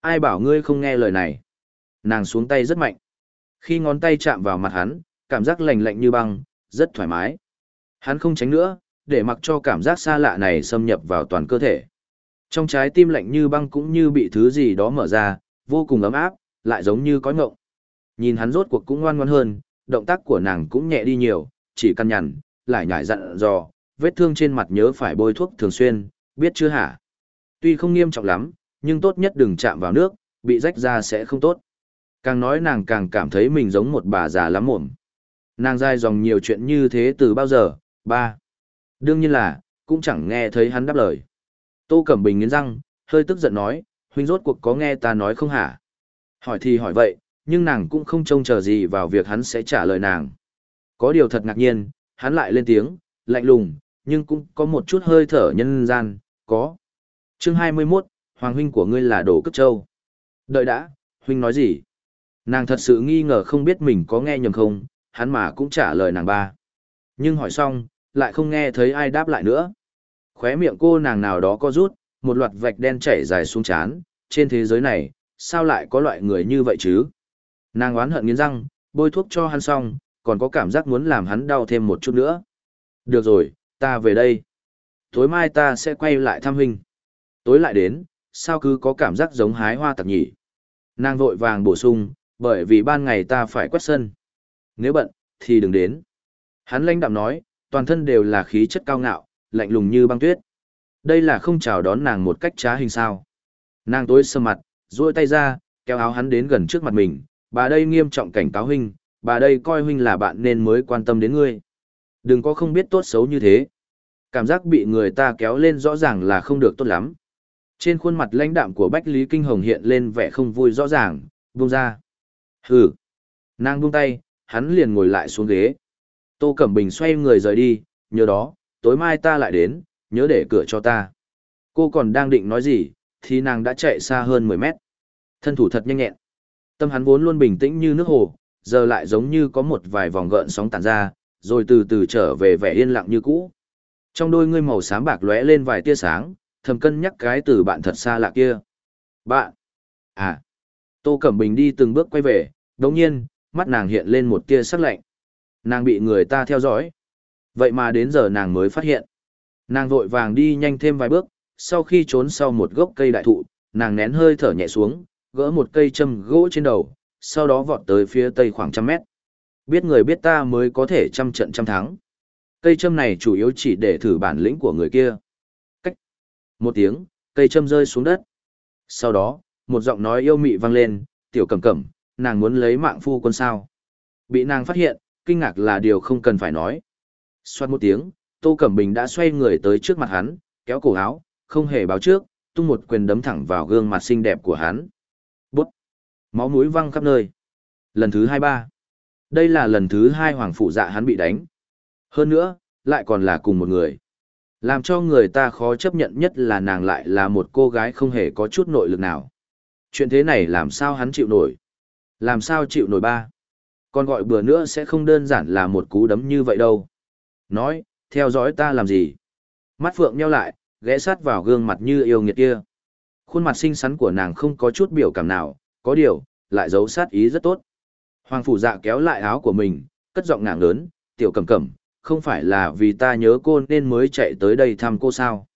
Ai bảo ngươi không nghe lời này? Nàng xuống tay rất mạnh. Khi ngón tay chạm vào mặt hắn, cảm giác lạnh lạnh như băng, rất thoải mái. Hắn không tránh nữa, để mặc cho cảm giác xa lạ này xâm nhập vào toàn cơ thể. Trong trái tim lạnh như băng cũng như bị thứ gì đó mở ra, vô cùng ấm áp, lại giống như có ngộng. Nhìn hắn rốt cuộc cũng ngoan ngoãn hơn, động tác của nàng cũng nhẹ đi nhiều, chỉ căn nhằn, lại nhải dặn dò, vết thương trên mặt nhớ phải bôi thuốc thường xuyên, biết chưa hả? Tuy không nghiêm trọng lắm, nhưng tốt nhất đừng chạm vào nước, bị rách ra sẽ không tốt. Càng nói nàng càng cảm thấy mình giống một bà già lắm mồm. Nàng dai dòng nhiều chuyện như thế từ bao giờ, ba. Đương nhiên là, cũng chẳng nghe thấy hắn đáp lời. Tô Cẩm Bình nghiến răng, hơi tức giận nói, huynh rốt cuộc có nghe ta nói không hả? Hỏi thì hỏi vậy, nhưng nàng cũng không trông chờ gì vào việc hắn sẽ trả lời nàng. Có điều thật ngạc nhiên, hắn lại lên tiếng, lạnh lùng, nhưng cũng có một chút hơi thở nhân gian, có. Chương 21, Hoàng huynh của ngươi là đồ cất châu. Đợi đã, huynh nói gì? Nàng thật sự nghi ngờ không biết mình có nghe nhầm không, hắn mà cũng trả lời nàng ba. Nhưng hỏi xong, lại không nghe thấy ai đáp lại nữa. Khóe miệng cô nàng nào đó có rút, một loạt vạch đen chảy dài xuống chán, trên thế giới này, sao lại có loại người như vậy chứ? Nàng oán hận nghiến răng, bôi thuốc cho hắn xong, còn có cảm giác muốn làm hắn đau thêm một chút nữa. Được rồi, ta về đây. Tối mai ta sẽ quay lại thăm huynh. Tối lại đến, sao cứ có cảm giác giống hái hoa tặc nhỉ? Nàng vội vàng bổ sung, bởi vì ban ngày ta phải quét sân. Nếu bận, thì đừng đến. Hắn lãnh đạm nói, toàn thân đều là khí chất cao ngạo, lạnh lùng như băng tuyết. Đây là không chào đón nàng một cách trá hình sao. Nàng tối sơ mặt, duỗi tay ra, kéo áo hắn đến gần trước mặt mình, bà đây nghiêm trọng cảnh cáo huynh, bà đây coi huynh là bạn nên mới quan tâm đến ngươi. Đừng có không biết tốt xấu như thế. Cảm giác bị người ta kéo lên rõ ràng là không được tốt lắm. Trên khuôn mặt lãnh đạm của Bách Lý Kinh Hồng hiện lên vẻ không vui rõ ràng, buông ra. Hừ. Nàng buông tay, hắn liền ngồi lại xuống ghế. Tô Cẩm Bình xoay người rời đi, nhớ đó, tối mai ta lại đến, nhớ để cửa cho ta. Cô còn đang định nói gì, thì nàng đã chạy xa hơn 10 mét. Thân thủ thật nhanh nhẹn. Tâm hắn vốn luôn bình tĩnh như nước hồ, giờ lại giống như có một vài vòng gợn sóng tàn ra, rồi từ từ trở về vẻ yên lặng như cũ. Trong đôi ngươi màu xám bạc lóe lên vài tia sáng, thầm cân nhắc cái từ bạn thật xa lạ kia. Bạn! À! Tô Cẩm Bình đi từng bước quay về, đồng nhiên, mắt nàng hiện lên một tia sắc lạnh. Nàng bị người ta theo dõi. Vậy mà đến giờ nàng mới phát hiện. Nàng vội vàng đi nhanh thêm vài bước, sau khi trốn sau một gốc cây đại thụ, nàng nén hơi thở nhẹ xuống, gỡ một cây châm gỗ trên đầu, sau đó vọt tới phía tây khoảng trăm mét. Biết người biết ta mới có thể trăm trận trăm thắng. Cây châm này chủ yếu chỉ để thử bản lĩnh của người kia. Một tiếng, cây châm rơi xuống đất. Sau đó, một giọng nói yêu mị vang lên, tiểu cẩm cẩm, nàng muốn lấy mạng phu quân sao. Bị nàng phát hiện, kinh ngạc là điều không cần phải nói. Xoát một tiếng, Tô Cẩm Bình đã xoay người tới trước mặt hắn, kéo cổ áo, không hề báo trước, tung một quyền đấm thẳng vào gương mặt xinh đẹp của hắn. Bút! Máu mũi văng khắp nơi. Lần thứ hai ba. Đây là lần thứ hai hoàng phụ dạ hắn bị đánh. Hơn nữa, lại còn là cùng một người. Làm cho người ta khó chấp nhận nhất là nàng lại là một cô gái không hề có chút nội lực nào. Chuyện thế này làm sao hắn chịu nổi? Làm sao chịu nổi ba? Còn gọi bữa nữa sẽ không đơn giản là một cú đấm như vậy đâu. Nói, theo dõi ta làm gì? Mắt phượng nheo lại, ghé sát vào gương mặt như yêu nghiệt kia. Khuôn mặt xinh xắn của nàng không có chút biểu cảm nào, có điều, lại giấu sát ý rất tốt. Hoàng phủ dạ kéo lại áo của mình, cất giọng ngạng lớn, tiểu cầm cẩm, không phải là vì ta nhớ cô nên mới chạy tới đây thăm cô sao.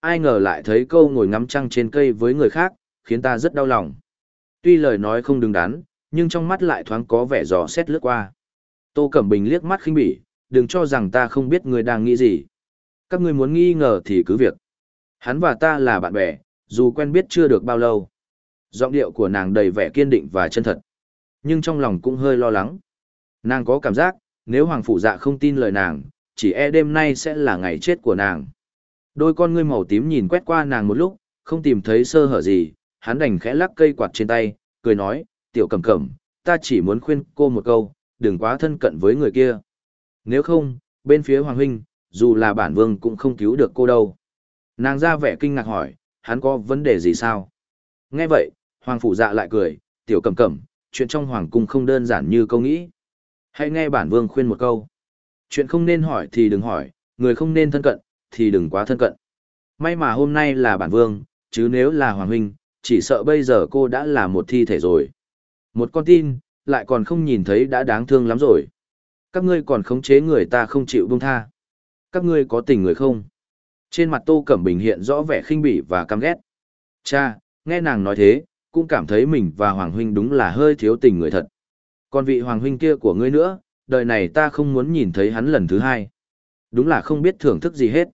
Ai ngờ lại thấy cô ngồi ngắm trăng trên cây với người khác, khiến ta rất đau lòng. Tuy lời nói không đứng đắn, nhưng trong mắt lại thoáng có vẻ dò xét lướt qua. Tô Cẩm Bình liếc mắt khinh bỉ, đừng cho rằng ta không biết người đang nghĩ gì. Các ngươi muốn nghi ngờ thì cứ việc. Hắn và ta là bạn bè, dù quen biết chưa được bao lâu. Giọng điệu của nàng đầy vẻ kiên định và chân thật. Nhưng trong lòng cũng hơi lo lắng. Nàng có cảm giác, nếu Hoàng Phủ Dạ không tin lời nàng, chỉ e đêm nay sẽ là ngày chết của nàng. Đôi con ngươi màu tím nhìn quét qua nàng một lúc, không tìm thấy sơ hở gì, hắn đành khẽ lắc cây quạt trên tay, cười nói, tiểu cầm cẩm, ta chỉ muốn khuyên cô một câu, đừng quá thân cận với người kia. Nếu không, bên phía Hoàng Huynh, dù là bản vương cũng không cứu được cô đâu. Nàng ra vẻ kinh ngạc hỏi, hắn có vấn đề gì sao? Nghe vậy, Hoàng Phủ dạ lại cười, tiểu cầm cẩm, chuyện trong Hoàng Cung không đơn giản như câu nghĩ. Hãy nghe bản vương khuyên một câu. Chuyện không nên hỏi thì đừng hỏi, người không nên thân cận, thì đừng quá thân cận. May mà hôm nay là bản vương, chứ nếu là Hoàng Huynh, chỉ sợ bây giờ cô đã là một thi thể rồi. Một con tin, lại còn không nhìn thấy đã đáng thương lắm rồi. Các ngươi còn khống chế người ta không chịu buông tha. Các ngươi có tình người không? Trên mặt Tô Cẩm Bình hiện rõ vẻ khinh bỉ và căm ghét. Cha, nghe nàng nói thế, cũng cảm thấy mình và Hoàng Huynh đúng là hơi thiếu tình người thật. Còn vị Hoàng Huynh kia của ngươi nữa, đời này ta không muốn nhìn thấy hắn lần thứ hai. Đúng là không biết thưởng thức gì hết.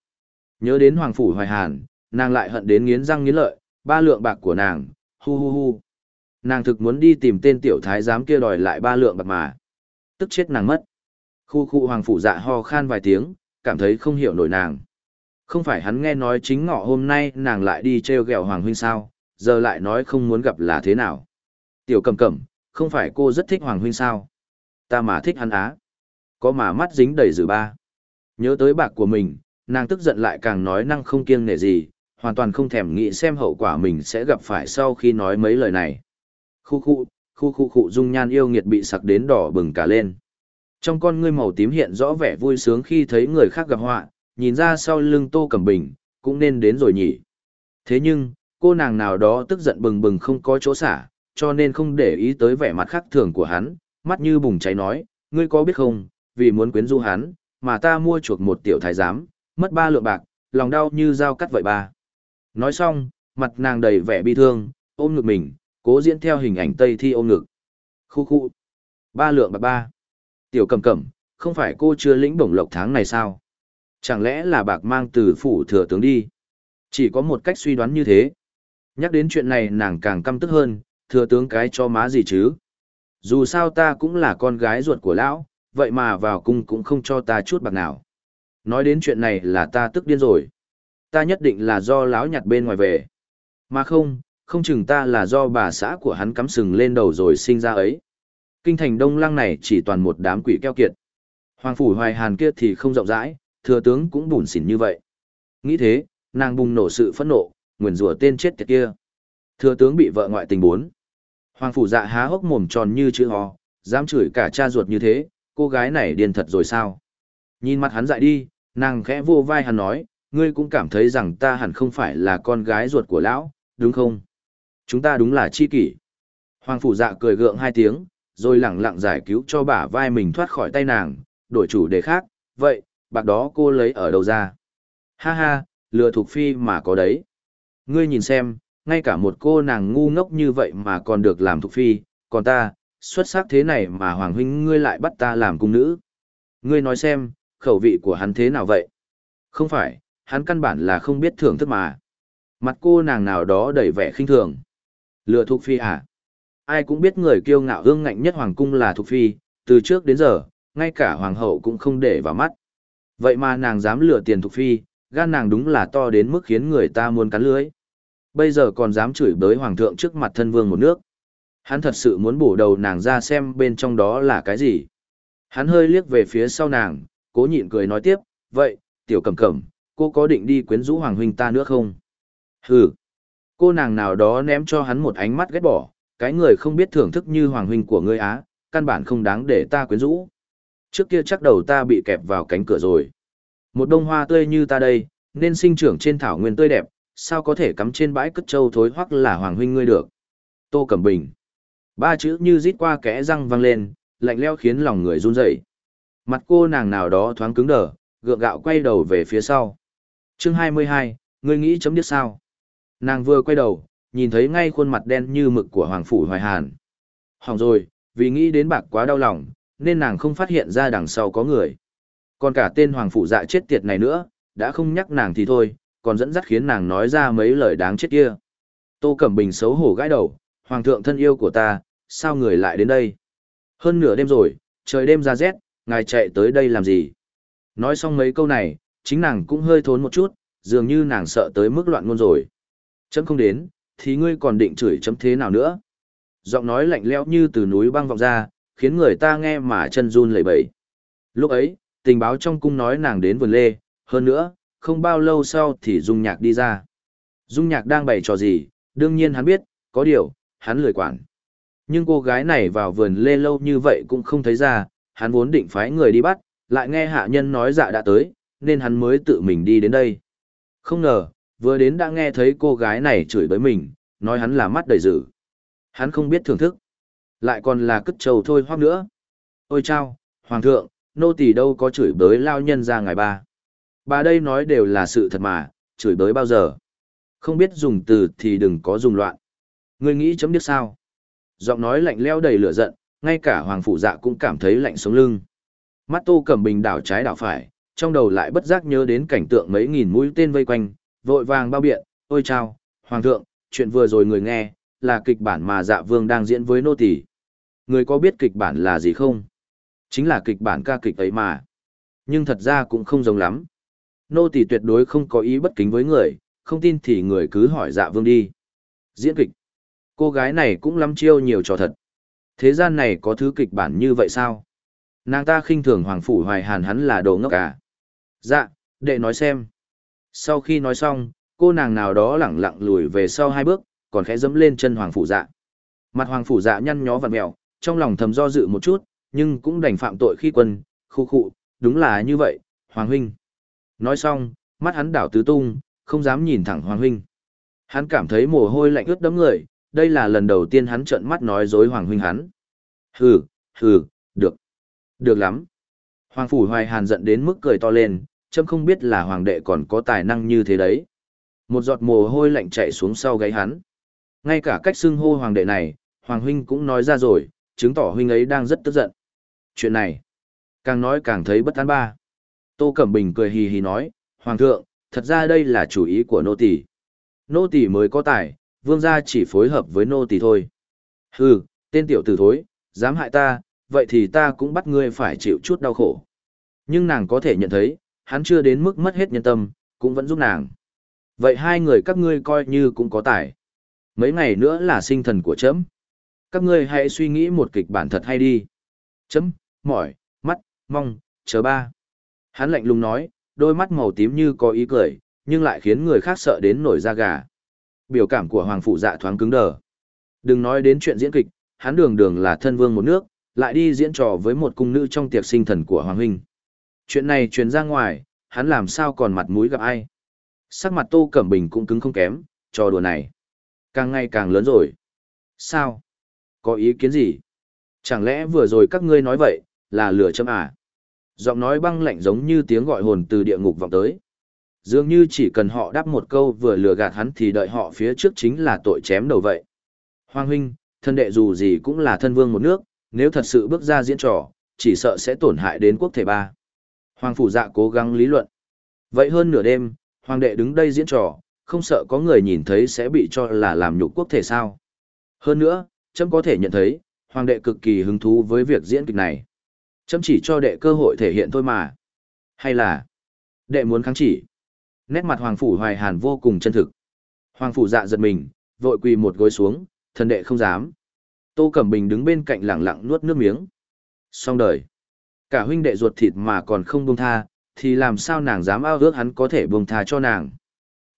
Nhớ đến Hoàng Phủ Hoài Hàn, nàng lại hận đến nghiến răng nghiến lợi, ba lượng bạc của nàng, hu hu hu. Nàng thực muốn đi tìm tên tiểu thái giám kia đòi lại ba lượng bạc mà. Tức chết nàng mất. Khu khu Hoàng Phủ dạ ho khan vài tiếng, cảm thấy không hiểu nổi nàng. Không phải hắn nghe nói chính ngọ hôm nay nàng lại đi treo gẹo Hoàng Huynh sao, giờ lại nói không muốn gặp là thế nào. Tiểu cầm cẩm, không phải cô rất thích Hoàng Huynh sao? Ta mà thích hắn á. Có mà mắt dính đầy rử ba. Nhớ tới bạc của mình, nàng tức giận lại càng nói năng không kiêng nể gì, hoàn toàn không thèm nghĩ xem hậu quả mình sẽ gặp phải sau khi nói mấy lời này. Khu khu, khu khu khu dung nhan yêu nghiệt bị sặc đến đỏ bừng cả lên. Trong con ngươi màu tím hiện rõ vẻ vui sướng khi thấy người khác gặp họa, nhìn ra sau lưng Tô Cẩm Bình, cũng nên đến rồi nhỉ. Thế nhưng, cô nàng nào đó tức giận bừng bừng không có chỗ xả, cho nên không để ý tới vẻ mặt khác thường của hắn, mắt như bùng cháy nói, ngươi có biết không, vì muốn quyến du hắn, mà ta mua chuộc một tiểu thái giám, mất ba lượng bạc, lòng đau như dao cắt vậy ba. Nói xong, mặt nàng đầy vẻ bi thương, ôm ngực mình, cố diễn theo hình ảnh Tây thi ôm ngực. Khu khu. Ba lượng bạc ba. Tiểu cầm cầm, không phải cô chưa lĩnh bổng lộc tháng này sao? Chẳng lẽ là bạc mang từ phủ thừa tướng đi? Chỉ có một cách suy đoán như thế. Nhắc đến chuyện này nàng càng căm tức hơn, thừa tướng cái cho má gì chứ? Dù sao ta cũng là con gái ruột của lão, vậy mà vào cung cũng không cho ta chút bạc nào. Nói đến chuyện này là ta tức điên rồi. Ta nhất định là do lão nhặt bên ngoài về. Mà không, không chừng ta là do bà xã của hắn cắm sừng lên đầu rồi sinh ra ấy. Kinh thành đông lăng này chỉ toàn một đám quỷ keo kiệt. Hoàng phủ hoài hàn kia thì không rộng rãi, thừa tướng cũng bùn xỉn như vậy. Nghĩ thế, nàng bùng nổ sự phẫn nộ, nguyền rủa tên chết tiệt kia. Thừa tướng bị vợ ngoại tình bốn. Hoàng phủ dạ há hốc mồm tròn như chữ ho, dám chửi cả cha ruột như thế, cô gái này điên thật rồi sao? Nhìn mặt hắn dại đi, nàng khẽ vô vai hắn nói, ngươi cũng cảm thấy rằng ta hẳn không phải là con gái ruột của lão, đúng không? Chúng ta đúng là chi kỷ. Hoàng phủ dạ cười gượng hai tiếng, rồi lẳng lặng giải cứu cho bả vai mình thoát khỏi tay nàng, đổi chủ đề khác, vậy, bạc đó cô lấy ở đâu ra? Ha ha, lừa thuộc phi mà có đấy. Ngươi nhìn xem, ngay cả một cô nàng ngu ngốc như vậy mà còn được làm thuộc phi, còn ta, xuất sắc thế này mà Hoàng huynh ngươi lại bắt ta làm cung nữ. Ngươi nói xem, khẩu vị của hắn thế nào vậy? Không phải, hắn căn bản là không biết thưởng thức mà. Mặt cô nàng nào đó đầy vẻ khinh thường. Lừa thuộc phi à? Ai cũng biết người kiêu ngạo hương ngạnh nhất hoàng cung là thuộc phi, từ trước đến giờ, ngay cả hoàng hậu cũng không để vào mắt. Vậy mà nàng dám lừa tiền thuộc phi, gan nàng đúng là to đến mức khiến người ta muốn cắn lưới. Bây giờ còn dám chửi bới hoàng thượng trước mặt thân vương một nước. Hắn thật sự muốn bổ đầu nàng ra xem bên trong đó là cái gì. Hắn hơi liếc về phía sau nàng, cố nhịn cười nói tiếp, vậy, tiểu cẩm cẩm, cô có định đi quyến rũ hoàng huynh ta nữa không? Hừ. Cô nàng nào đó ném cho hắn một ánh mắt ghét bỏ, cái người không biết thưởng thức như hoàng huynh của ngươi á, căn bản không đáng để ta quyến rũ. Trước kia chắc đầu ta bị kẹp vào cánh cửa rồi. Một đông hoa tươi như ta đây, nên sinh trưởng trên thảo nguyên tươi đẹp, sao có thể cắm trên bãi cất trâu thối hoặc là hoàng huynh ngươi được. Tô Cẩm Bình. Ba chữ như rít qua kẽ răng vang lên, lạnh leo khiến lòng người run rẩy. Mặt cô nàng nào đó thoáng cứng đờ, gượng gạo quay đầu về phía sau. Chương 22, ngươi nghĩ chấm điếc sao? Nàng vừa quay đầu, nhìn thấy ngay khuôn mặt đen như mực của Hoàng Phủ Hoài Hàn. Hỏng rồi, vì nghĩ đến bạc quá đau lòng, nên nàng không phát hiện ra đằng sau có người. Còn cả tên Hoàng Phủ dạ chết tiệt này nữa, đã không nhắc nàng thì thôi, còn dẫn dắt khiến nàng nói ra mấy lời đáng chết kia. Tô Cẩm Bình xấu hổ gãi đầu, Hoàng thượng thân yêu của ta, sao người lại đến đây? Hơn nửa đêm rồi, trời đêm ra rét, ngài chạy tới đây làm gì? Nói xong mấy câu này, chính nàng cũng hơi thốn một chút, dường như nàng sợ tới mức loạn ngôn rồi. Chấm không đến, thì ngươi còn định chửi chấm thế nào nữa? Giọng nói lạnh lẽo như từ núi băng vọng ra, khiến người ta nghe mà chân run lẩy bẩy. Lúc ấy, tình báo trong cung nói nàng đến vườn lê, hơn nữa, không bao lâu sau thì Dung Nhạc đi ra. Dung Nhạc đang bày trò gì, đương nhiên hắn biết, có điều, hắn lười quản. Nhưng cô gái này vào vườn lê lâu như vậy cũng không thấy ra, hắn vốn định phái người đi bắt, lại nghe hạ nhân nói dạ đã tới, nên hắn mới tự mình đi đến đây. Không ngờ, vừa đến đã nghe thấy cô gái này chửi bới mình, nói hắn là mắt đầy dữ. Hắn không biết thưởng thức. Lại còn là cất trầu thôi hoác nữa. Ôi chao, hoàng thượng, nô tỳ đâu có chửi bới lao nhân ra ngài ba. Bà đây nói đều là sự thật mà, chửi bới bao giờ. Không biết dùng từ thì đừng có dùng loạn. Ngươi nghĩ chấm biết sao? Giọng nói lạnh leo đầy lửa giận, ngay cả hoàng phụ dạ cũng cảm thấy lạnh sống lưng. Mắt tô cầm bình đảo trái đảo phải, trong đầu lại bất giác nhớ đến cảnh tượng mấy nghìn mũi tên vây quanh, vội vàng bao biện, ôi chao, hoàng thượng, chuyện vừa rồi người nghe, là kịch bản mà dạ vương đang diễn với nô tỳ. Người có biết kịch bản là gì không? Chính là kịch bản ca kịch ấy mà. Nhưng thật ra cũng không giống lắm. Nô tỳ tuyệt đối không có ý bất kính với người, không tin thì người cứ hỏi dạ vương đi. Diễn kịch. Cô gái này cũng lắm chiêu nhiều trò thật. Thế gian này có thứ kịch bản như vậy sao? Nàng ta khinh thường Hoàng Phủ Hoài Hàn hắn là đồ ngốc. À? Dạ, đệ nói xem. Sau khi nói xong, cô nàng nào đó lẳng lặng lùi về sau hai bước, còn khẽ dẫm lên chân Hoàng Phủ dạ. Mặt Hoàng Phủ dạ nhăn nhó vặn mẹo, trong lòng thầm do dự một chút, nhưng cũng đành phạm tội khi quân, khu khụ, đúng là như vậy, Hoàng Huynh. Nói xong, mắt hắn đảo tứ tung, không dám nhìn thẳng Hoàng Huynh. Hắn cảm thấy mồ hôi lạnh ướt đẫm người, đây là lần đầu tiên hắn trợn mắt nói dối Hoàng Huynh hắn. Hừ, hừ, được. Được lắm. Hoàng Phủ Hoài Hàn giận đến mức cười to lên, chấm không biết là Hoàng đệ còn có tài năng như thế đấy. Một giọt mồ hôi lạnh chạy xuống sau gáy hắn. Ngay cả cách xưng hô Hoàng đệ này, Hoàng Huynh cũng nói ra rồi, chứng tỏ Huynh ấy đang rất tức giận. Chuyện này, càng nói càng thấy bất an ba. Tô Cẩm Bình cười hì hì nói, Hoàng thượng, thật ra đây là chủ ý của nô tỳ. Nô tỳ mới có tài, vương gia chỉ phối hợp với nô tỳ thôi. Hừ, tên tiểu tử thối, dám hại ta, vậy thì ta cũng bắt ngươi phải chịu chút đau khổ. Nhưng nàng có thể nhận thấy, hắn chưa đến mức mất hết nhân tâm, cũng vẫn giúp nàng. Vậy hai người các ngươi coi như cũng có tài. Mấy ngày nữa là sinh thần của chấm. Các ngươi hãy suy nghĩ một kịch bản thật hay đi. Chấm, mỏi, mắt, mong, chờ ba. Hắn lạnh lùng nói, đôi mắt màu tím như có ý cười, nhưng lại khiến người khác sợ đến nổi da gà. Biểu cảm của Hoàng Phụ dạ thoáng cứng đờ. Đừng nói đến chuyện diễn kịch, hắn đường đường là thân vương một nước, lại đi diễn trò với một cung nữ trong tiệc sinh thần của Hoàng Huynh. Chuyện này truyền ra ngoài, hắn làm sao còn mặt mũi gặp ai. Sắc mặt Tô Cẩm Bình cũng cứng không kém, trò đùa này. Càng ngày càng lớn rồi. Sao? Có ý kiến gì? Chẳng lẽ vừa rồi các ngươi nói vậy, là lửa châm à? Giọng nói băng lạnh giống như tiếng gọi hồn từ địa ngục vọng tới. Dường như chỉ cần họ đáp một câu vừa lừa gạt hắn thì đợi họ phía trước chính là tội chém đầu vậy. Hoàng huynh, thân đệ dù gì cũng là thân vương một nước, nếu thật sự bước ra diễn trò, chỉ sợ sẽ tổn hại đến quốc thể ba. Hoàng phủ dạ cố gắng lý luận. Vậy hơn nửa đêm, hoàng đệ đứng đây diễn trò, không sợ có người nhìn thấy sẽ bị cho là làm nhục quốc thể sao. Hơn nữa, chấm có thể nhận thấy, hoàng đệ cực kỳ hứng thú với việc diễn kịch này. Chấm chỉ cho đệ cơ hội thể hiện thôi mà. Hay là, đệ muốn kháng chỉ. Nét mặt hoàng phủ hoài hàn vô cùng chân thực. Hoàng phủ dạ giật mình, vội quỳ một gối xuống, thần đệ không dám. Tô Cẩm Bình đứng bên cạnh lẳng lặng nuốt nước miếng. Xong đời. Cả huynh đệ ruột thịt mà còn không buông tha, thì làm sao nàng dám ao ước hắn có thể buông tha cho nàng.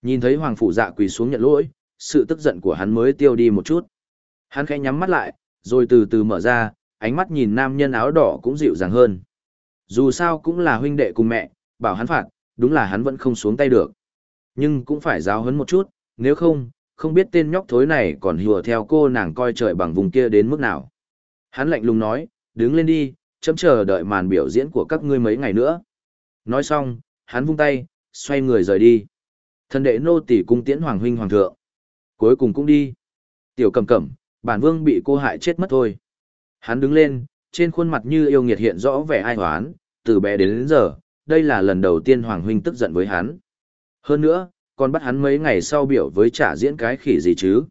Nhìn thấy hoàng phủ dạ quỳ xuống nhận lỗi, sự tức giận của hắn mới tiêu đi một chút. Hắn khẽ nhắm mắt lại, rồi từ từ mở ra, ánh mắt nhìn nam nhân áo đỏ cũng dịu dàng hơn. Dù sao cũng là huynh đệ cùng mẹ, bảo hắn phạt, đúng là hắn vẫn không xuống tay được. Nhưng cũng phải giáo hấn một chút, nếu không, không biết tên nhóc thối này còn hùa theo cô nàng coi trời bằng vùng kia đến mức nào. Hắn lạnh lùng nói, đứng lên đi, chấm chờ đợi màn biểu diễn của các ngươi mấy ngày nữa. Nói xong, hắn vung tay, xoay người rời đi. Thần đệ nô tỷ cung tiễn hoàng huynh hoàng thượng. Cuối cùng cũng đi. Tiểu cầm cẩm, bản vương bị cô hại chết mất thôi. Hắn đứng lên, trên khuôn mặt như yêu nghiệt hiện rõ vẻ ai hoán, từ bé đến, đến giờ, đây là lần đầu tiên hoàng huynh tức giận với hắn. Hơn nữa, còn bắt hắn mấy ngày sau biểu với trả diễn cái khỉ gì chứ.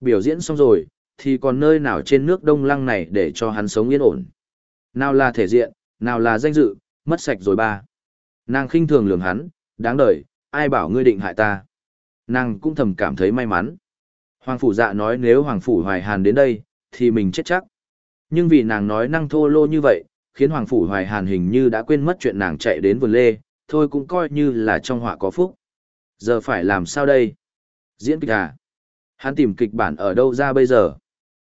Biểu diễn xong rồi, thì còn nơi nào trên nước đông lăng này để cho hắn sống yên ổn. Nào là thể diện, nào là danh dự, mất sạch rồi ba. Nàng khinh thường lường hắn, đáng đời, ai bảo ngươi định hại ta. Nàng cũng thầm cảm thấy may mắn. Hoàng phủ dạ nói nếu Hoàng phủ hoài hàn đến đây, thì mình chết chắc. Nhưng vì nàng nói năng thô lô như vậy, khiến Hoàng phủ hoài hàn hình như đã quên mất chuyện nàng chạy đến vườn lê, thôi cũng coi như là trong họa có phúc. Giờ phải làm sao đây? Diễn kịch à? Hắn tìm kịch bản ở đâu ra bây giờ?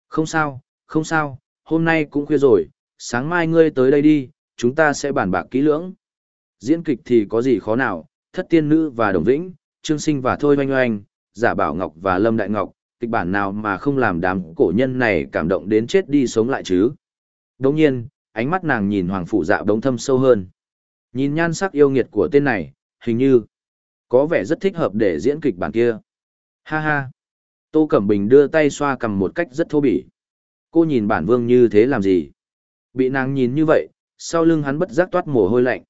Không sao, không sao, hôm nay cũng khuya rồi, sáng mai ngươi tới đây đi, chúng ta sẽ bàn bạc kỹ lưỡng. Diễn kịch thì có gì khó nào, thất tiên nữ và đồng vĩnh, trương sinh và thôi oanh oanh, giả bảo ngọc và lâm đại ngọc, kịch bản nào mà không làm đám cổ nhân này cảm động đến chết đi sống lại chứ. Đồng nhiên, ánh mắt nàng nhìn hoàng phủ dạ đống thâm sâu hơn. Nhìn nhan sắc yêu nghiệt của tên này, hình như có vẻ rất thích hợp để diễn kịch bản kia. Ha ha. Tô Cẩm Bình đưa tay xoa cầm một cách rất thô bỉ. Cô nhìn bản vương như thế làm gì? Bị nàng nhìn như vậy, sau lưng hắn bất giác toát mồ hôi lạnh.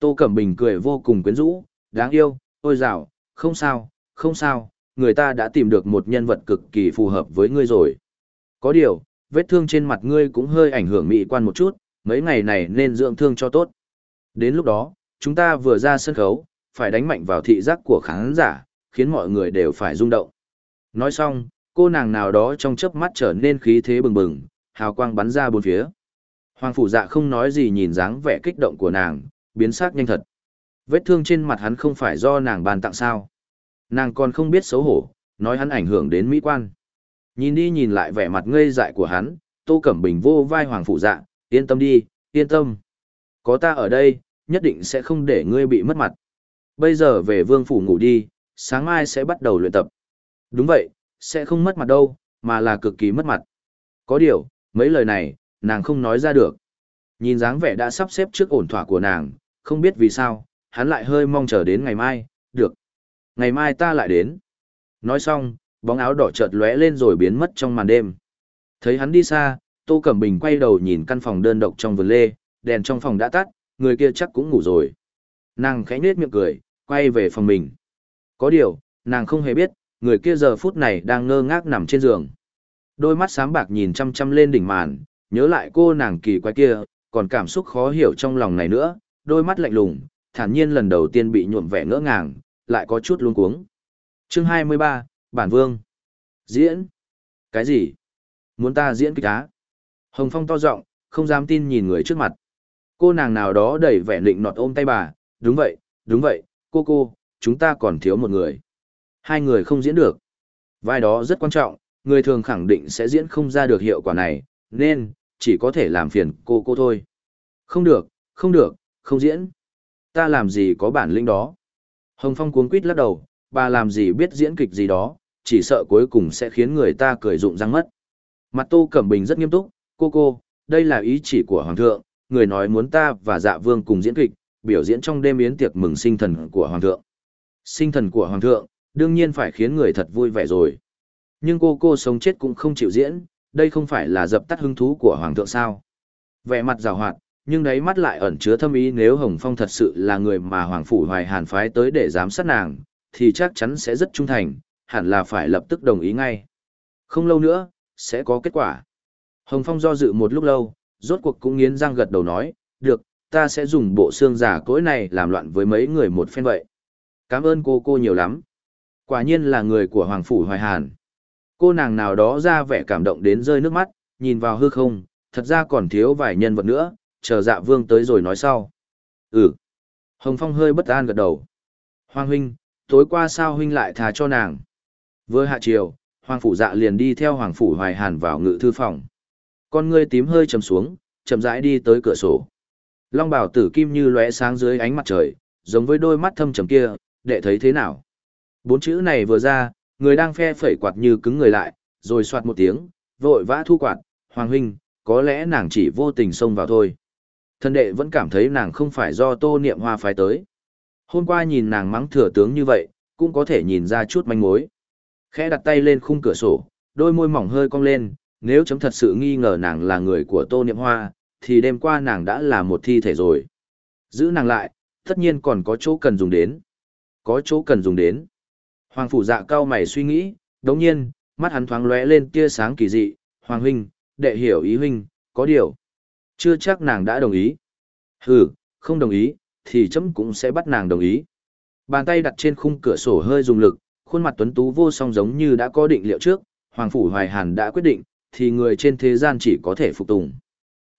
Tô Cẩm Bình cười vô cùng quyến rũ, đáng yêu, ôi dào, không sao, không sao, người ta đã tìm được một nhân vật cực kỳ phù hợp với ngươi rồi. Có điều, vết thương trên mặt ngươi cũng hơi ảnh hưởng mỹ quan một chút, mấy ngày này nên dưỡng thương cho tốt. Đến lúc đó, chúng ta vừa ra sân khấu, phải đánh mạnh vào thị giác của khán giả, khiến mọi người đều phải rung động. Nói xong, cô nàng nào đó trong chớp mắt trở nên khí thế bừng bừng, hào quang bắn ra bốn phía. Hoàng phủ dạ không nói gì nhìn dáng vẻ kích động của nàng, biến sắc nhanh thật. Vết thương trên mặt hắn không phải do nàng ban tặng sao. Nàng còn không biết xấu hổ, nói hắn ảnh hưởng đến mỹ quan. Nhìn đi nhìn lại vẻ mặt ngây dại của hắn, Tô Cẩm Bình vô vai Hoàng phủ dạ, yên tâm đi, yên tâm. Có ta ở đây, nhất định sẽ không để ngươi bị mất mặt. Bây giờ về vương phủ ngủ đi, sáng mai sẽ bắt đầu luyện tập. Đúng vậy, sẽ không mất mặt đâu, mà là cực kỳ mất mặt. Có điều, mấy lời này, nàng không nói ra được. Nhìn dáng vẻ đã sắp xếp trước ổn thỏa của nàng, không biết vì sao, hắn lại hơi mong chờ đến ngày mai, được. Ngày mai ta lại đến. Nói xong, bóng áo đỏ chợt lóe lên rồi biến mất trong màn đêm. Thấy hắn đi xa, Tô Cẩm Bình quay đầu nhìn căn phòng đơn độc trong vườn lê, đèn trong phòng đã tắt, người kia chắc cũng ngủ rồi. Nàng khẽ nết miệng cười, quay về phòng mình. Có điều, nàng không hề biết, người kia giờ phút này đang ngơ ngác nằm trên giường. Đôi mắt sáng bạc nhìn chăm chăm lên đỉnh màn, nhớ lại cô nàng kỳ quái kia, còn cảm xúc khó hiểu trong lòng này nữa, đôi mắt lạnh lùng, thản nhiên lần đầu tiên bị nhuộm vẻ ngỡ ngàng, lại có chút luống cuống. Chương 23, Bản Vương. Diễn? Cái gì? Muốn ta diễn kịch á? Hồng Phong to giọng, không dám tin nhìn người trước mặt. Cô nàng nào đó đẩy vẻ lịnh nọt ôm tay bà, đúng vậy, đúng vậy, cô cô, chúng ta còn thiếu một người. Hai người không diễn được. Vai đó rất quan trọng, người thường khẳng định sẽ diễn không ra được hiệu quả này, nên, chỉ có thể làm phiền cô cô thôi. Không được, không được, không diễn. Ta làm gì có bản lĩnh đó. Hồng Phong cuống quýt lắc đầu, bà làm gì biết diễn kịch gì đó, chỉ sợ cuối cùng sẽ khiến người ta cười rụng răng mất. Mặt Tô Cẩm Bình rất nghiêm túc, cô cô, đây là ý chỉ của Hoàng thượng, người nói muốn ta và dạ vương cùng diễn kịch, biểu diễn trong đêm yến tiệc mừng sinh thần của Hoàng thượng. Sinh thần của Hoàng thượng, đương nhiên phải khiến người thật vui vẻ rồi. Nhưng cô cô sống chết cũng không chịu diễn, đây không phải là dập tắt hứng thú của Hoàng thượng sao. Vẻ mặt rào hoạt, nhưng đáy mắt lại ẩn chứa thâm ý nếu Hồng Phong thật sự là người mà Hoàng Phủ Hoài Hàn phái tới để giám sát nàng, thì chắc chắn sẽ rất trung thành, hẳn là phải lập tức đồng ý ngay. Không lâu nữa, sẽ có kết quả. Hồng Phong do dự một lúc lâu, rốt cuộc cũng nghiến răng gật đầu nói, được, ta sẽ dùng bộ xương giả cỗi này làm loạn với mấy người một phen vậy. Cảm ơn cô cô nhiều lắm. Quả nhiên là người của Hoàng Phủ Hoài Hàn. Cô nàng nào đó ra vẻ cảm động đến rơi nước mắt, nhìn vào hư không, thật ra còn thiếu vài nhân vật nữa, chờ dạ vương tới rồi nói sau. Ừ. Hồng Phong hơi bất an gật đầu. Hoàng huynh, tối qua sao huynh lại thà cho nàng? Vừa hạ chiều, Hoàng Phủ dạ liền đi theo Hoàng Phủ Hoài Hàn vào ngự thư phòng. Con ngươi tím hơi trầm xuống, chậm rãi đi tới cửa sổ. Long bảo tử kim như lóe sáng dưới ánh mặt trời, giống với đôi mắt thâm trầm kia, đệ thấy thế nào? Bốn chữ này vừa ra, người đang phe phẩy quạt như cứng người lại, rồi soạt một tiếng, vội vã thu quạt, Hoàng huynh, có lẽ nàng chỉ vô tình xông vào thôi. Thân đệ vẫn cảm thấy nàng không phải do tô niệm hoa phái tới. Hôm qua nhìn nàng mắng thừa tướng như vậy, cũng có thể nhìn ra chút manh mối. Khẽ đặt tay lên khung cửa sổ, đôi môi mỏng hơi cong lên, nếu chấm thật sự nghi ngờ nàng là người của tô niệm hoa, thì đêm qua nàng đã là một thi thể rồi. Giữ nàng lại, tất nhiên còn có chỗ cần dùng đến. Có chỗ cần dùng đến. Hoàng phủ dạ cao mày suy nghĩ, đồng nhiên, mắt hắn thoáng lóe lên tia sáng kỳ dị, Hoàng huynh, đệ hiểu ý huynh, có điều. Chưa chắc nàng đã đồng ý. Hừ, không đồng ý, thì chấm cũng sẽ bắt nàng đồng ý. Bàn tay đặt trên khung cửa sổ hơi dùng lực, khuôn mặt tuấn tú vô song giống như đã có định liệu trước, Hoàng Phủ Hoài Hàn đã quyết định, thì người trên thế gian chỉ có thể phục tùng.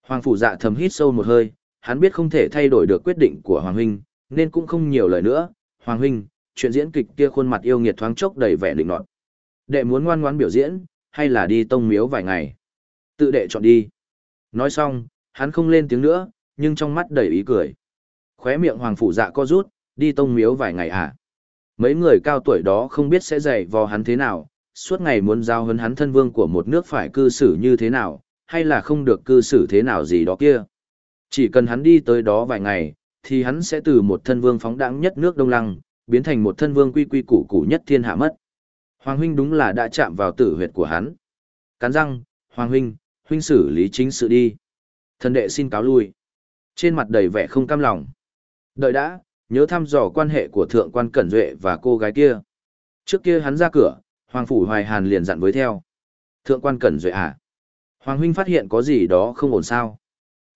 Hoàng Phủ dạ thầm hít sâu một hơi, hắn biết không thể thay đổi được quyết định của Hoàng Huynh, nên cũng không nhiều lời nữa. Hoàng Huynh, chuyện diễn kịch kia khuôn mặt yêu nghiệt thoáng chốc đầy vẻ định nọt. Đệ muốn ngoan ngoãn biểu diễn, hay là đi tông miếu vài ngày? Tự đệ chọn đi. Nói xong, hắn không lên tiếng nữa, nhưng trong mắt đầy ý cười. Khóe miệng hoàng phủ dạ co rút, đi tông miếu vài ngày à. Mấy người cao tuổi đó không biết sẽ dạy vò hắn thế nào, suốt ngày muốn giao huấn hắn thân vương của một nước phải cư xử như thế nào, hay là không được cư xử thế nào gì đó kia. Chỉ cần hắn đi tới đó vài ngày, thì hắn sẽ từ một thân vương phóng đẳng nhất nước Đông Lăng, biến thành một thân vương quy quy củ củ nhất thiên hạ mất. Hoàng huynh đúng là đã chạm vào tử huyệt của hắn. Cắn răng, Hoàng huynh, huynh xử lý chính sự đi. Thần đệ xin cáo lui. Trên mặt đầy vẻ không cam lòng. Đợi đã, nhớ thăm dò quan hệ của thượng quan Cẩn Duệ và cô gái kia. Trước kia hắn ra cửa, Hoàng Phủ Hoài Hàn liền dặn với theo. Thượng quan Cẩn Duệ à? Hoàng huynh phát hiện có gì đó không ổn sao?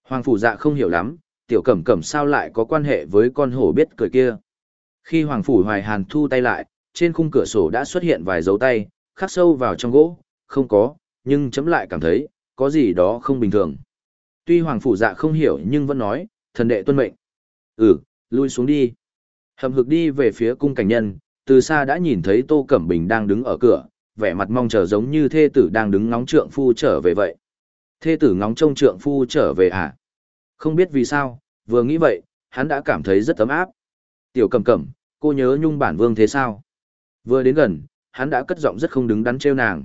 Hoàng Phủ dạ không hiểu lắm, tiểu cẩm cẩm sao lại có quan hệ với con hổ biết cười kia. Khi Hoàng Phủ Hoài Hàn thu tay lại, trên khung cửa sổ đã xuất hiện vài dấu tay, khắc sâu vào trong gỗ, không có, nhưng chấm lại cảm thấy, có gì đó không bình thường. Tuy Hoàng Phủ dạ không hiểu nhưng vẫn nói, thần đệ tuân mệnh. Ừ, lui xuống đi. Hầm hực đi về phía cung cảnh nhân, từ xa đã nhìn thấy Tô Cẩm Bình đang đứng ở cửa, vẻ mặt mong chờ giống như thê tử đang đứng ngóng trượng phu trở về vậy. Thê tử ngóng trông trượng phu trở về à? Không biết vì sao, vừa nghĩ vậy, hắn đã cảm thấy rất ấm áp. Tiểu Cẩm Cẩm, cô nhớ nhung bản vương thế sao? Vừa đến gần, hắn đã cất giọng rất không đứng đắn trêu nàng.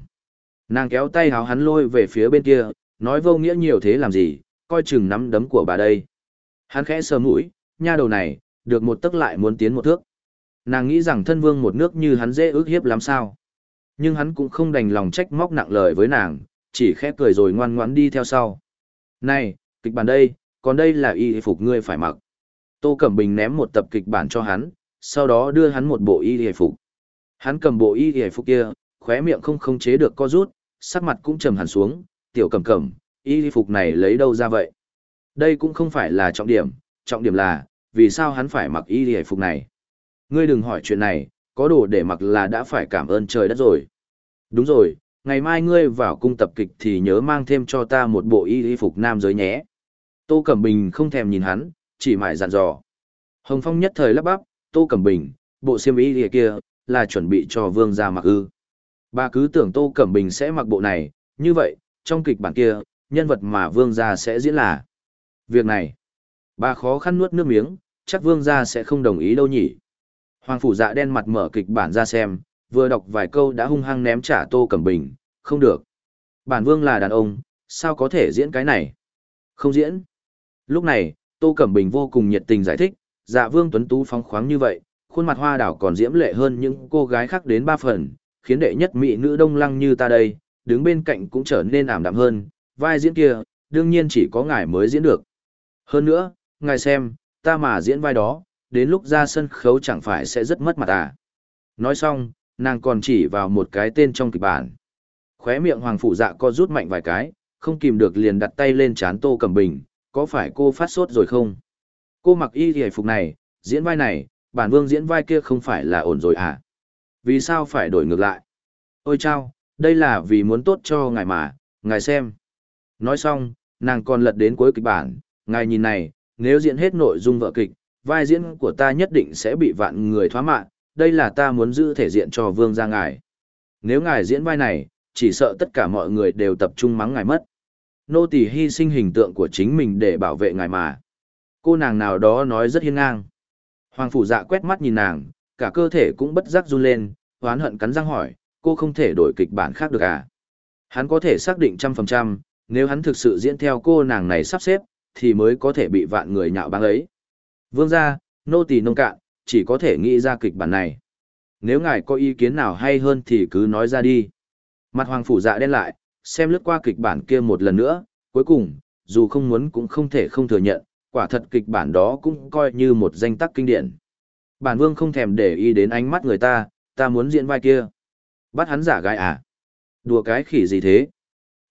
Nàng kéo tay háo hắn lôi về phía bên kia, nói vô nghĩa nhiều thế làm gì, coi chừng nắm đấm của bà đây. Hắn khẽ sờ mũi, nha đầu này, được một tức lại muốn tiến một thước. Nàng nghĩ rằng thân vương một nước như hắn dễ ước hiếp lắm sao. Nhưng hắn cũng không đành lòng trách móc nặng lời với nàng, chỉ khẽ cười rồi ngoan ngoãn đi theo sau. Này, kịch bản đây, còn đây là y phục ngươi phải mặc. Tô Cẩm Bình ném một tập kịch bản cho hắn, sau đó đưa hắn một bộ y phục. Hắn cầm bộ y phục kia, khóe miệng không khống chế được co rút, sắc mặt cũng trầm hẳn xuống, tiểu cẩm cẩm, y phục này lấy đâu ra vậy? Đây cũng không phải là trọng điểm, trọng điểm là, vì sao hắn phải mặc y phục này? Ngươi đừng hỏi chuyện này, có đồ để mặc là đã phải cảm ơn trời đất rồi. Đúng rồi, ngày mai ngươi vào cung tập kịch thì nhớ mang thêm cho ta một bộ y phục nam giới nhé. Tô Cẩm Bình không thèm nhìn hắn, chỉ mải dặn dò. Hồng Phong nhất thời lắp bắp, Tô Cẩm Bình, bộ xiêm y kia, là chuẩn bị cho vương gia mặc ư. Bà cứ tưởng Tô Cẩm Bình sẽ mặc bộ này, như vậy, trong kịch bản kia, nhân vật mà vương gia sẽ diễn là. Việc này, bà khó khăn nuốt nước miếng, chắc vương gia sẽ không đồng ý đâu nhỉ. Hoàng phủ dạ đen mặt mở kịch bản ra xem, vừa đọc vài câu đã hung hăng ném trả Tô Cẩm Bình, không được. Bản vương là đàn ông, sao có thể diễn cái này? Không diễn. Lúc này, Tô Cẩm Bình vô cùng nhiệt tình giải thích, dạ vương tuấn tú phóng khoáng như vậy, khuôn mặt hoa đảo còn diễm lệ hơn những cô gái khác đến ba phần, khiến đệ nhất mỹ nữ đông lăng như ta đây, đứng bên cạnh cũng trở nên ảm đạm hơn, vai diễn kia, đương nhiên chỉ có ngài mới diễn được. Hơn nữa, ngài xem, ta mà diễn vai đó, đến lúc ra sân khấu chẳng phải sẽ rất mất mặt à. Nói xong, nàng còn chỉ vào một cái tên trong kịch bản. Khóe miệng hoàng Phủ dạ co rút mạnh vài cái, không kìm được liền đặt tay lên chán tô cầm bình, có phải cô phát sốt rồi không? Cô mặc y hề phục này, diễn vai này, bản vương diễn vai kia không phải là ổn rồi à? Vì sao phải đổi ngược lại? Ôi chao, đây là vì muốn tốt cho ngài mà, ngài xem. Nói xong, nàng còn lật đến cuối kịch bản, ngài nhìn này, nếu diễn hết nội dung vợ kịch, vai diễn của ta nhất định sẽ bị vạn người thoá mạ, đây là ta muốn giữ thể diện cho vương gia ngài. Nếu ngài diễn vai này, chỉ sợ tất cả mọi người đều tập trung mắng ngài mất. Nô tỳ hy sinh hình tượng của chính mình để bảo vệ ngài mà. Cô nàng nào đó nói rất hiên ngang. Hoàng phủ dạ quét mắt nhìn nàng, cả cơ thể cũng bất giác run lên, hoán hận cắn răng hỏi, cô không thể đổi kịch bản khác được à? Hắn có thể xác định trăm phần trăm, nếu hắn thực sự diễn theo cô nàng này sắp xếp, thì mới có thể bị vạn người nhạo báng ấy. Vương gia, nô tỳ nông cạn, chỉ có thể nghĩ ra kịch bản này. Nếu ngài có ý kiến nào hay hơn thì cứ nói ra đi. Mặt hoàng phủ dạ đen lại, xem lướt qua kịch bản kia một lần nữa, cuối cùng, dù không muốn cũng không thể không thừa nhận, quả thật kịch bản đó cũng coi như một danh tác kinh điển. Bản vương không thèm để ý đến ánh mắt người ta, ta muốn diễn vai kia. Bắt hắn giả gái à? Đùa cái khỉ gì thế?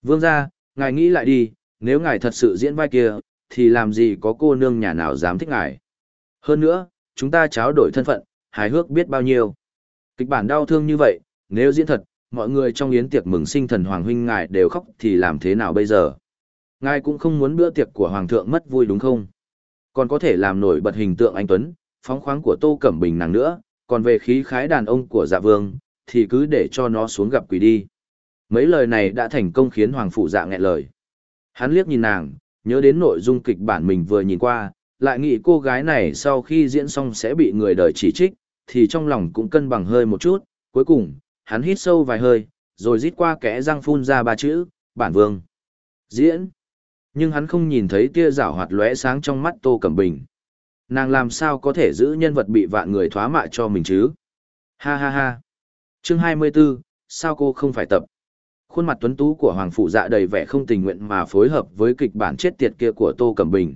Vương gia ngài nghĩ lại đi, nếu ngài thật sự diễn vai kia, thì làm gì có cô nương nhà nào dám thích ngài? Hơn nữa, chúng ta tráo đổi thân phận, hài hước biết bao nhiêu. Kịch bản đau thương như vậy, nếu diễn thật, mọi người trong yến tiệc mừng sinh thần hoàng huynh ngài đều khóc thì làm thế nào bây giờ? Ngài cũng không muốn bữa tiệc của hoàng thượng mất vui đúng không? Còn có thể làm nổi bật hình tượng anh Tuấn, phóng khoáng của Tô Cẩm Bình nàng nữa, còn về khí khái đàn ông của dạ vương, thì cứ để cho nó xuống gặp quỷ đi. Mấy lời này đã thành công khiến Hoàng Phụ dạ nghẹn lời. Hắn liếc nhìn nàng, nhớ đến nội dung kịch bản mình vừa nhìn qua, lại nghĩ cô gái này sau khi diễn xong sẽ bị người đời chỉ trích, thì trong lòng cũng cân bằng hơi một chút, cuối cùng, hắn hít sâu vài hơi, rồi rít qua kẽ răng phun ra ba chữ, bản vương. Diễn. Nhưng hắn không nhìn thấy tia rảo hoạt lóe sáng trong mắt Tô Cẩm Bình. Nàng làm sao có thể giữ nhân vật bị vạn người thoá mạ cho mình chứ? Ha ha ha. Chương 24, sao cô không phải tập? Khuôn mặt tuấn tú của Hoàng Phụ Dạ đầy vẻ không tình nguyện mà phối hợp với kịch bản chết tiệt kia của Tô Cẩm Bình.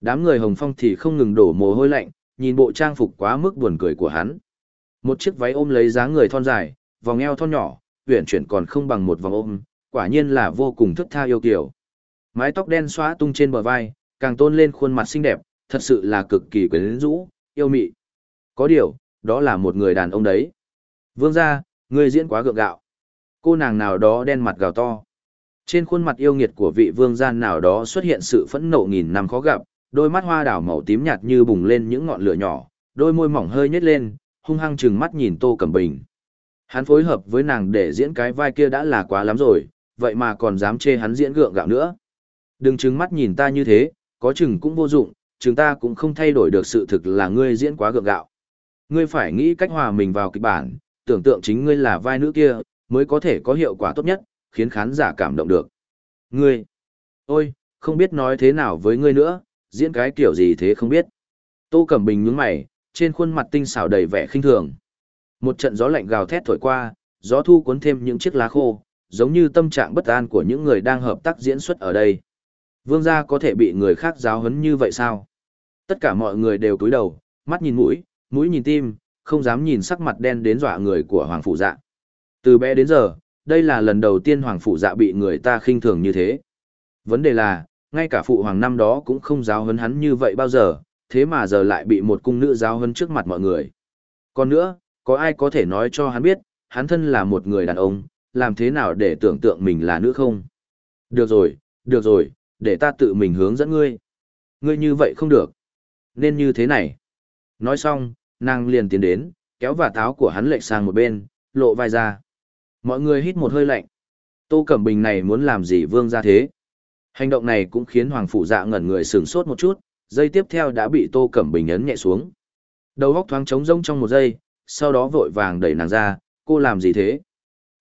Đám người Hồng Phong thì không ngừng đổ mồ hôi lạnh, nhìn bộ trang phục quá mức buồn cười của hắn. Một chiếc váy ôm lấy dáng người thon dài, vòng eo thon nhỏ, uyển chuyển còn không bằng một vòng ôm, quả nhiên là vô cùng thức tha yêu kiều. Mái tóc đen xóa tung trên bờ vai, càng tôn lên khuôn mặt xinh đẹp, thật sự là cực kỳ quyến rũ, yêu mị. Có điều, đó là một người đàn ông đấy. Vương gia, người diễn quá gượng gạo. Cô nàng nào đó đen mặt gào to. Trên khuôn mặt yêu nghiệt của vị vương gia nào đó xuất hiện sự phẫn nộ nghìn năm khó gặp, đôi mắt hoa đảo màu tím nhạt như bùng lên những ngọn lửa nhỏ, đôi môi mỏng hơi nhếch lên, hung hăng trừng mắt nhìn Tô Cẩm Bình. Hắn phối hợp với nàng để diễn cái vai kia đã là quá lắm rồi, vậy mà còn dám chê hắn diễn gượng gạo nữa. Đừng trừng mắt nhìn ta như thế, có chừng cũng vô dụng, chừng ta cũng không thay đổi được sự thực là ngươi diễn quá gượng gạo. Ngươi phải nghĩ cách hòa mình vào kịch bản, tưởng tượng chính ngươi là vai nữ kia, mới có thể có hiệu quả tốt nhất, khiến khán giả cảm động được. Ngươi, ôi, không biết nói thế nào với ngươi nữa, diễn cái kiểu gì thế không biết. Tô Cẩm Bình nhướng mày, trên khuôn mặt tinh xảo đầy vẻ khinh thường. Một trận gió lạnh gào thét thổi qua, gió thu cuốn thêm những chiếc lá khô, giống như tâm trạng bất an của những người đang hợp tác diễn xuất ở đây. Vương gia có thể bị người khác giáo huấn như vậy sao? Tất cả mọi người đều cúi đầu, mắt nhìn mũi, mũi nhìn tim, không dám nhìn sắc mặt đen đến dọa người của Hoàng Phủ Dạ. Từ bé đến giờ, đây là lần đầu tiên Hoàng Phụ Dạ bị người ta khinh thường như thế. Vấn đề là, ngay cả Phụ Hoàng năm đó cũng không giáo hấn hắn như vậy bao giờ, thế mà giờ lại bị một cung nữ giáo hấn trước mặt mọi người. Còn nữa, có ai có thể nói cho hắn biết, hắn thân là một người đàn ông, làm thế nào để tưởng tượng mình là nữ không? Được rồi, được rồi, để ta tự mình hướng dẫn ngươi. Ngươi như vậy không được. Nên như thế này. Nói xong, nàng liền tiến đến, kéo và táo của hắn lệch sang một bên, lộ vai ra. Mọi người hít một hơi lạnh. Tô Cẩm Bình này muốn làm gì vương ra thế? Hành động này cũng khiến Hoàng Phủ Dạ ngẩn người sửng sốt một chút, giây tiếp theo đã bị Tô Cẩm Bình ấn nhẹ xuống. Đầu góc thoáng trống rông trong một giây, sau đó vội vàng đẩy nàng ra, cô làm gì thế?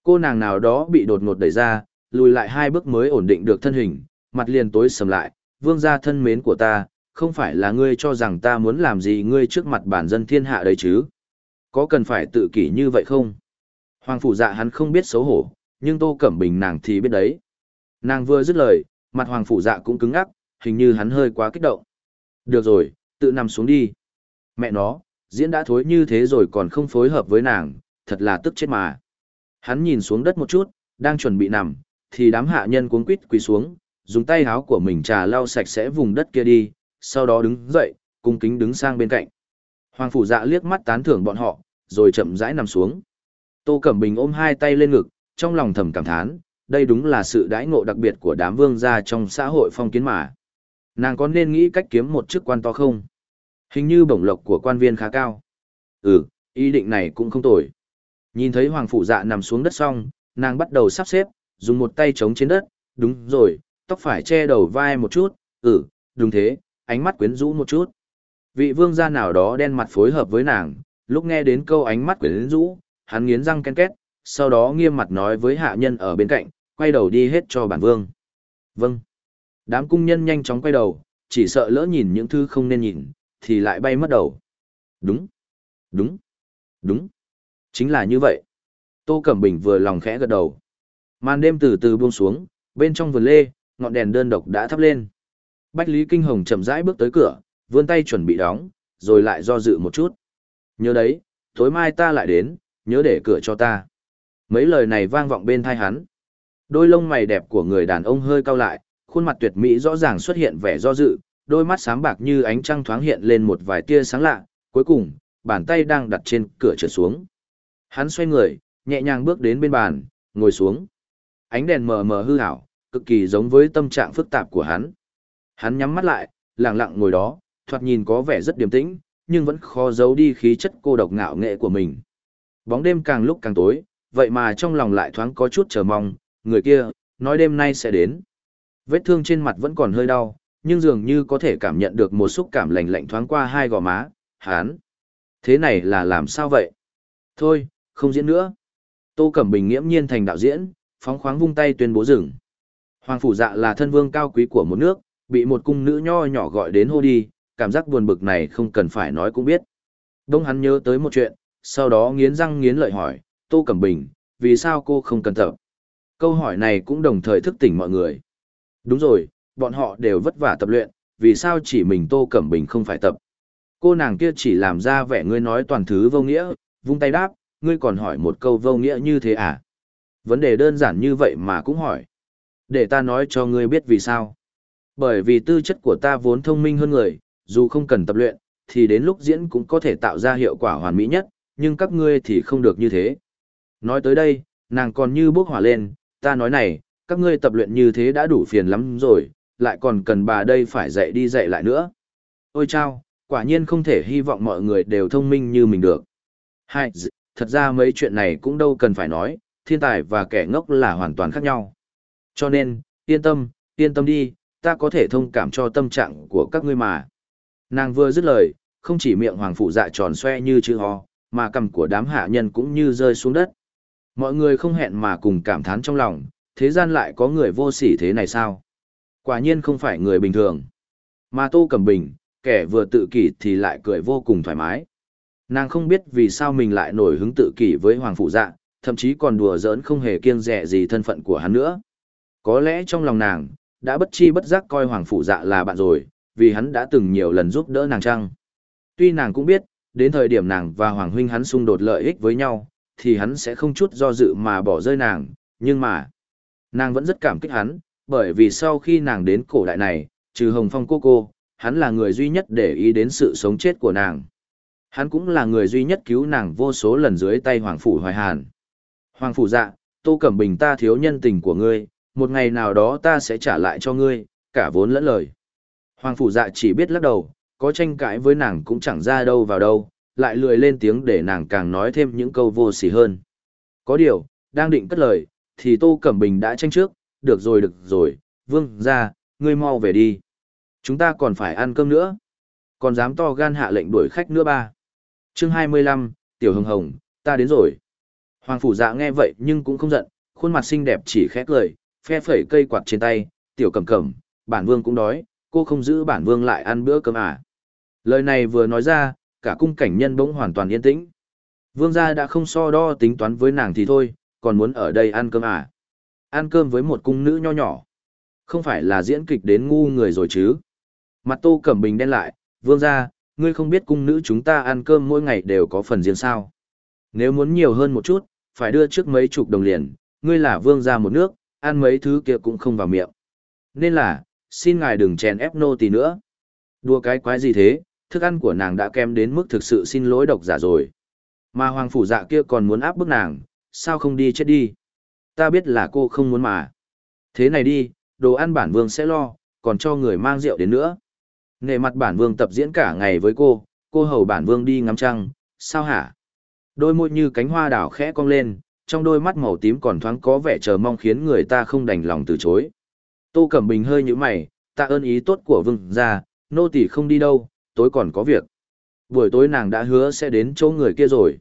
Cô nàng nào đó bị đột ngột đẩy ra, lùi lại hai bước mới ổn định được thân hình, mặt liền tối sầm lại, vương gia thân mến của ta, không phải là ngươi cho rằng ta muốn làm gì ngươi trước mặt bản dân thiên hạ đấy chứ? Có cần phải tự kỷ như vậy không? Hoàng phủ dạ hắn không biết xấu hổ, nhưng tô cẩm bình nàng thì biết đấy. Nàng vừa dứt lời, mặt hoàng phủ dạ cũng cứng ngắc, hình như hắn hơi quá kích động. Được rồi, tự nằm xuống đi. Mẹ nó, diễn đã thối như thế rồi còn không phối hợp với nàng, thật là tức chết mà. Hắn nhìn xuống đất một chút, đang chuẩn bị nằm, thì đám hạ nhân cuống quít quỳ xuống, dùng tay háo của mình trà lau sạch sẽ vùng đất kia đi, sau đó đứng dậy, cung kính đứng sang bên cạnh. Hoàng phủ dạ liếc mắt tán thưởng bọn họ, rồi chậm rãi nằm xuống. Tô Cẩm Bình ôm hai tay lên ngực, trong lòng thầm cảm thán, đây đúng là sự đãi ngộ đặc biệt của đám vương gia trong xã hội phong kiến mà. Nàng có nên nghĩ cách kiếm một chức quan to không? Hình như bổng lộc của quan viên khá cao. Ừ, ý định này cũng không tồi. Nhìn thấy hoàng phủ dạ nằm xuống đất xong, nàng bắt đầu sắp xếp, dùng một tay chống trên đất, đúng rồi, tóc phải che đầu vai một chút, ừ, đúng thế, ánh mắt quyến rũ một chút. Vị vương gia nào đó đen mặt phối hợp với nàng, lúc nghe đến câu ánh mắt quyến rũ, hắn nghiến răng ken két, sau đó nghiêm mặt nói với hạ nhân ở bên cạnh, quay đầu đi hết cho bản vương. Vâng. Đám cung nhân nhanh chóng quay đầu, chỉ sợ lỡ nhìn những thứ không nên nhìn, thì lại bay mất đầu. Đúng. Đúng. Đúng. Chính là như vậy. Tô Cẩm Bình vừa lòng khẽ gật đầu. Màn đêm từ từ buông xuống, bên trong vườn lê, ngọn đèn đơn độc đã thắp lên. Bách Lý Kinh Hồng chậm rãi bước tới cửa, vươn tay chuẩn bị đóng, rồi lại do dự một chút. Nhớ đấy, tối mai ta lại đến, nhớ để cửa cho ta. Mấy lời này vang vọng bên thai hắn. Đôi lông mày đẹp của người đàn ông hơi cau lại, khuôn mặt tuyệt mỹ rõ ràng xuất hiện vẻ do dự, đôi mắt sáng bạc như ánh trăng thoáng hiện lên một vài tia sáng lạ, cuối cùng, bàn tay đang đặt trên cửa trượt xuống. Hắn xoay người, nhẹ nhàng bước đến bên bàn, ngồi xuống. Ánh đèn mờ mờ hư ảo, cực kỳ giống với tâm trạng phức tạp của hắn. Hắn nhắm mắt lại, lặng lặng ngồi đó, thoạt nhìn có vẻ rất điềm tĩnh, nhưng vẫn khó giấu đi khí chất cô độc ngạo nghệ của mình. Bóng đêm càng lúc càng tối, vậy mà trong lòng lại thoáng có chút chờ mong, người kia, nói đêm nay sẽ đến. Vết thương trên mặt vẫn còn hơi đau, nhưng dường như có thể cảm nhận được một xúc cảm lạnh lạnh thoáng qua hai gò má, Hán, Thế này là làm sao vậy? Thôi, không diễn nữa. Tô Cẩm Bình nghiễm nhiên thành đạo diễn, phóng khoáng vung tay tuyên bố dừng. Hoàng phủ dạ là thân vương cao quý của một nước, bị một cung nữ nho nhỏ gọi đến hô đi, cảm giác buồn bực này không cần phải nói cũng biết. Đông hắn nhớ tới một chuyện, sau đó nghiến răng nghiến lợi hỏi, Tô Cẩm Bình, vì sao cô không cần tập? Câu hỏi này cũng đồng thời thức tỉnh mọi người. Đúng rồi, bọn họ đều vất vả tập luyện, vì sao chỉ mình Tô Cẩm Bình không phải tập? Cô nàng kia chỉ làm ra vẻ ngươi nói toàn thứ vô nghĩa, vung tay đáp, ngươi còn hỏi một câu vô nghĩa như thế à? Vấn đề đơn giản như vậy mà cũng hỏi. Để ta nói cho ngươi biết vì sao. Bởi vì tư chất của ta vốn thông minh hơn người, dù không cần tập luyện, thì đến lúc diễn cũng có thể tạo ra hiệu quả hoàn mỹ nhất, nhưng các ngươi thì không được như thế. Nói tới đây, nàng còn như bốc hỏa lên, ta nói này, các ngươi tập luyện như thế đã đủ phiền lắm rồi, lại còn cần bà đây phải dạy đi dạy lại nữa. Ôi chao, quả nhiên không thể hy vọng mọi người đều thông minh như mình được. Hai, thật ra mấy chuyện này cũng đâu cần phải nói, thiên tài và kẻ ngốc là hoàn toàn khác nhau. Cho nên, yên tâm, yên tâm đi, ta có thể thông cảm cho tâm trạng của các ngươi mà. Nàng vừa dứt lời, không chỉ miệng hoàng phụ dạ tròn xoe như chữ ho, mà cầm của đám hạ nhân cũng như rơi xuống đất. Mọi người không hẹn mà cùng cảm thán trong lòng, thế gian lại có người vô sỉ thế này sao? Quả nhiên không phải người bình thường. Mà Tô Cẩm Bình, kẻ vừa tự kỷ thì lại cười vô cùng thoải mái. Nàng không biết vì sao mình lại nổi hứng tự kỷ với Hoàng Phụ Dạ, thậm chí còn đùa giỡn không hề kiêng dè gì thân phận của hắn nữa. Có lẽ trong lòng nàng, đã bất chi bất giác coi Hoàng Phụ Dạ là bạn rồi, vì hắn đã từng nhiều lần giúp đỡ nàng chăng. Tuy nàng cũng biết, đến thời điểm nàng và Hoàng Huynh hắn xung đột lợi ích với nhau, thì hắn sẽ không chút do dự mà bỏ rơi nàng, nhưng mà, nàng vẫn rất cảm kích hắn, bởi vì sau khi nàng đến cổ đại này, trừ Hồng Phong cô cô, hắn là người duy nhất để ý đến sự sống chết của nàng. Hắn cũng là người duy nhất cứu nàng vô số lần dưới tay Hoàng Phủ Hoài Hàn. Hoàng Phủ dạ, Tô Cẩm Bình ta thiếu nhân tình của ngươi, một ngày nào đó ta sẽ trả lại cho ngươi, cả vốn lẫn lời. Hoàng Phủ dạ chỉ biết lắc đầu, có tranh cãi với nàng cũng chẳng ra đâu vào đâu, lại lười lên tiếng để nàng càng nói thêm những câu vô sỉ hơn. Có điều, đang định cất lời, thì Tô Cẩm Bình đã tranh trước, được rồi được rồi, vương ra, ngươi mau về đi. Chúng ta còn phải ăn cơm nữa. Còn dám to gan hạ lệnh đuổi khách nữa ba. chương 25, Tiểu Hồng Hồng, ta đến rồi. Hoàng Phủ Dạ nghe vậy nhưng cũng không giận, khuôn mặt xinh đẹp chỉ khẽ cười, phe phẩy cây quạt trên tay, Tiểu Cẩm Cẩm, bản vương cũng đói, cô không giữ bản vương lại ăn bữa cơm à. Lời này vừa nói ra, cả cung cảnh nhân bỗng hoàn toàn yên tĩnh. Vương gia đã không so đo tính toán với nàng thì thôi, còn muốn ở đây ăn cơm à? Ăn cơm với một cung nữ nho nhỏ. Không phải là diễn kịch đến ngu người rồi chứ? Mặt tô cẩm bình đen lại, vương gia, ngươi không biết cung nữ chúng ta ăn cơm mỗi ngày đều có phần riêng sao. Nếu muốn nhiều hơn một chút, phải đưa trước mấy chục đồng liền, ngươi là vương gia một nước, ăn mấy thứ kia cũng không vào miệng. Nên là, xin ngài đừng chèn ép nô tỳ nữa. Đùa cái quái gì thế, thức ăn của nàng đã kém đến mức thực sự xin lỗi độc giả rồi. Mà hoàng phủ dạ kia còn muốn áp bức nàng, sao không đi chết đi. Ta biết là cô không muốn mà. Thế này đi, đồ ăn bản vương sẽ lo, còn cho người mang rượu đến nữa. Nề mặt bản vương tập diễn cả ngày với cô, cô hầu bản vương đi ngắm trăng, sao hả? Đôi môi như cánh hoa đảo khẽ cong lên, trong đôi mắt màu tím còn thoáng có vẻ chờ mong khiến người ta không đành lòng từ chối. Tô Cẩm Bình hơi như mày, ta ơn ý tốt của vương ra, nô tỳ không đi đâu, tối còn có việc. Buổi tối nàng đã hứa sẽ đến chỗ người kia rồi.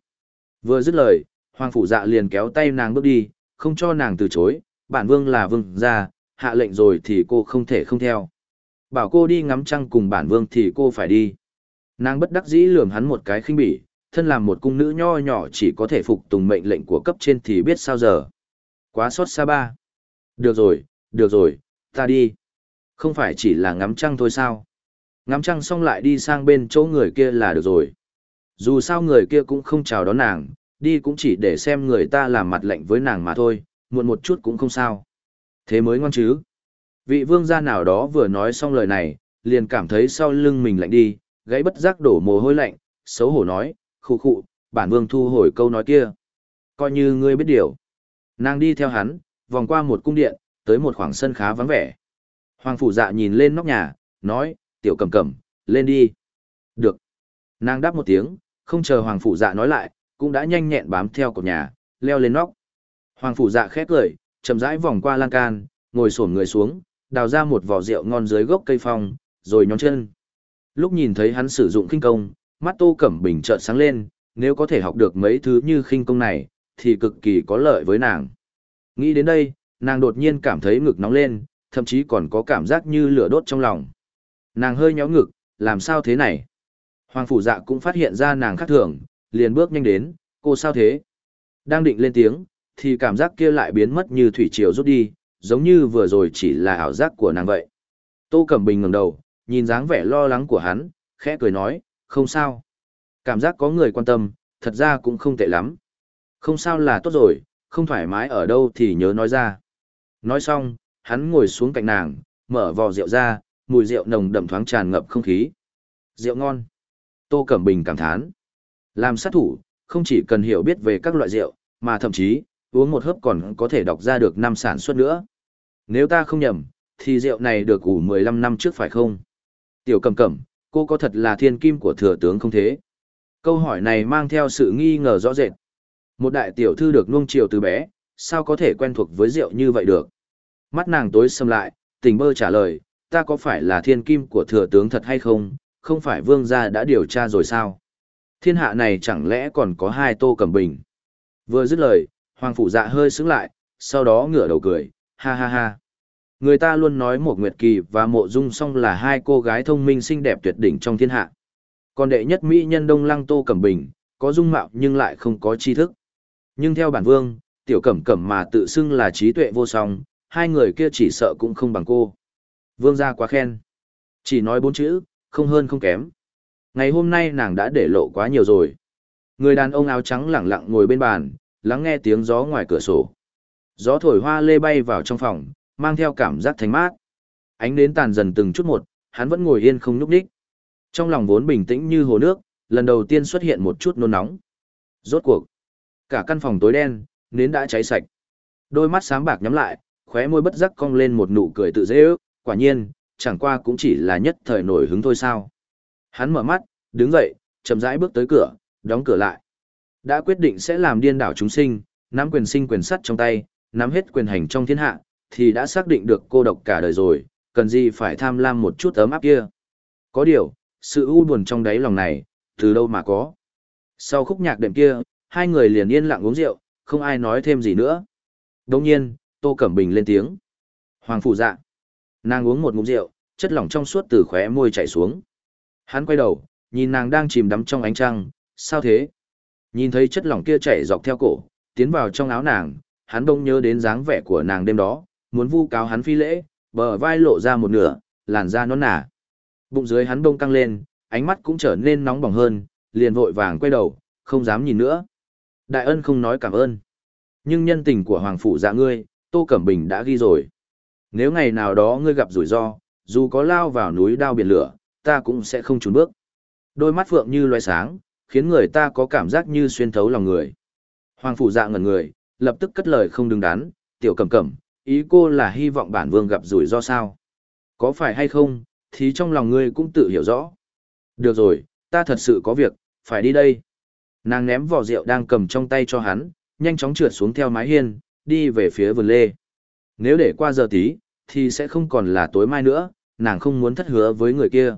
Vừa dứt lời, Hoàng Phủ Dạ liền kéo tay nàng bước đi, không cho nàng từ chối, bản vương là vương gia, hạ lệnh rồi thì cô không thể không theo. Bảo cô đi ngắm trăng cùng bản vương thì cô phải đi. Nàng bất đắc dĩ lườm hắn một cái khinh bỉ, thân làm một cung nữ nho nhỏ chỉ có thể phục tùng mệnh lệnh của cấp trên thì biết sao giờ. Quá xót xa ba. Được rồi, được rồi, ta đi. Không phải chỉ là ngắm trăng thôi sao? Ngắm trăng xong lại đi sang bên chỗ người kia là được rồi. Dù sao người kia cũng không chào đón nàng, đi cũng chỉ để xem người ta làm mặt lạnh với nàng mà thôi, muộn một chút cũng không sao. Thế mới ngon chứ. Vị vương gia nào đó vừa nói xong lời này, liền cảm thấy sau lưng mình lạnh đi, gãy bất giác đổ mồ hôi lạnh, xấu hổ nói, khụ khụ, bản vương thu hồi câu nói kia. Coi như ngươi biết điều. Nàng đi theo hắn, vòng qua một cung điện, tới một khoảng sân khá vắng vẻ. Hoàng phủ dạ nhìn lên nóc nhà, nói, tiểu cầm cầm, lên đi. Được. Nàng đáp một tiếng, không chờ hoàng phủ dạ nói lại, cũng đã nhanh nhẹn bám theo cột nhà, leo lên nóc. Hoàng phủ dạ khét cười, chậm rãi vòng qua lan can, ngồi xổm người xuống, đào ra một vỏ rượu ngon dưới gốc cây phong, rồi nhón chân. Lúc nhìn thấy hắn sử dụng khinh công, mắt Tô Cẩm Bình chợt sáng lên, nếu có thể học được mấy thứ như khinh công này, thì cực kỳ có lợi với nàng. Nghĩ đến đây, nàng đột nhiên cảm thấy ngực nóng lên, thậm chí còn có cảm giác như lửa đốt trong lòng. Nàng hơi nhó ngực, làm sao thế này? Hoàng phủ dạ cũng phát hiện ra nàng khác thường, liền bước nhanh đến, cô sao thế? Đang định lên tiếng, thì cảm giác kia lại biến mất như thủy triều rút đi, giống như vừa rồi chỉ là ảo giác của nàng vậy. Tô Cẩm Bình ngẩng đầu, nhìn dáng vẻ lo lắng của hắn, khẽ cười nói, không sao. Cảm giác có người quan tâm, thật ra cũng không tệ lắm. Không sao là tốt rồi, không thoải mái ở đâu thì nhớ nói ra. Nói xong, hắn ngồi xuống cạnh nàng, mở vò rượu ra, mùi rượu nồng đậm thoáng tràn ngập không khí. Rượu ngon. Tô Cẩm Bình cảm thán. Làm sát thủ, không chỉ cần hiểu biết về các loại rượu, mà thậm chí, uống một hớp còn có thể đọc ra được năm sản xuất nữa. Nếu ta không nhầm, thì rượu này được ủ 15 năm trước phải không? Tiểu Cẩm Cẩm, cô có thật là thiên kim của thừa tướng không thế? Câu hỏi này mang theo sự nghi ngờ rõ rệt. Một đại tiểu thư được nuông chiều từ bé, sao có thể quen thuộc với rượu như vậy được? Mắt nàng tối sầm lại, tình bơ trả lời, ta có phải là thiên kim của thừa tướng thật hay không, không phải vương gia đã điều tra rồi sao? Thiên hạ này chẳng lẽ còn có hai tô cầm bình? Vừa dứt lời, hoàng phủ dạ hơi sững lại, sau đó ngửa đầu cười, ha ha ha. Người ta luôn nói một Nguyệt Kỳ và Mộ Dung Song là hai cô gái thông minh xinh đẹp tuyệt đỉnh trong thiên hạ. Còn đệ nhất mỹ nhân Đông Lăng Tô Cẩm Bình, có dung mạo nhưng lại không có tri thức. Nhưng theo bản vương, tiểu cẩm cẩm mà tự xưng là trí tuệ vô song, hai người kia chỉ sợ cũng không bằng cô. Vương gia quá khen. Chỉ nói bốn chữ, không hơn không kém. Ngày hôm nay nàng đã để lộ quá nhiều rồi. Người đàn ông áo trắng lẳng lặng ngồi bên bàn, lắng nghe tiếng gió ngoài cửa sổ. Gió thổi hoa lê bay vào trong phòng, mang theo cảm giác thanh mát. Ánh đến tàn dần từng chút một, hắn vẫn ngồi yên không nhúc nhích. Trong lòng vốn bình tĩnh như hồ nước, lần đầu tiên xuất hiện một chút nôn nóng. Rốt cuộc, cả căn phòng tối đen, nến đã cháy sạch. Đôi mắt sáng bạc nhắm lại, khóe môi bất giác cong lên một nụ cười tự dễ ước, quả nhiên, chẳng qua cũng chỉ là nhất thời nổi hứng thôi sao. Hắn mở mắt, đứng dậy, chậm rãi bước tới cửa, đóng cửa lại. Đã quyết định sẽ làm điên đảo chúng sinh, nắm quyền sinh quyền sắt trong tay, nắm hết quyền hành trong thiên hạ, thì đã xác định được cô độc cả đời rồi, cần gì phải tham lam một chút ấm áp kia. Có điều, sự u buồn trong đáy lòng này, từ đâu mà có. Sau khúc nhạc đệm kia, hai người liền yên lặng uống rượu, không ai nói thêm gì nữa. Đồng nhiên, Tô Cẩm Bình lên tiếng. Hoàng phủ dạ. Nàng uống một ngụm rượu, chất lỏng trong suốt từ khóe môi chảy xuống. Hắn quay đầu, nhìn nàng đang chìm đắm trong ánh trăng, sao thế? Nhìn thấy chất lỏng kia chảy dọc theo cổ, tiến vào trong áo nàng, hắn đông nhớ đến dáng vẻ của nàng đêm đó, muốn vu cáo hắn phi lễ, bờ vai lộ ra một nửa, làn da nón nả. Bụng dưới hắn đông căng lên, ánh mắt cũng trở nên nóng bỏng hơn, liền vội vàng quay đầu, không dám nhìn nữa. Đại ân không nói cảm ơn. Nhưng nhân tình của Hoàng Phủ dạ ngươi, Tô Cẩm Bình đã ghi rồi. Nếu ngày nào đó ngươi gặp rủi ro, dù có lao vào núi đao biển lửa, ta cũng sẽ không trốn bước. Đôi mắt phượng như loài sáng, khiến người ta có cảm giác như xuyên thấu lòng người. Hoàng Phủ dạ ngẩn người, lập tức cất lời không đứng đắn, tiểu cẩm cẩm, ý cô là hy vọng bản vương gặp rủi ro sao? Có phải hay không, thì trong lòng ngươi cũng tự hiểu rõ. Được rồi, ta thật sự có việc, phải đi đây. Nàng ném vỏ rượu đang cầm trong tay cho hắn, nhanh chóng trượt xuống theo mái hiên, đi về phía vườn lê. Nếu để qua giờ tí, thì sẽ không còn là tối mai nữa, nàng không muốn thất hứa với người kia.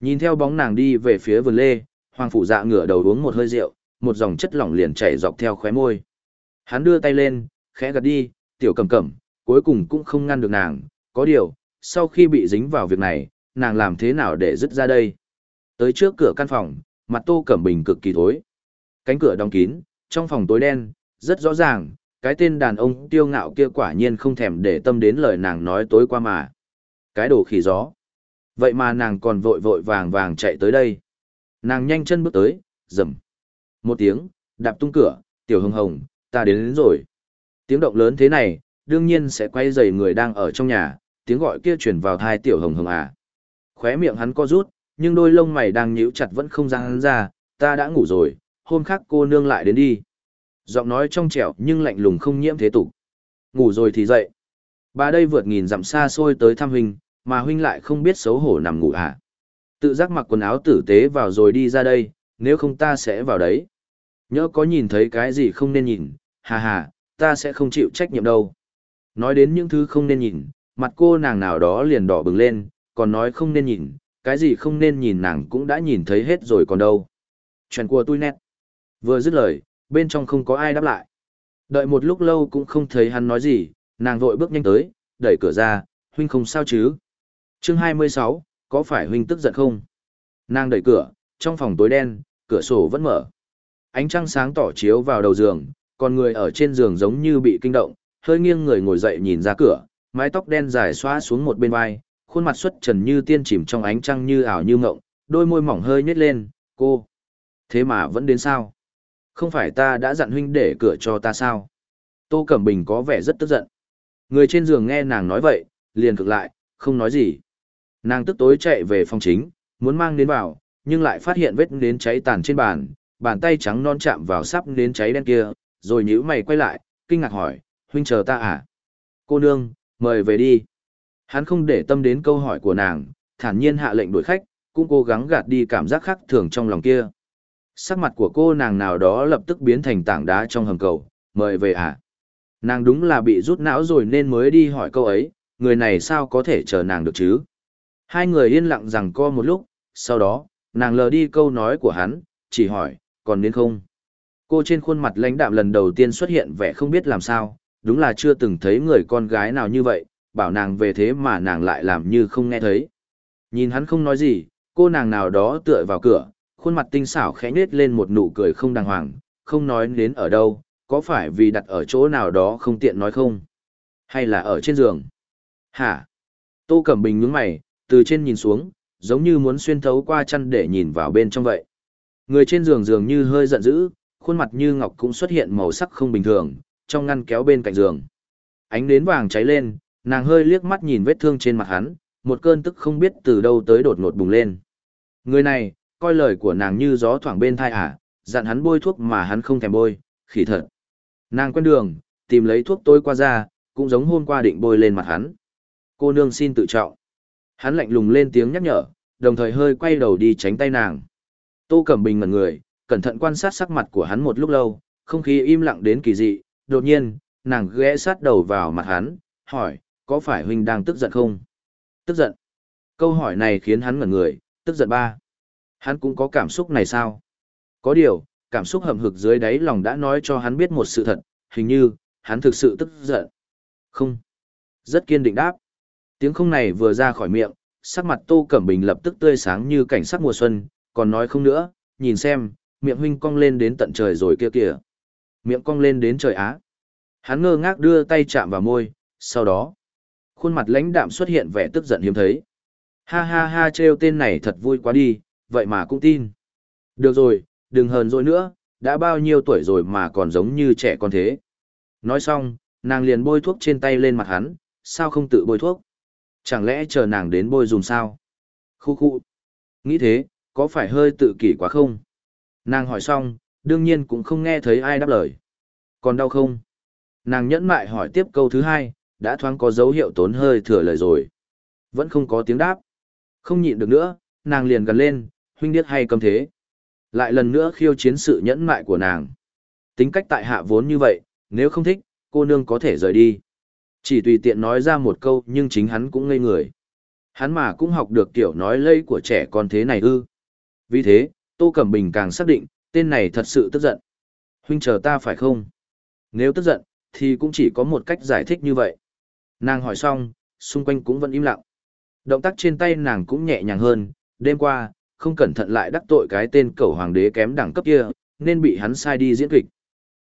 Nhìn theo bóng nàng đi về phía vườn lê, hoàng phủ dạ ngửa đầu uống một hơi rượu, một dòng chất lỏng liền chảy dọc theo khóe môi. Hắn đưa tay lên, khẽ gật đi, tiểu cầm cẩm, cuối cùng cũng không ngăn được nàng, có điều, sau khi bị dính vào việc này, nàng làm thế nào để dứt ra đây? Tới trước cửa căn phòng, mặt Tô Cẩm Bình cực kỳ thối. Cánh cửa đóng kín, trong phòng tối đen, rất rõ ràng, cái tên đàn ông tiêu ngạo kia quả nhiên không thèm để tâm đến lời nàng nói tối qua mà. Cái đồ khỉ gió. Vậy mà nàng còn vội vội vàng vàng chạy tới đây. Nàng nhanh chân bước tới, rầm. Một tiếng, đạp tung cửa, tiểu hồng hồng, ta đến, đến rồi. Tiếng động lớn thế này, đương nhiên sẽ quay dày người đang ở trong nhà, tiếng gọi kia chuyển vào thai tiểu hồng hồng à. Khóe miệng hắn co rút, nhưng đôi lông mày đang nhíu chặt vẫn không ra hắn ra, ta đã ngủ rồi, hôm khác cô nương lại đến đi. Giọng nói trong trẻo nhưng lạnh lùng không nhiễm thế tục. Ngủ rồi thì dậy. Bà đây vượt nghìn dặm xa xôi tới thăm huynh, mà huynh lại không biết xấu hổ nằm ngủ à. Tự giác mặc quần áo tử tế vào rồi đi ra đây, nếu không ta sẽ vào đấy. Nhớ có nhìn thấy cái gì không nên nhìn, hà hà, ta sẽ không chịu trách nhiệm đâu. Nói đến những thứ không nên nhìn, mặt cô nàng nào đó liền đỏ bừng lên, còn nói không nên nhìn, cái gì không nên nhìn nàng cũng đã nhìn thấy hết rồi còn đâu. Chuyện của tôi nét. Vừa dứt lời, bên trong không có ai đáp lại. Đợi một lúc lâu cũng không thấy hắn nói gì, nàng vội bước nhanh tới, đẩy cửa ra, huynh không sao chứ. chương 26, có phải huynh tức giận không? Nàng đẩy cửa, trong phòng tối đen, cửa sổ vẫn mở. Ánh trăng sáng tỏ chiếu vào đầu giường, còn người ở trên giường giống như bị kinh động, hơi nghiêng người ngồi dậy nhìn ra cửa, mái tóc đen dài xóa xuống một bên vai, khuôn mặt xuất trần như tiên chìm trong ánh trăng như ảo như ngộng, đôi môi mỏng hơi nhếch lên, cô. Thế mà vẫn đến sao? Không phải ta đã dặn huynh để cửa cho ta sao? Tô Cẩm Bình có vẻ rất tức giận. Người trên giường nghe nàng nói vậy, liền cực lại, không nói gì. Nàng tức tối chạy về phòng chính, muốn mang đến vào, nhưng lại phát hiện vết nến cháy tàn trên bàn, bàn tay trắng non chạm vào sắp nến cháy đen kia, rồi nhíu mày quay lại, kinh ngạc hỏi, huynh chờ ta à? Cô nương, mời về đi. Hắn không để tâm đến câu hỏi của nàng, thản nhiên hạ lệnh đuổi khách, cũng cố gắng gạt đi cảm giác khác thường trong lòng kia. Sắc mặt của cô nàng nào đó lập tức biến thành tảng đá trong hầm cầu, mời về à? Nàng đúng là bị rút não rồi nên mới đi hỏi câu ấy, người này sao có thể chờ nàng được chứ? Hai người yên lặng rằng co một lúc, sau đó, nàng lờ đi câu nói của hắn, chỉ hỏi, còn đến không? Cô trên khuôn mặt lãnh đạm lần đầu tiên xuất hiện vẻ không biết làm sao, đúng là chưa từng thấy người con gái nào như vậy, bảo nàng về thế mà nàng lại làm như không nghe thấy. Nhìn hắn không nói gì, cô nàng nào đó tựa vào cửa, khuôn mặt tinh xảo khẽ nết lên một nụ cười không đàng hoàng, không nói đến ở đâu, có phải vì đặt ở chỗ nào đó không tiện nói không? Hay là ở trên giường? Hả? Tô Cẩm Bình nhướng mày, từ trên nhìn xuống, giống như muốn xuyên thấu qua chăn để nhìn vào bên trong vậy. Người trên giường dường như hơi giận dữ, khuôn mặt như ngọc cũng xuất hiện màu sắc không bình thường, trong ngăn kéo bên cạnh giường. Ánh nến vàng cháy lên, nàng hơi liếc mắt nhìn vết thương trên mặt hắn, một cơn tức không biết từ đâu tới đột ngột bùng lên. Người này, coi lời của nàng như gió thoảng bên thai à, dặn hắn bôi thuốc mà hắn không thèm bôi, khỉ thật. Nàng quen đường, tìm lấy thuốc tôi qua ra, cũng giống hôm qua định bôi lên mặt hắn. Cô nương xin tự trọng. Hắn lạnh lùng lên tiếng nhắc nhở, đồng thời hơi quay đầu đi tránh tay nàng. Tô Cẩm Bình ngẩn người, cẩn thận quan sát sắc mặt của hắn một lúc lâu, không khí im lặng đến kỳ dị, đột nhiên, nàng ghé sát đầu vào mặt hắn, hỏi, có phải huynh đang tức giận không? Tức giận. Câu hỏi này khiến hắn ngẩn người, tức giận ba. Hắn cũng có cảm xúc này sao? Có điều, cảm xúc hầm hực dưới đáy lòng đã nói cho hắn biết một sự thật, hình như, hắn thực sự tức giận. Không. Rất kiên định đáp. Tiếng không này vừa ra khỏi miệng, sắc mặt Tô Cẩm Bình lập tức tươi sáng như cảnh sắc mùa xuân, còn nói không nữa, nhìn xem, miệng huynh cong lên đến tận trời rồi kia kìa. Miệng cong lên đến trời á. Hắn ngơ ngác đưa tay chạm vào môi, sau đó, khuôn mặt lãnh đạm xuất hiện vẻ tức giận hiếm thấy. Ha ha ha trêu tên này thật vui quá đi, vậy mà cũng tin. Được rồi, đừng hờn rồi nữa, đã bao nhiêu tuổi rồi mà còn giống như trẻ con thế. Nói xong, nàng liền bôi thuốc trên tay lên mặt hắn, sao không tự bôi thuốc? Chẳng lẽ chờ nàng đến bôi dùng sao? Khu khu. Nghĩ thế, có phải hơi tự kỷ quá không? Nàng hỏi xong, đương nhiên cũng không nghe thấy ai đáp lời. Còn đau không? Nàng nhẫn mại hỏi tiếp câu thứ hai, đã thoáng có dấu hiệu tốn hơi thừa lời rồi. Vẫn không có tiếng đáp. Không nhịn được nữa, nàng liền gần lên, huynh điếc hay cầm thế. Lại lần nữa khiêu chiến sự nhẫn mại của nàng. Tính cách tại hạ vốn như vậy, nếu không thích, cô nương có thể rời đi. Chỉ tùy tiện nói ra một câu nhưng chính hắn cũng ngây người. Hắn mà cũng học được kiểu nói lây của trẻ con thế này ư. Vì thế, Tô Cẩm Bình càng xác định, tên này thật sự tức giận. Huynh chờ ta phải không? Nếu tức giận, thì cũng chỉ có một cách giải thích như vậy. Nàng hỏi xong, xung quanh cũng vẫn im lặng. Động tác trên tay nàng cũng nhẹ nhàng hơn, đêm qua, không cẩn thận lại đắc tội cái tên cẩu hoàng đế kém đẳng cấp kia, nên bị hắn sai đi diễn kịch.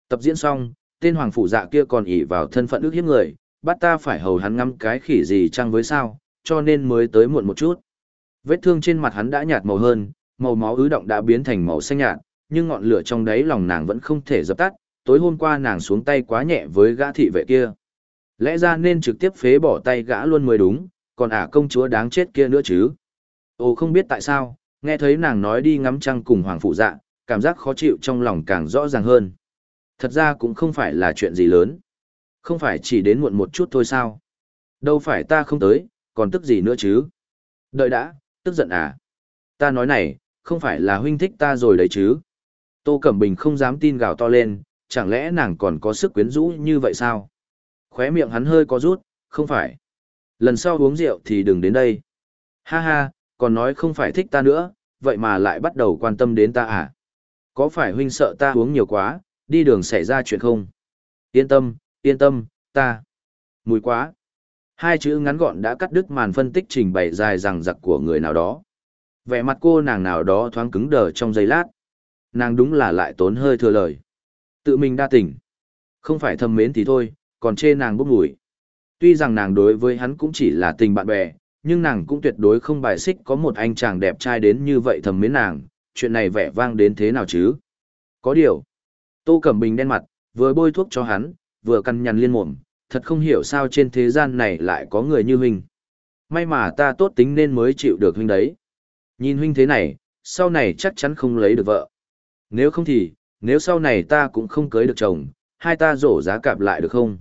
Tập diễn xong, tên hoàng phủ dạ kia còn ỷ vào thân phận ước hiếp người, bắt ta phải hầu hắn ngắm cái khỉ gì chăng với sao, cho nên mới tới muộn một chút. Vết thương trên mặt hắn đã nhạt màu hơn, màu máu ứ động đã biến thành màu xanh nhạt, nhưng ngọn lửa trong đáy lòng nàng vẫn không thể dập tắt, tối hôm qua nàng xuống tay quá nhẹ với gã thị vệ kia. Lẽ ra nên trực tiếp phế bỏ tay gã luôn mới đúng, còn ả công chúa đáng chết kia nữa chứ. Ồ không biết tại sao, nghe thấy nàng nói đi ngắm trăng cùng hoàng phụ dạ, cảm giác khó chịu trong lòng càng rõ ràng hơn. Thật ra cũng không phải là chuyện gì lớn. Không phải chỉ đến muộn một chút thôi sao. Đâu phải ta không tới, còn tức gì nữa chứ. Đợi đã, tức giận à. Ta nói này, không phải là huynh thích ta rồi đấy chứ. Tô Cẩm Bình không dám tin gào to lên, chẳng lẽ nàng còn có sức quyến rũ như vậy sao? Khóe miệng hắn hơi có rút, không phải. Lần sau uống rượu thì đừng đến đây. Ha ha, còn nói không phải thích ta nữa, vậy mà lại bắt đầu quan tâm đến ta à? Có phải huynh sợ ta uống nhiều quá, đi đường xảy ra chuyện không? Yên tâm, yên tâm, ta. Mùi quá. Hai chữ ngắn gọn đã cắt đứt màn phân tích trình bày dài rằng giặc của người nào đó. Vẻ mặt cô nàng nào đó thoáng cứng đờ trong giây lát. Nàng đúng là lại tốn hơi thừa lời. Tự mình đa tình. Không phải thầm mến thì thôi, còn chê nàng bốc mùi. Tuy rằng nàng đối với hắn cũng chỉ là tình bạn bè, nhưng nàng cũng tuyệt đối không bài xích có một anh chàng đẹp trai đến như vậy thầm mến nàng, chuyện này vẻ vang đến thế nào chứ? Có điều. Tô Cẩm Bình đen mặt, vừa bôi thuốc cho hắn, vừa căn nhằn liên mồm, thật không hiểu sao trên thế gian này lại có người như huynh. May mà ta tốt tính nên mới chịu được huynh đấy. Nhìn huynh thế này, sau này chắc chắn không lấy được vợ. Nếu không thì, nếu sau này ta cũng không cưới được chồng, hai ta rổ giá cạp lại được không?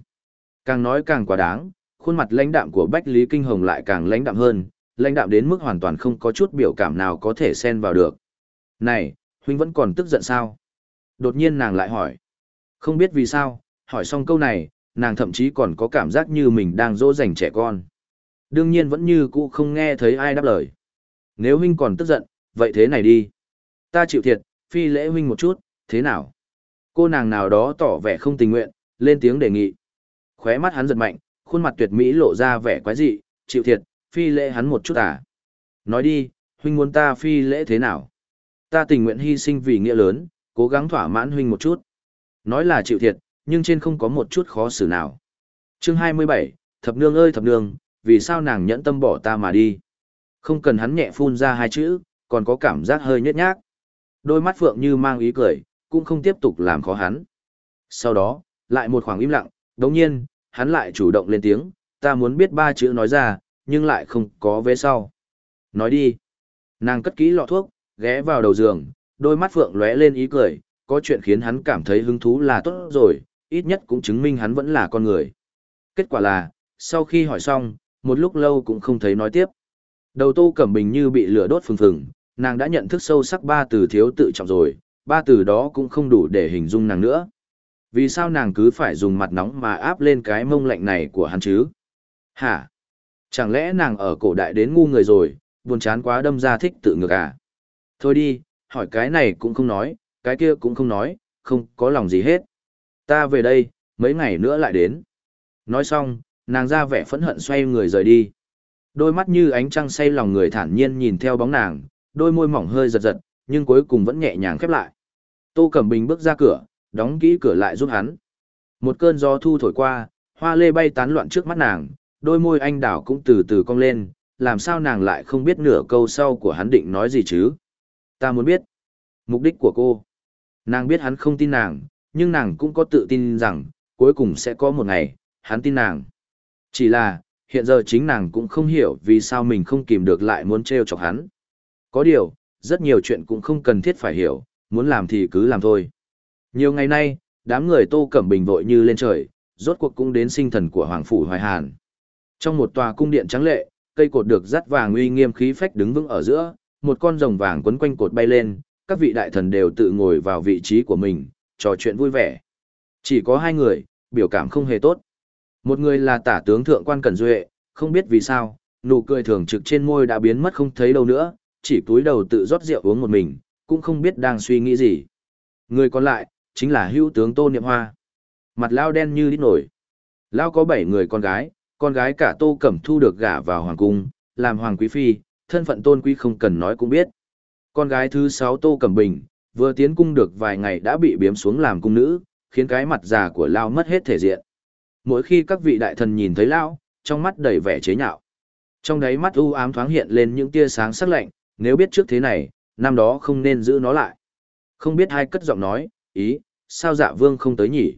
Càng nói càng quá đáng, khuôn mặt lãnh đạm của Bách Lý Kinh Hồng lại càng lãnh đạm hơn, lãnh đạm đến mức hoàn toàn không có chút biểu cảm nào có thể xen vào được. Này, huynh vẫn còn tức giận sao? Đột nhiên nàng lại hỏi. Không biết vì sao, hỏi xong câu này, nàng thậm chí còn có cảm giác như mình đang dỗ dành trẻ con. Đương nhiên vẫn như cũ không nghe thấy ai đáp lời. Nếu huynh còn tức giận, vậy thế này đi. Ta chịu thiệt, phi lễ huynh một chút, thế nào? Cô nàng nào đó tỏ vẻ không tình nguyện, lên tiếng đề nghị. Khóe mắt hắn giật mạnh, khuôn mặt tuyệt mỹ lộ ra vẻ quái dị, chịu thiệt, phi lễ hắn một chút à? Nói đi, huynh muốn ta phi lễ thế nào? Ta tình nguyện hy sinh vì nghĩa lớn, cố gắng thỏa mãn huynh một chút. Nói là chịu thiệt, nhưng trên không có một chút khó xử nào. Chương 27, thập nương ơi thập nương, vì sao nàng nhẫn tâm bỏ ta mà đi? Không cần hắn nhẹ phun ra hai chữ, còn có cảm giác hơi nhếch nhác. Đôi mắt phượng như mang ý cười, cũng không tiếp tục làm khó hắn. Sau đó, lại một khoảng im lặng, đồng nhiên, hắn lại chủ động lên tiếng, ta muốn biết ba chữ nói ra, nhưng lại không có vế sau. Nói đi. Nàng cất kỹ lọ thuốc, ghé vào đầu giường, đôi mắt phượng lóe lên ý cười, có chuyện khiến hắn cảm thấy hứng thú là tốt rồi, ít nhất cũng chứng minh hắn vẫn là con người. Kết quả là, sau khi hỏi xong, một lúc lâu cũng không thấy nói tiếp. Đầu tô cẩm bình như bị lửa đốt phừng phừng, nàng đã nhận thức sâu sắc ba từ thiếu tự trọng rồi, ba từ đó cũng không đủ để hình dung nàng nữa. Vì sao nàng cứ phải dùng mặt nóng mà áp lên cái mông lạnh này của hắn chứ? Hả? Chẳng lẽ nàng ở cổ đại đến ngu người rồi, buồn chán quá đâm ra thích tự ngược à? Thôi đi, hỏi cái này cũng không nói, cái kia cũng không nói, không có lòng gì hết. Ta về đây, mấy ngày nữa lại đến. Nói xong, nàng ra vẻ phẫn hận xoay người rời đi. Đôi mắt như ánh trăng say lòng người thản nhiên nhìn theo bóng nàng, đôi môi mỏng hơi giật giật, nhưng cuối cùng vẫn nhẹ nhàng khép lại. Tô Cẩm Bình bước ra cửa, đóng kỹ cửa lại giúp hắn. Một cơn gió thu thổi qua, hoa lê bay tán loạn trước mắt nàng, đôi môi anh đảo cũng từ từ cong lên, làm sao nàng lại không biết nửa câu sau của hắn định nói gì chứ? Ta muốn biết mục đích của cô. Nàng biết hắn không tin nàng, nhưng nàng cũng có tự tin rằng, cuối cùng sẽ có một ngày, hắn tin nàng. Chỉ là, hiện giờ chính nàng cũng không hiểu vì sao mình không kìm được lại muốn treo chọc hắn. Có điều, rất nhiều chuyện cũng không cần thiết phải hiểu, muốn làm thì cứ làm thôi. Nhiều ngày nay, đám người tô cẩm bình vội như lên trời, rốt cuộc cũng đến sinh thần của Hoàng Phủ Hoài Hàn. Trong một tòa cung điện trắng lệ, cây cột được dắt vàng uy nghiêm khí phách đứng vững ở giữa, một con rồng vàng quấn quanh cột bay lên, các vị đại thần đều tự ngồi vào vị trí của mình, trò chuyện vui vẻ. Chỉ có hai người, biểu cảm không hề tốt. Một người là tả tướng thượng quan Cẩn Duệ, không biết vì sao, nụ cười thường trực trên môi đã biến mất không thấy đâu nữa, chỉ túi đầu tự rót rượu uống một mình, cũng không biết đang suy nghĩ gì. Người còn lại, chính là hữu tướng Tô Niệm Hoa. Mặt lao đen như đít nổi. Lao có bảy người con gái, con gái cả Tô Cẩm Thu được gả vào hoàng cung, làm hoàng quý phi, thân phận tôn quý không cần nói cũng biết. Con gái thứ sáu Tô Cẩm Bình, vừa tiến cung được vài ngày đã bị biếm xuống làm cung nữ, khiến cái mặt già của Lao mất hết thể diện. Mỗi khi các vị đại thần nhìn thấy Lao, trong mắt đầy vẻ chế nhạo. Trong đáy mắt u ám thoáng hiện lên những tia sáng sắc lạnh, nếu biết trước thế này, năm đó không nên giữ nó lại. Không biết hai cất giọng nói, ý, sao dạ vương không tới nhỉ?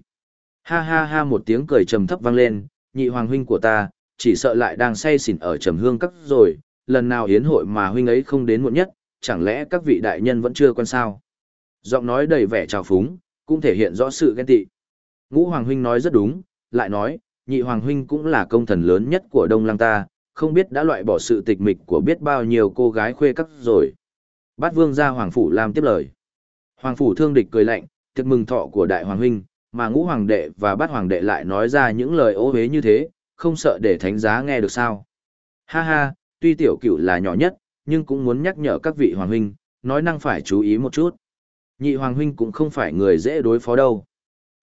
Ha ha ha một tiếng cười trầm thấp vang lên, nhị hoàng huynh của ta, chỉ sợ lại đang say xỉn ở trầm hương các rồi, lần nào hiến hội mà huynh ấy không đến muộn nhất, chẳng lẽ các vị đại nhân vẫn chưa quen sao? Giọng nói đầy vẻ trào phúng, cũng thể hiện rõ sự ghen tị. Ngũ Hoàng Huynh nói rất đúng, lại nói, nhị Hoàng Huynh cũng là công thần lớn nhất của Đông Lăng ta, không biết đã loại bỏ sự tịch mịch của biết bao nhiêu cô gái khuê các rồi. Bát Vương ra Hoàng Phủ làm tiếp lời. Hoàng Phủ thương địch cười lạnh, tiệc mừng thọ của Đại Hoàng Huynh, mà Ngũ Hoàng Đệ và Bát Hoàng Đệ lại nói ra những lời ô hế như thế, không sợ để thánh giá nghe được sao. Ha ha, tuy tiểu cửu là nhỏ nhất, nhưng cũng muốn nhắc nhở các vị hoàng huynh, nói năng phải chú ý một chút. Nhị hoàng huynh cũng không phải người dễ đối phó đâu.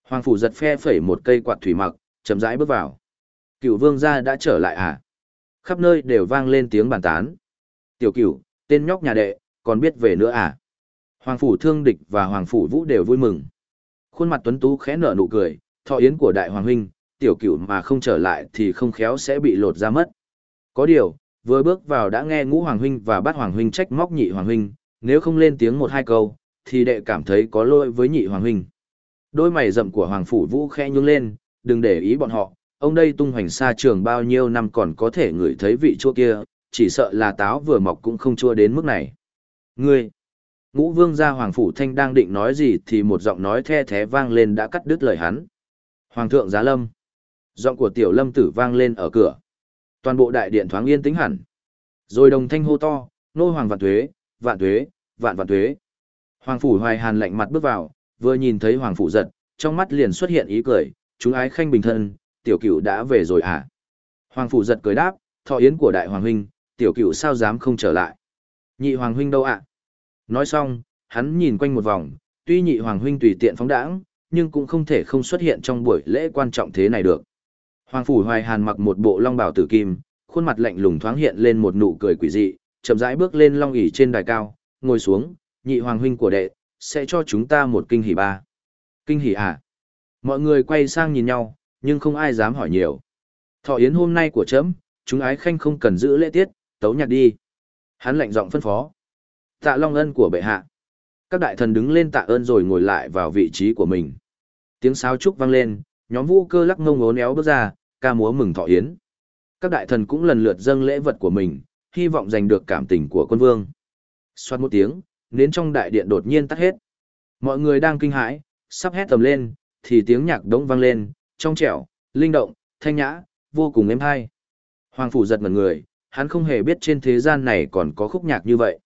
Hoàng phủ giật phe phẩy một cây quạt thủy mặc, chậm rãi bước vào. cửu vương gia đã trở lại à? Khắp nơi đều vang lên tiếng bàn tán. Tiểu cửu, tên nhóc nhà đệ, còn biết về nữa à? Hoàng phủ thương địch và hoàng phủ vũ đều vui mừng. Khuôn mặt tuấn tú khẽ nở nụ cười, thọ yến của đại hoàng huynh, tiểu cửu mà không trở lại thì không khéo sẽ bị lột ra mất. Có điều, vừa bước vào đã nghe ngũ hoàng huynh và bát hoàng huynh trách móc nhị hoàng huynh, nếu không lên tiếng một hai câu, thì đệ cảm thấy có lỗi với nhị hoàng huynh. Đôi mày rậm của hoàng phủ vũ khẽ nhướng lên, đừng để ý bọn họ, ông đây tung hoành xa trường bao nhiêu năm còn có thể ngửi thấy vị chua kia, chỉ sợ là táo vừa mọc cũng không chua đến mức này. Ngươi! Ngũ vương gia hoàng phủ thanh đang định nói gì thì một giọng nói the thé vang lên đã cắt đứt lời hắn. Hoàng thượng giá lâm! Giọng của tiểu lâm tử vang lên ở cửa. Toàn bộ đại điện thoáng yên tĩnh hẳn. Rồi đồng thanh hô to, nô hoàng vạn tuế, vạn tuế, vạn vạn tuế. Hoàng phủ hoài hàn lạnh mặt bước vào, vừa nhìn thấy hoàng phủ giật, trong mắt liền xuất hiện ý cười, chúng ái khanh bình thân, tiểu cửu đã về rồi à? Hoàng phủ giật cười đáp, thọ yến của đại hoàng huynh, tiểu cửu sao dám không trở lại? Nhị hoàng huynh đâu ạ? Nói xong, hắn nhìn quanh một vòng, tuy nhị hoàng huynh tùy tiện phóng đãng, nhưng cũng không thể không xuất hiện trong buổi lễ quan trọng thế này được. Hoàng phủ Hoài Hàn mặc một bộ long bào tử kim, khuôn mặt lạnh lùng thoáng hiện lên một nụ cười quỷ dị, chậm rãi bước lên long ỷ trên đài cao, ngồi xuống, nhị hoàng huynh của đệ, sẽ cho chúng ta một kinh hỉ ba. Kinh hỉ à? Mọi người quay sang nhìn nhau, nhưng không ai dám hỏi nhiều. Thọ yến hôm nay của chấm, chúng ái khanh không cần giữ lễ tiết, tấu nhạc đi. Hắn lạnh giọng phân phó. Tạ long ân của bệ hạ. Các đại thần đứng lên tạ ơn rồi ngồi lại vào vị trí của mình. Tiếng sáo trúc vang lên, nhóm vũ cơ lắc ngông ốn éo bước ra, ca múa mừng thọ yến. Các đại thần cũng lần lượt dâng lễ vật của mình, hy vọng giành được cảm tình của quân vương. Xoát một tiếng, nến trong đại điện đột nhiên tắt hết. Mọi người đang kinh hãi, sắp hét tầm lên, thì tiếng nhạc đống vang lên, trong trẻo, linh động, thanh nhã, vô cùng êm hay. Hoàng phủ giật ngẩn người, hắn không hề biết trên thế gian này còn có khúc nhạc như vậy.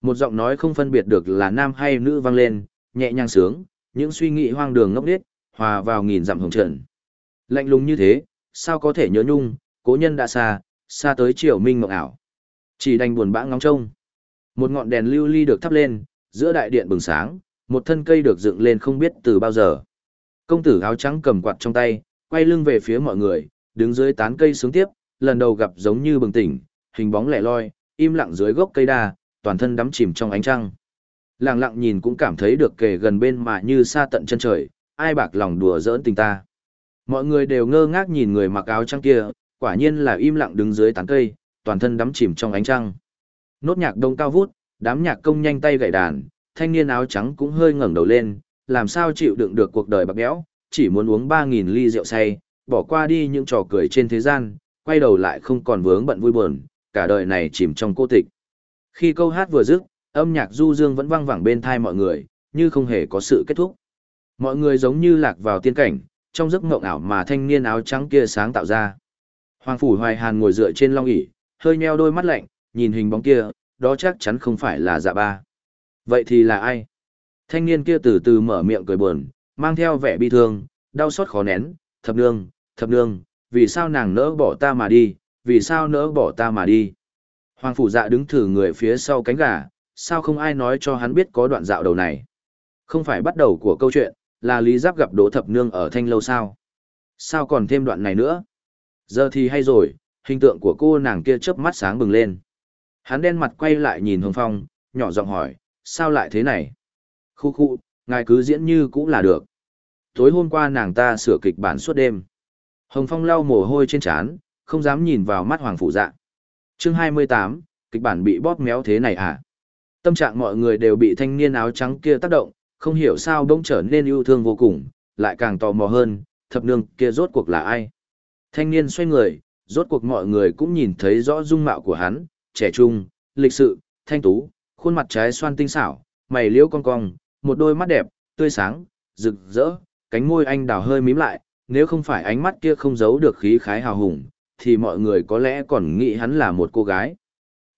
Một giọng nói không phân biệt được là nam hay nữ vang lên, nhẹ nhàng sướng, những suy nghĩ hoang đường ngốc nghếch, hòa vào nghìn dặm hồng trần. Lạnh lùng như thế, sao có thể nhớ nhung, cố nhân đã xa, xa tới triều minh mộng ảo. Chỉ đành buồn bã ngóng trông. Một ngọn đèn lưu ly được thắp lên, giữa đại điện bừng sáng, một thân cây được dựng lên không biết từ bao giờ. Công tử áo trắng cầm quạt trong tay, quay lưng về phía mọi người, đứng dưới tán cây xuống tiếp, lần đầu gặp giống như bừng tỉnh, hình bóng lẻ loi, im lặng dưới gốc cây đa, toàn thân đắm chìm trong ánh trăng. Lặng lặng nhìn cũng cảm thấy được kề gần bên mà như xa tận chân trời, ai bạc lòng đùa giỡn tình ta. Mọi người đều ngơ ngác nhìn người mặc áo trắng kia, quả nhiên là im lặng đứng dưới tán cây, toàn thân đắm chìm trong ánh trăng. Nốt nhạc đông cao vút, đám nhạc công nhanh tay gảy đàn, thanh niên áo trắng cũng hơi ngẩng đầu lên, làm sao chịu đựng được cuộc đời bạc béo, chỉ muốn uống 3000 ly rượu say, bỏ qua đi những trò cười trên thế gian, quay đầu lại không còn vướng bận vui buồn, cả đời này chìm trong cô tịch. Khi câu hát vừa dứt, âm nhạc du dương vẫn vang vẳng bên thai mọi người, như không hề có sự kết thúc. Mọi người giống như lạc vào tiên cảnh, trong giấc mộng ảo mà thanh niên áo trắng kia sáng tạo ra. Hoàng phủ Hoài Hàn ngồi dựa trên long ỷ, hơi nheo đôi mắt lạnh, nhìn hình bóng kia, đó chắc chắn không phải là dạ ba. Vậy thì là ai? Thanh niên kia từ từ mở miệng cười buồn, mang theo vẻ bi thương, đau xót khó nén, thập nương, thập nương, vì sao nàng nỡ bỏ ta mà đi, vì sao nỡ bỏ ta mà đi. Hoàng phủ dạ đứng thử người phía sau cánh gà, sao không ai nói cho hắn biết có đoạn dạo đầu này. Không phải bắt đầu của câu chuyện, là lý giáp gặp đỗ thập nương ở thanh lâu sao. Sao còn thêm đoạn này nữa? Giờ thì hay rồi, hình tượng của cô nàng kia chớp mắt sáng bừng lên. Hắn đen mặt quay lại nhìn Hồng Phong, nhỏ giọng hỏi, sao lại thế này? Khu khu, ngài cứ diễn như cũng là được. Tối hôm qua nàng ta sửa kịch bản suốt đêm. Hồng Phong lau mồ hôi trên trán, không dám nhìn vào mắt Hoàng Phủ Dạ. Chương 28, kịch bản bị bóp méo thế này à? Tâm trạng mọi người đều bị thanh niên áo trắng kia tác động, không hiểu sao bỗng trở nên yêu thương vô cùng, lại càng tò mò hơn, thập nương kia rốt cuộc là ai? Thanh niên xoay người, rốt cuộc mọi người cũng nhìn thấy rõ dung mạo của hắn, trẻ trung, lịch sự, thanh tú, khuôn mặt trái xoan tinh xảo, mày liễu cong cong, một đôi mắt đẹp, tươi sáng, rực rỡ, cánh môi anh đào hơi mím lại, nếu không phải ánh mắt kia không giấu được khí khái hào hùng, thì mọi người có lẽ còn nghĩ hắn là một cô gái.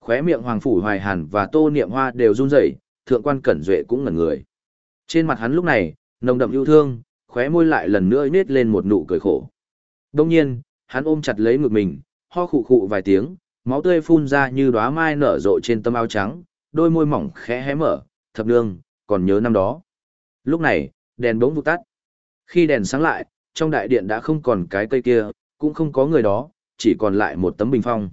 Khóe miệng Hoàng Phủ Hoài Hàn và Tô Niệm Hoa đều run rẩy, thượng quan Cẩn Duệ cũng ngẩn người. Trên mặt hắn lúc này, nồng đậm yêu thương, khóe môi lại lần nữa nết lên một nụ cười khổ. Đông nhiên, hắn ôm chặt lấy ngực mình, ho khụ khụ vài tiếng, máu tươi phun ra như đóa mai nở rộ trên tấm áo trắng, đôi môi mỏng khẽ hé mở, thập nương, còn nhớ năm đó. Lúc này, đèn bỗng vụt tắt. Khi đèn sáng lại, trong đại điện đã không còn cái cây kia, cũng không có người đó, chỉ còn lại một tấm bình phong.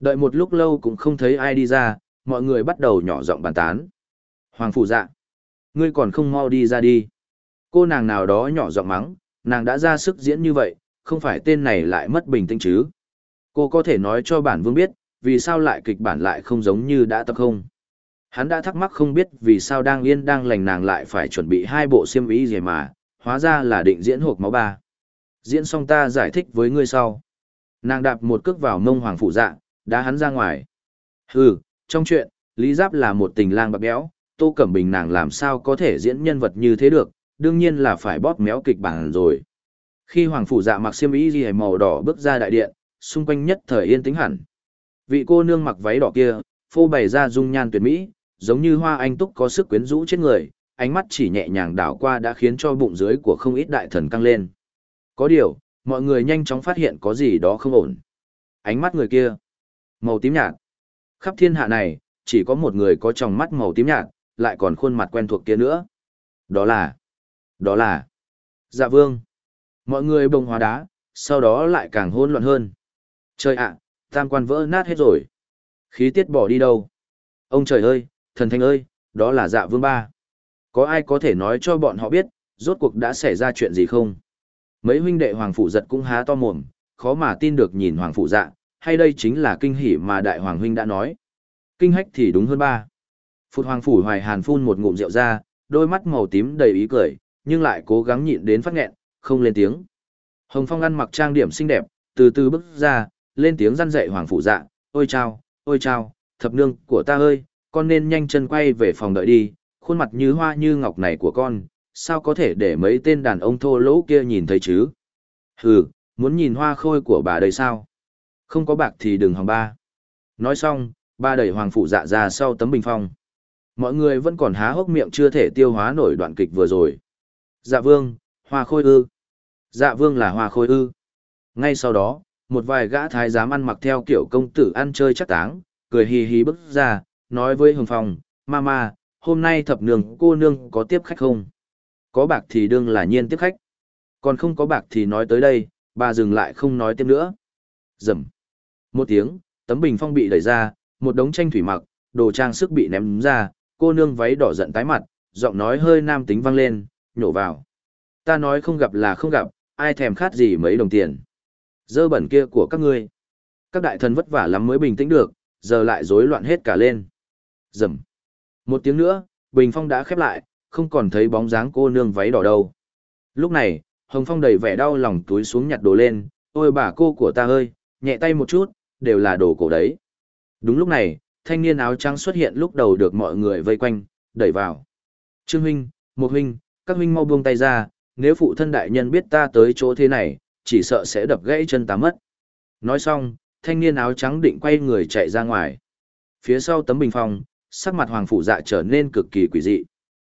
Đợi một lúc lâu cũng không thấy ai đi ra, mọi người bắt đầu nhỏ giọng bàn tán. Hoàng phủ dạ, ngươi còn không mau đi ra đi. Cô nàng nào đó nhỏ giọng mắng, nàng đã ra sức diễn như vậy, không phải tên này lại mất bình tĩnh chứ. Cô có thể nói cho bản vương biết, vì sao lại kịch bản lại không giống như đã tập không. Hắn đã thắc mắc không biết vì sao đang yên đang lành nàng lại phải chuẩn bị hai bộ xiêm ý gì mà, hóa ra là định diễn hộp máu ba. Diễn xong ta giải thích với ngươi sau. Nàng đạp một cước vào mông hoàng phụ dạ, đã hắn ra ngoài. Hừ, trong chuyện, Lý Giáp là một tình lang bạc béo, Tô Cẩm Bình nàng làm sao có thể diễn nhân vật như thế được, đương nhiên là phải bóp méo kịch bản rồi. Khi hoàng phủ dạ mặc xiêm y ghi màu đỏ bước ra đại điện, xung quanh nhất thời yên tĩnh hẳn. Vị cô nương mặc váy đỏ kia, phô bày ra dung nhan tuyệt mỹ, giống như hoa anh túc có sức quyến rũ trên người, ánh mắt chỉ nhẹ nhàng đảo qua đã khiến cho bụng dưới của không ít đại thần căng lên. Có điều, mọi người nhanh chóng phát hiện có gì đó không ổn. Ánh mắt người kia, màu tím nhạt. Khắp thiên hạ này, chỉ có một người có tròng mắt màu tím nhạt, lại còn khuôn mặt quen thuộc kia nữa. Đó là, đó là, dạ vương. Mọi người bồng hóa đá, sau đó lại càng hỗn loạn hơn. Trời ạ, tam quan vỡ nát hết rồi. Khí tiết bỏ đi đâu? Ông trời ơi, thần thanh ơi, đó là dạ vương ba. Có ai có thể nói cho bọn họ biết, rốt cuộc đã xảy ra chuyện gì không? Mấy huynh đệ hoàng phụ giật cũng há to mồm, khó mà tin được nhìn hoàng phụ dạ, hay đây chính là kinh hỉ mà đại hoàng huynh đã nói. Kinh hách thì đúng hơn ba. Phụt hoàng phủ hoài hàn phun một ngụm rượu ra, đôi mắt màu tím đầy ý cười, nhưng lại cố gắng nhịn đến phát nghẹn, không lên tiếng. Hồng Phong ăn mặc trang điểm xinh đẹp, từ từ bước ra, lên tiếng răn dạy hoàng phụ dạ, ôi chao, ôi chao, thập nương của ta ơi, con nên nhanh chân quay về phòng đợi đi, khuôn mặt như hoa như ngọc này của con, sao có thể để mấy tên đàn ông thô lỗ kia nhìn thấy chứ? Hừ, muốn nhìn hoa khôi của bà đây sao? Không có bạc thì đừng hòng ba. Nói xong, ba đẩy hoàng phụ dạ ra sau tấm bình phong. Mọi người vẫn còn há hốc miệng chưa thể tiêu hóa nổi đoạn kịch vừa rồi. Dạ vương, hoa khôi ư. Dạ vương là hoa khôi ư. Ngay sau đó, một vài gã thái giám ăn mặc theo kiểu công tử ăn chơi chắc táng, cười hì hì bước ra, nói với Hồng Phong, Mama, hôm nay thập nương cô nương có tiếp khách không? Có bạc thì đương là nhiên tiếp khách. Còn không có bạc thì nói tới đây, bà dừng lại không nói tiếp nữa. Rầm. Một tiếng, tấm bình phong bị đẩy ra, một đống tranh thủy mặc, đồ trang sức bị ném ra, cô nương váy đỏ giận tái mặt, giọng nói hơi nam tính vang lên, nhổ vào. Ta nói không gặp là không gặp, ai thèm khát gì mấy đồng tiền. Dơ bẩn kia của các ngươi. Các đại thần vất vả lắm mới bình tĩnh được, giờ lại rối loạn hết cả lên. Rầm. Một tiếng nữa, bình phong đã khép lại, không còn thấy bóng dáng cô nương váy đỏ đâu. Lúc này, Hồng Phong đầy vẻ đau lòng túi xuống nhặt đồ lên, ôi bà cô của ta ơi, nhẹ tay một chút, đều là đồ cổ đấy. Đúng lúc này, thanh niên áo trắng xuất hiện lúc đầu được mọi người vây quanh, đẩy vào. Trương huynh, một huynh, các huynh mau buông tay ra, nếu phụ thân đại nhân biết ta tới chỗ thế này, chỉ sợ sẽ đập gãy chân ta mất. Nói xong, thanh niên áo trắng định quay người chạy ra ngoài. Phía sau tấm bình phong, sắc mặt hoàng phủ dạ trở nên cực kỳ quỷ dị.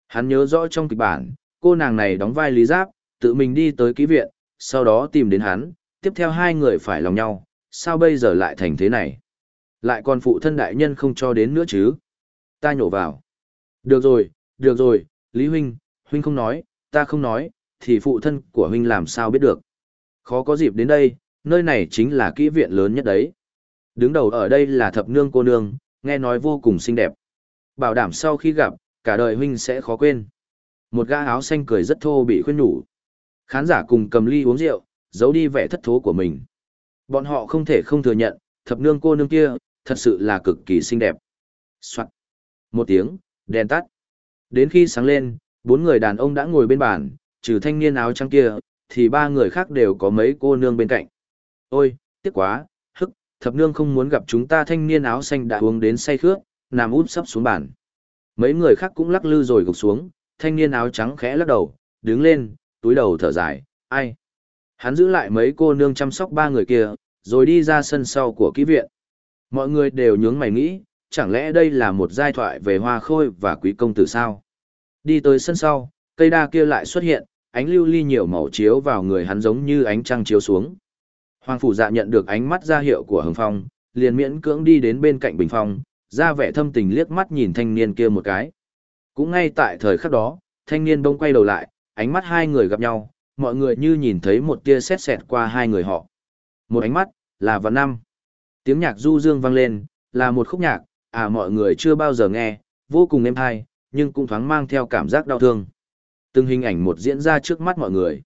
Hắn nhớ rõ trong kịch bản, cô nàng này đóng vai lý giáp, tự mình đi tới ký viện, sau đó tìm đến hắn, tiếp theo hai người phải lòng nhau, sao bây giờ lại thành thế này? Lại còn phụ thân đại nhân không cho đến nữa chứ? Ta nhổ vào. Được rồi, được rồi, Lý Huynh, Huynh không nói, ta không nói, thì phụ thân của Huynh làm sao biết được? Khó có dịp đến đây, nơi này chính là kỹ viện lớn nhất đấy. Đứng đầu ở đây là thập nương cô nương, nghe nói vô cùng xinh đẹp. Bảo đảm sau khi gặp, cả đời huynh sẽ khó quên. Một gã áo xanh cười rất thô bị khuyên nhủ. Khán giả cùng cầm ly uống rượu, giấu đi vẻ thất thố của mình. Bọn họ không thể không thừa nhận, thập nương cô nương kia, thật sự là cực kỳ xinh đẹp. Soạn. Một tiếng, đèn tắt. Đến khi sáng lên, bốn người đàn ông đã ngồi bên bàn, trừ thanh niên áo trắng kia, thì ba người khác đều có mấy cô nương bên cạnh. Ôi, tiếc quá, hức, thập nương không muốn gặp chúng ta thanh niên áo xanh đã uống đến say khước, nằm út sắp xuống bàn. Mấy người khác cũng lắc lư rồi gục xuống, thanh niên áo trắng khẽ lắc đầu, đứng lên, túi đầu thở dài, ai. Hắn giữ lại mấy cô nương chăm sóc ba người kia, rồi đi ra sân sau của kỹ viện. Mọi người đều nhướng mày nghĩ, chẳng lẽ đây là một giai thoại về hoa khôi và quý công tử sao? Đi tới sân sau, cây đa kia lại xuất hiện, ánh lưu ly nhiều màu chiếu vào người hắn giống như ánh trăng chiếu xuống. Hoàng phủ dạ nhận được ánh mắt ra hiệu của hưng Phong, liền miễn cưỡng đi đến bên cạnh Bình Phong, ra vẻ thâm tình liếc mắt nhìn thanh niên kia một cái. Cũng ngay tại thời khắc đó, thanh niên bỗng quay đầu lại, ánh mắt hai người gặp nhau, mọi người như nhìn thấy một tia sét sẹt qua hai người họ. Một ánh mắt, là vào năm. Tiếng nhạc du dương vang lên, là một khúc nhạc, à mọi người chưa bao giờ nghe, vô cùng êm hay, nhưng cũng thoáng mang theo cảm giác đau thương. Từng hình ảnh một diễn ra trước mắt mọi người.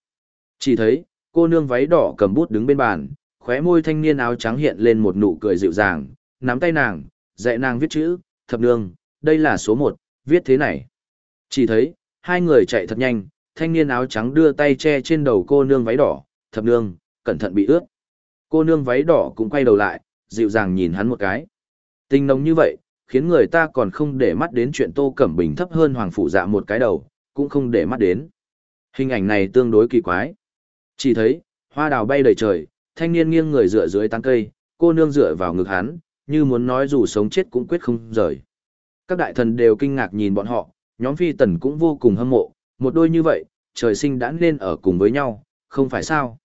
Chỉ thấy, cô nương váy đỏ cầm bút đứng bên bàn, khóe môi thanh niên áo trắng hiện lên một nụ cười dịu dàng, nắm tay nàng, dạy nàng viết chữ, thập nương, đây là số một, viết thế này. Chỉ thấy, hai người chạy thật nhanh, thanh niên áo trắng đưa tay che trên đầu cô nương váy đỏ, thập nương, cẩn thận bị ướt. Cô nương váy đỏ cũng quay đầu lại, dịu dàng nhìn hắn một cái. Tình nồng như vậy, khiến người ta còn không để mắt đến chuyện Tô Cẩm Bình thấp hơn Hoàng Phụ Dạ một cái đầu, cũng không để mắt đến. Hình ảnh này tương đối kỳ quái. Chỉ thấy, hoa đào bay đầy trời, thanh niên nghiêng người dựa dưới tán cây, cô nương dựa vào ngực hắn, như muốn nói dù sống chết cũng quyết không rời. Các đại thần đều kinh ngạc nhìn bọn họ, nhóm phi tần cũng vô cùng hâm mộ, một đôi như vậy, trời sinh đã nên ở cùng với nhau, không phải sao.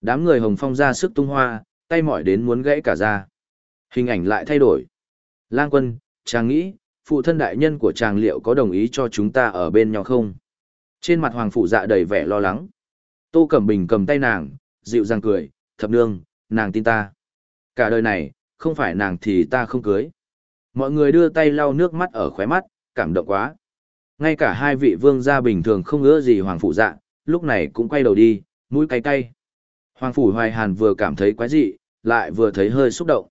Đám người hồng phong ra sức tung hoa, tay mỏi đến muốn gãy cả ra. Hình ảnh lại thay đổi. Lang quân, chàng nghĩ, phụ thân đại nhân của chàng liệu có đồng ý cho chúng ta ở bên nhau không? Trên mặt hoàng phụ dạ đầy vẻ lo lắng. Tô Cẩm Bình cầm tay nàng, dịu dàng cười, thập nương, nàng tin ta. Cả đời này, không phải nàng thì ta không cưới. Mọi người đưa tay lau nước mắt ở khóe mắt, cảm động quá. Ngay cả hai vị vương gia bình thường không ngỡ gì hoàng phụ dạ, lúc này cũng quay đầu đi, mũi cay cay. Hoàng phủ hoài hàn vừa cảm thấy quái dị, lại vừa thấy hơi xúc động.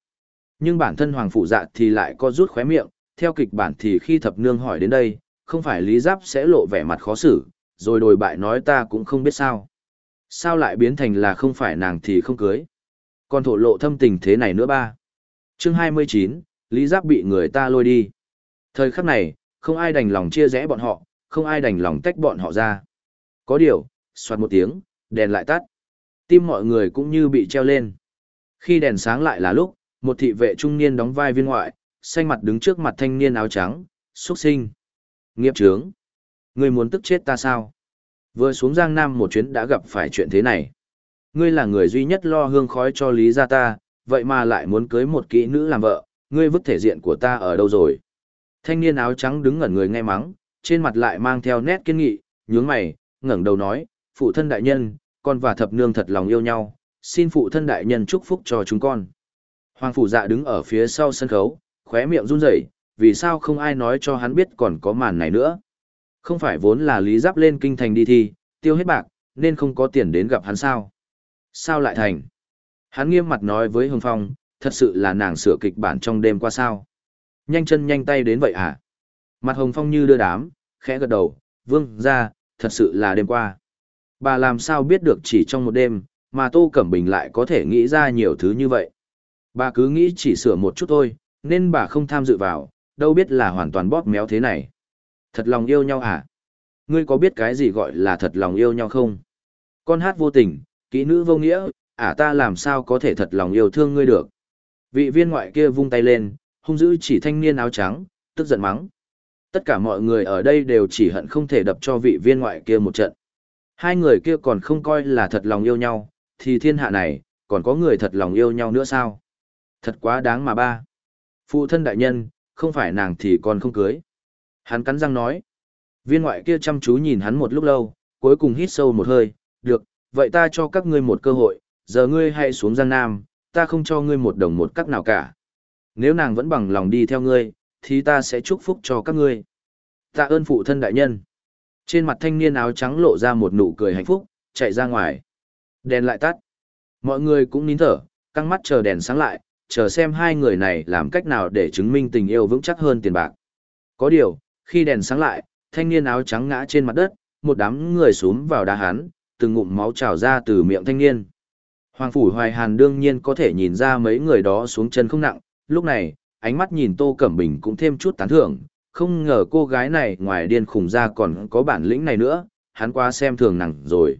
Nhưng bản thân hoàng phủ dạ thì lại có rút khóe miệng, theo kịch bản thì khi thập nương hỏi đến đây, không phải lý giáp sẽ lộ vẻ mặt khó xử, rồi đồi bại nói ta cũng không biết sao. Sao lại biến thành là không phải nàng thì không cưới. Còn thổ lộ thâm tình thế này nữa ba. Chương 29, Lý Giáp bị người ta lôi đi. Thời khắc này, không ai đành lòng chia rẽ bọn họ, không ai đành lòng tách bọn họ ra. Có điều, soạt một tiếng, đèn lại tắt. Tim mọi người cũng như bị treo lên. Khi đèn sáng lại là lúc, một thị vệ trung niên đóng vai viên ngoại, xanh mặt đứng trước mặt thanh niên áo trắng, xuất sinh. Nghiệp trướng. Ngươi muốn tức chết ta sao? Vừa xuống Giang Nam một chuyến đã gặp phải chuyện thế này. Ngươi là người duy nhất lo hương khói cho Lý gia ta, vậy mà lại muốn cưới một kỹ nữ làm vợ, ngươi vứt thể diện của ta ở đâu rồi? Thanh niên áo trắng đứng ngẩn người nghe mắng, trên mặt lại mang theo nét kiên nghị, nhướng mày, ngẩng đầu nói, phụ thân đại nhân, con và thập nương thật lòng yêu nhau, xin phụ thân đại nhân chúc phúc cho chúng con. Hoàng phủ dạ đứng ở phía sau sân khấu, khóe miệng run rẩy, vì sao không ai nói cho hắn biết còn có màn này nữa. Không phải vốn là lý giáp lên kinh thành đi thi, tiêu hết bạc, nên không có tiền đến gặp hắn sao. Sao lại thành? Hắn nghiêm mặt nói với Hồng Phong, thật sự là nàng sửa kịch bản trong đêm qua sao. Nhanh chân nhanh tay đến vậy à? Mặt Hồng Phong như đưa đám, khẽ gật đầu, vương ra, thật sự là đêm qua. Bà làm sao biết được chỉ trong một đêm, mà Tô Cẩm Bình lại có thể nghĩ ra nhiều thứ như vậy. Bà cứ nghĩ chỉ sửa một chút thôi, nên bà không tham dự vào, đâu biết là hoàn toàn bóp méo thế này. Thật lòng yêu nhau à? Ngươi có biết cái gì gọi là thật lòng yêu nhau không? Con hát vô tình, kỹ nữ vô nghĩa, ả ta làm sao có thể thật lòng yêu thương ngươi được? Vị viên ngoại kia vung tay lên, hung dữ chỉ thanh niên áo trắng, tức giận mắng. Tất cả mọi người ở đây đều chỉ hận không thể đập cho vị viên ngoại kia một trận. Hai người kia còn không coi là thật lòng yêu nhau, thì thiên hạ này, còn có người thật lòng yêu nhau nữa sao? Thật quá đáng mà ba. Phụ thân đại nhân, không phải nàng thì còn không cưới. Hắn cắn răng nói. Viên ngoại kia chăm chú nhìn hắn một lúc lâu, cuối cùng hít sâu một hơi, được, vậy ta cho các ngươi một cơ hội, giờ ngươi hãy xuống Giang Nam, ta không cho ngươi một đồng một cắc nào cả. Nếu nàng vẫn bằng lòng đi theo ngươi, thì ta sẽ chúc phúc cho các ngươi. Tạ ơn phụ thân đại nhân. Trên mặt thanh niên áo trắng lộ ra một nụ cười hạnh phúc, chạy ra ngoài. Đèn lại tắt. Mọi người cũng nín thở, căng mắt chờ đèn sáng lại, chờ xem hai người này làm cách nào để chứng minh tình yêu vững chắc hơn tiền bạc. Có điều, khi đèn sáng lại, thanh niên áo trắng ngã trên mặt đất, một đám người xuống vào đá hắn, từng ngụm máu trào ra từ miệng thanh niên. Hoàng Phủ Hoài Hàn đương nhiên có thể nhìn ra mấy người đó xuống chân không nặng, lúc này, ánh mắt nhìn Tô Cẩm Bình cũng thêm chút tán thưởng, không ngờ cô gái này ngoài điên khùng ra còn có bản lĩnh này nữa, hắn qua xem thường nàng rồi.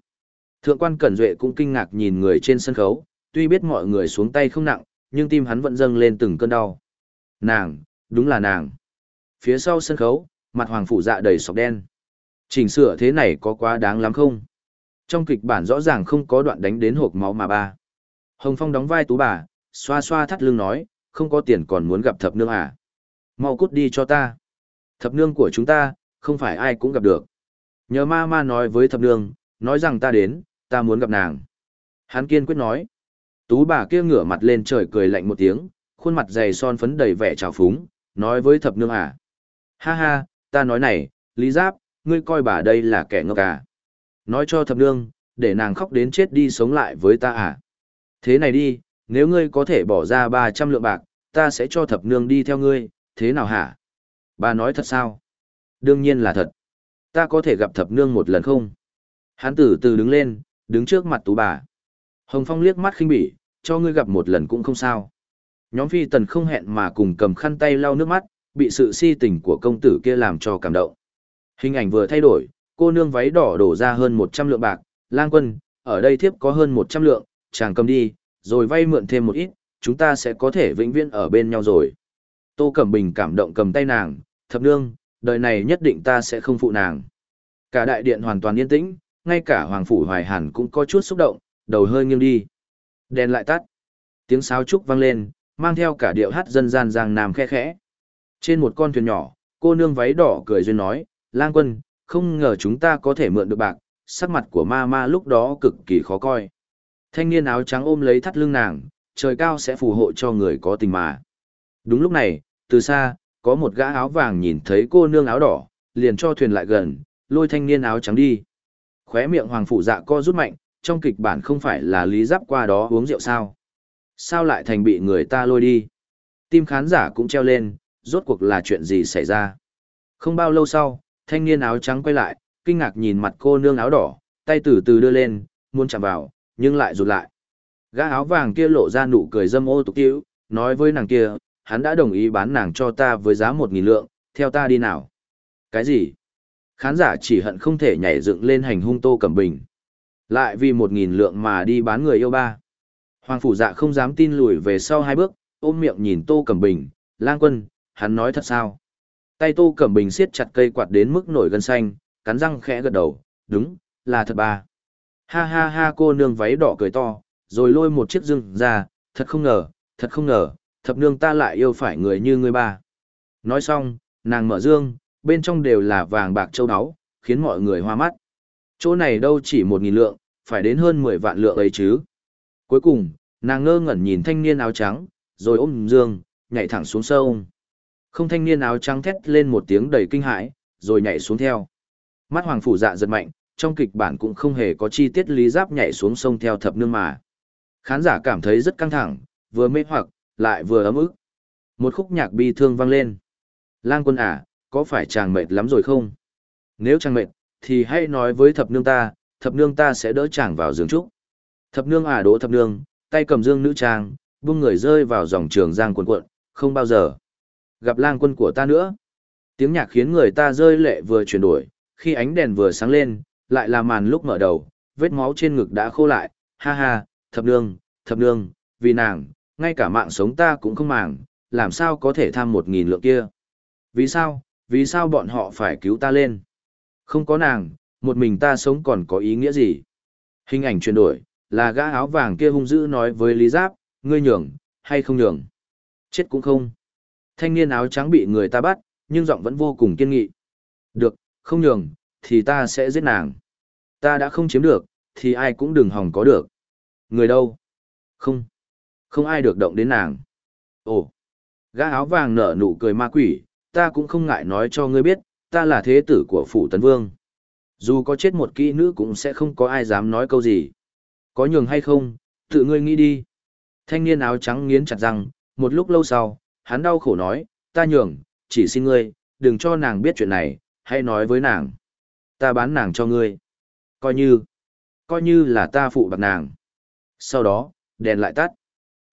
Thượng quan Cẩn Duệ cũng kinh ngạc nhìn người trên sân khấu, tuy biết mọi người xuống tay không nặng, nhưng tim hắn vẫn dâng lên từng cơn đau. Nàng, đúng là nàng. Phía sau sân khấu, mặt hoàng phủ dạ đầy sọc đen. Chỉnh sửa thế này có quá đáng lắm không? Trong kịch bản rõ ràng không có đoạn đánh đến hộp máu mà ba. Hồng Phong đóng vai tú bà, xoa xoa thắt lưng nói, không có tiền còn muốn gặp thập nương à? Mau cút đi cho ta. Thập nương của chúng ta, không phải ai cũng gặp được. Nhờ ma ma nói với thập nương, nói rằng ta đến, ta muốn gặp nàng. Hắn kiên quyết nói. Tú bà kia ngửa mặt lên trời cười lạnh một tiếng, khuôn mặt dày son phấn đầy vẻ trào phúng, nói với thập nương à. Ha ha, ta nói này, Lý Giáp, ngươi coi bà đây là kẻ ngốc à. Nói cho thập nương, để nàng khóc đến chết đi sống lại với ta à. Thế này đi, nếu ngươi có thể bỏ ra 300 lượng bạc, ta sẽ cho thập nương đi theo ngươi, thế nào hả? Bà nói thật sao? Đương nhiên là thật. Ta có thể gặp thập nương một lần không? Hắn từ từ đứng lên, đứng trước mặt tú bà. Hồng Phong liếc mắt khinh bỉ, cho ngươi gặp một lần cũng không sao. Nhóm phi tần không hẹn mà cùng cầm khăn tay lau nước mắt, bị sự si tình của công tử kia làm cho cảm động. Hình ảnh vừa thay đổi, cô nương váy đỏ đổ ra hơn 100 lượng bạc, lang quân, ở đây thiếp có hơn 100 lượng, chàng cầm đi, rồi vay mượn thêm một ít, chúng ta sẽ có thể vĩnh viễn ở bên nhau rồi. Tô Cẩm Bình cảm động cầm tay nàng, thập nương, đời này nhất định ta sẽ không phụ nàng. Cả đại điện hoàn toàn yên tĩnh, ngay cả Hoàng Phủ Hoài Hàn cũng có chút xúc động, đầu hơi nghiêng đi. Đèn lại tắt. Tiếng sáo trúc vang lên, mang theo cả điệu hát dân gian giang nam khe khẽ. Trên một con thuyền nhỏ, cô nương váy đỏ cười duyên nói, lang quân, không ngờ chúng ta có thể mượn được bạc, sắc mặt của ma ma lúc đó cực kỳ khó coi. Thanh niên áo trắng ôm lấy thắt lưng nàng, trời cao sẽ phù hộ cho người có tình mà. Đúng lúc này, từ xa, có một gã áo vàng nhìn thấy cô nương áo đỏ, liền cho thuyền lại gần, lôi thanh niên áo trắng đi. Khóe miệng hoàng phủ dạ co rút mạnh, trong kịch bản không phải là lý giáp qua đó uống rượu sao. Sao lại thành bị người ta lôi đi? Tim khán giả cũng treo lên, rốt cuộc là chuyện gì xảy ra? Không bao lâu sau, thanh niên áo trắng quay lại, kinh ngạc nhìn mặt cô nương áo đỏ, tay từ từ đưa lên, muốn chạm vào, nhưng lại rụt lại. Gã áo vàng kia lộ ra nụ cười dâm ô tục tiễu, nói với nàng kia, hắn đã đồng ý bán nàng cho ta với giá một nghìn lượng, theo ta đi nào. Cái gì? Khán giả chỉ hận không thể nhảy dựng lên hành hung Tô Cẩm Bình. Lại vì một nghìn lượng mà đi bán người yêu ba. Hoàng phủ dạ không dám tin lùi về sau hai bước, ôm miệng nhìn Tô Cẩm Bình, lang quân, hắn nói thật sao? Tay Tô Cẩm Bình siết chặt cây quạt đến mức nổi gân xanh, cắn răng khẽ gật đầu, đúng, là thật ba. Ha ha ha cô nương váy đỏ cười to, rồi lôi một chiếc rừng ra, thật không ngờ, thật không ngờ, thập nương ta lại yêu phải người như ngươi ba. Nói xong, nàng mở dương, bên trong đều là vàng bạc châu áo, khiến mọi người hoa mắt. Chỗ này đâu chỉ một nghìn lượng, phải đến hơn mười vạn lượng ấy chứ. Cuối cùng, nàng ngơ ngẩn nhìn thanh niên áo trắng, rồi ôm dương, nhảy thẳng xuống sông. Không thanh niên áo trắng thét lên một tiếng đầy kinh hãi, rồi nhảy xuống theo. Mắt hoàng phủ dạ giật mạnh, trong kịch bản cũng không hề có chi tiết lý giáp nhảy xuống sông theo thập nương mà. Khán giả cảm thấy rất căng thẳng, vừa mê hoặc, lại vừa ấm ức. Một khúc nhạc bi thương vang lên. Lang quân à, có phải chàng mệt lắm rồi không? Nếu chàng mệt, thì hãy nói với thập nương ta, thập nương ta sẽ đỡ chàng vào giường trúc. Thập nương à đỗ thập nương, tay cầm dương nữ trang, buông người rơi vào dòng trường giang cuộn cuộn, không bao giờ. Gặp lang quân của ta nữa. Tiếng nhạc khiến người ta rơi lệ vừa chuyển đổi, khi ánh đèn vừa sáng lên, lại là màn lúc mở đầu, vết máu trên ngực đã khô lại, ha ha, thập nương, thập nương, vì nàng, ngay cả mạng sống ta cũng không màng, làm sao có thể tham một nghìn lượng kia. Vì sao, vì sao bọn họ phải cứu ta lên? Không có nàng, một mình ta sống còn có ý nghĩa gì? Hình ảnh chuyển đổi, là gã áo vàng kia hung dữ nói với Lý Giáp, ngươi nhường, hay không nhường? Chết cũng không. Thanh niên áo trắng bị người ta bắt, nhưng giọng vẫn vô cùng kiên nghị. Được, không nhường, thì ta sẽ giết nàng. Ta đã không chiếm được, thì ai cũng đừng hòng có được. Người đâu? Không. Không ai được động đến nàng. Ồ. Gã áo vàng nở nụ cười ma quỷ, ta cũng không ngại nói cho ngươi biết, ta là thế tử của phủ tấn vương. Dù có chết một kỹ nữ cũng sẽ không có ai dám nói câu gì. Có nhường hay không, tự ngươi nghĩ đi. Thanh niên áo trắng nghiến chặt răng, một lúc lâu sau, hắn đau khổ nói, ta nhường, chỉ xin ngươi, đừng cho nàng biết chuyện này, hãy nói với nàng. Ta bán nàng cho ngươi. Coi như, coi như là ta phụ bạc nàng. Sau đó, đèn lại tắt.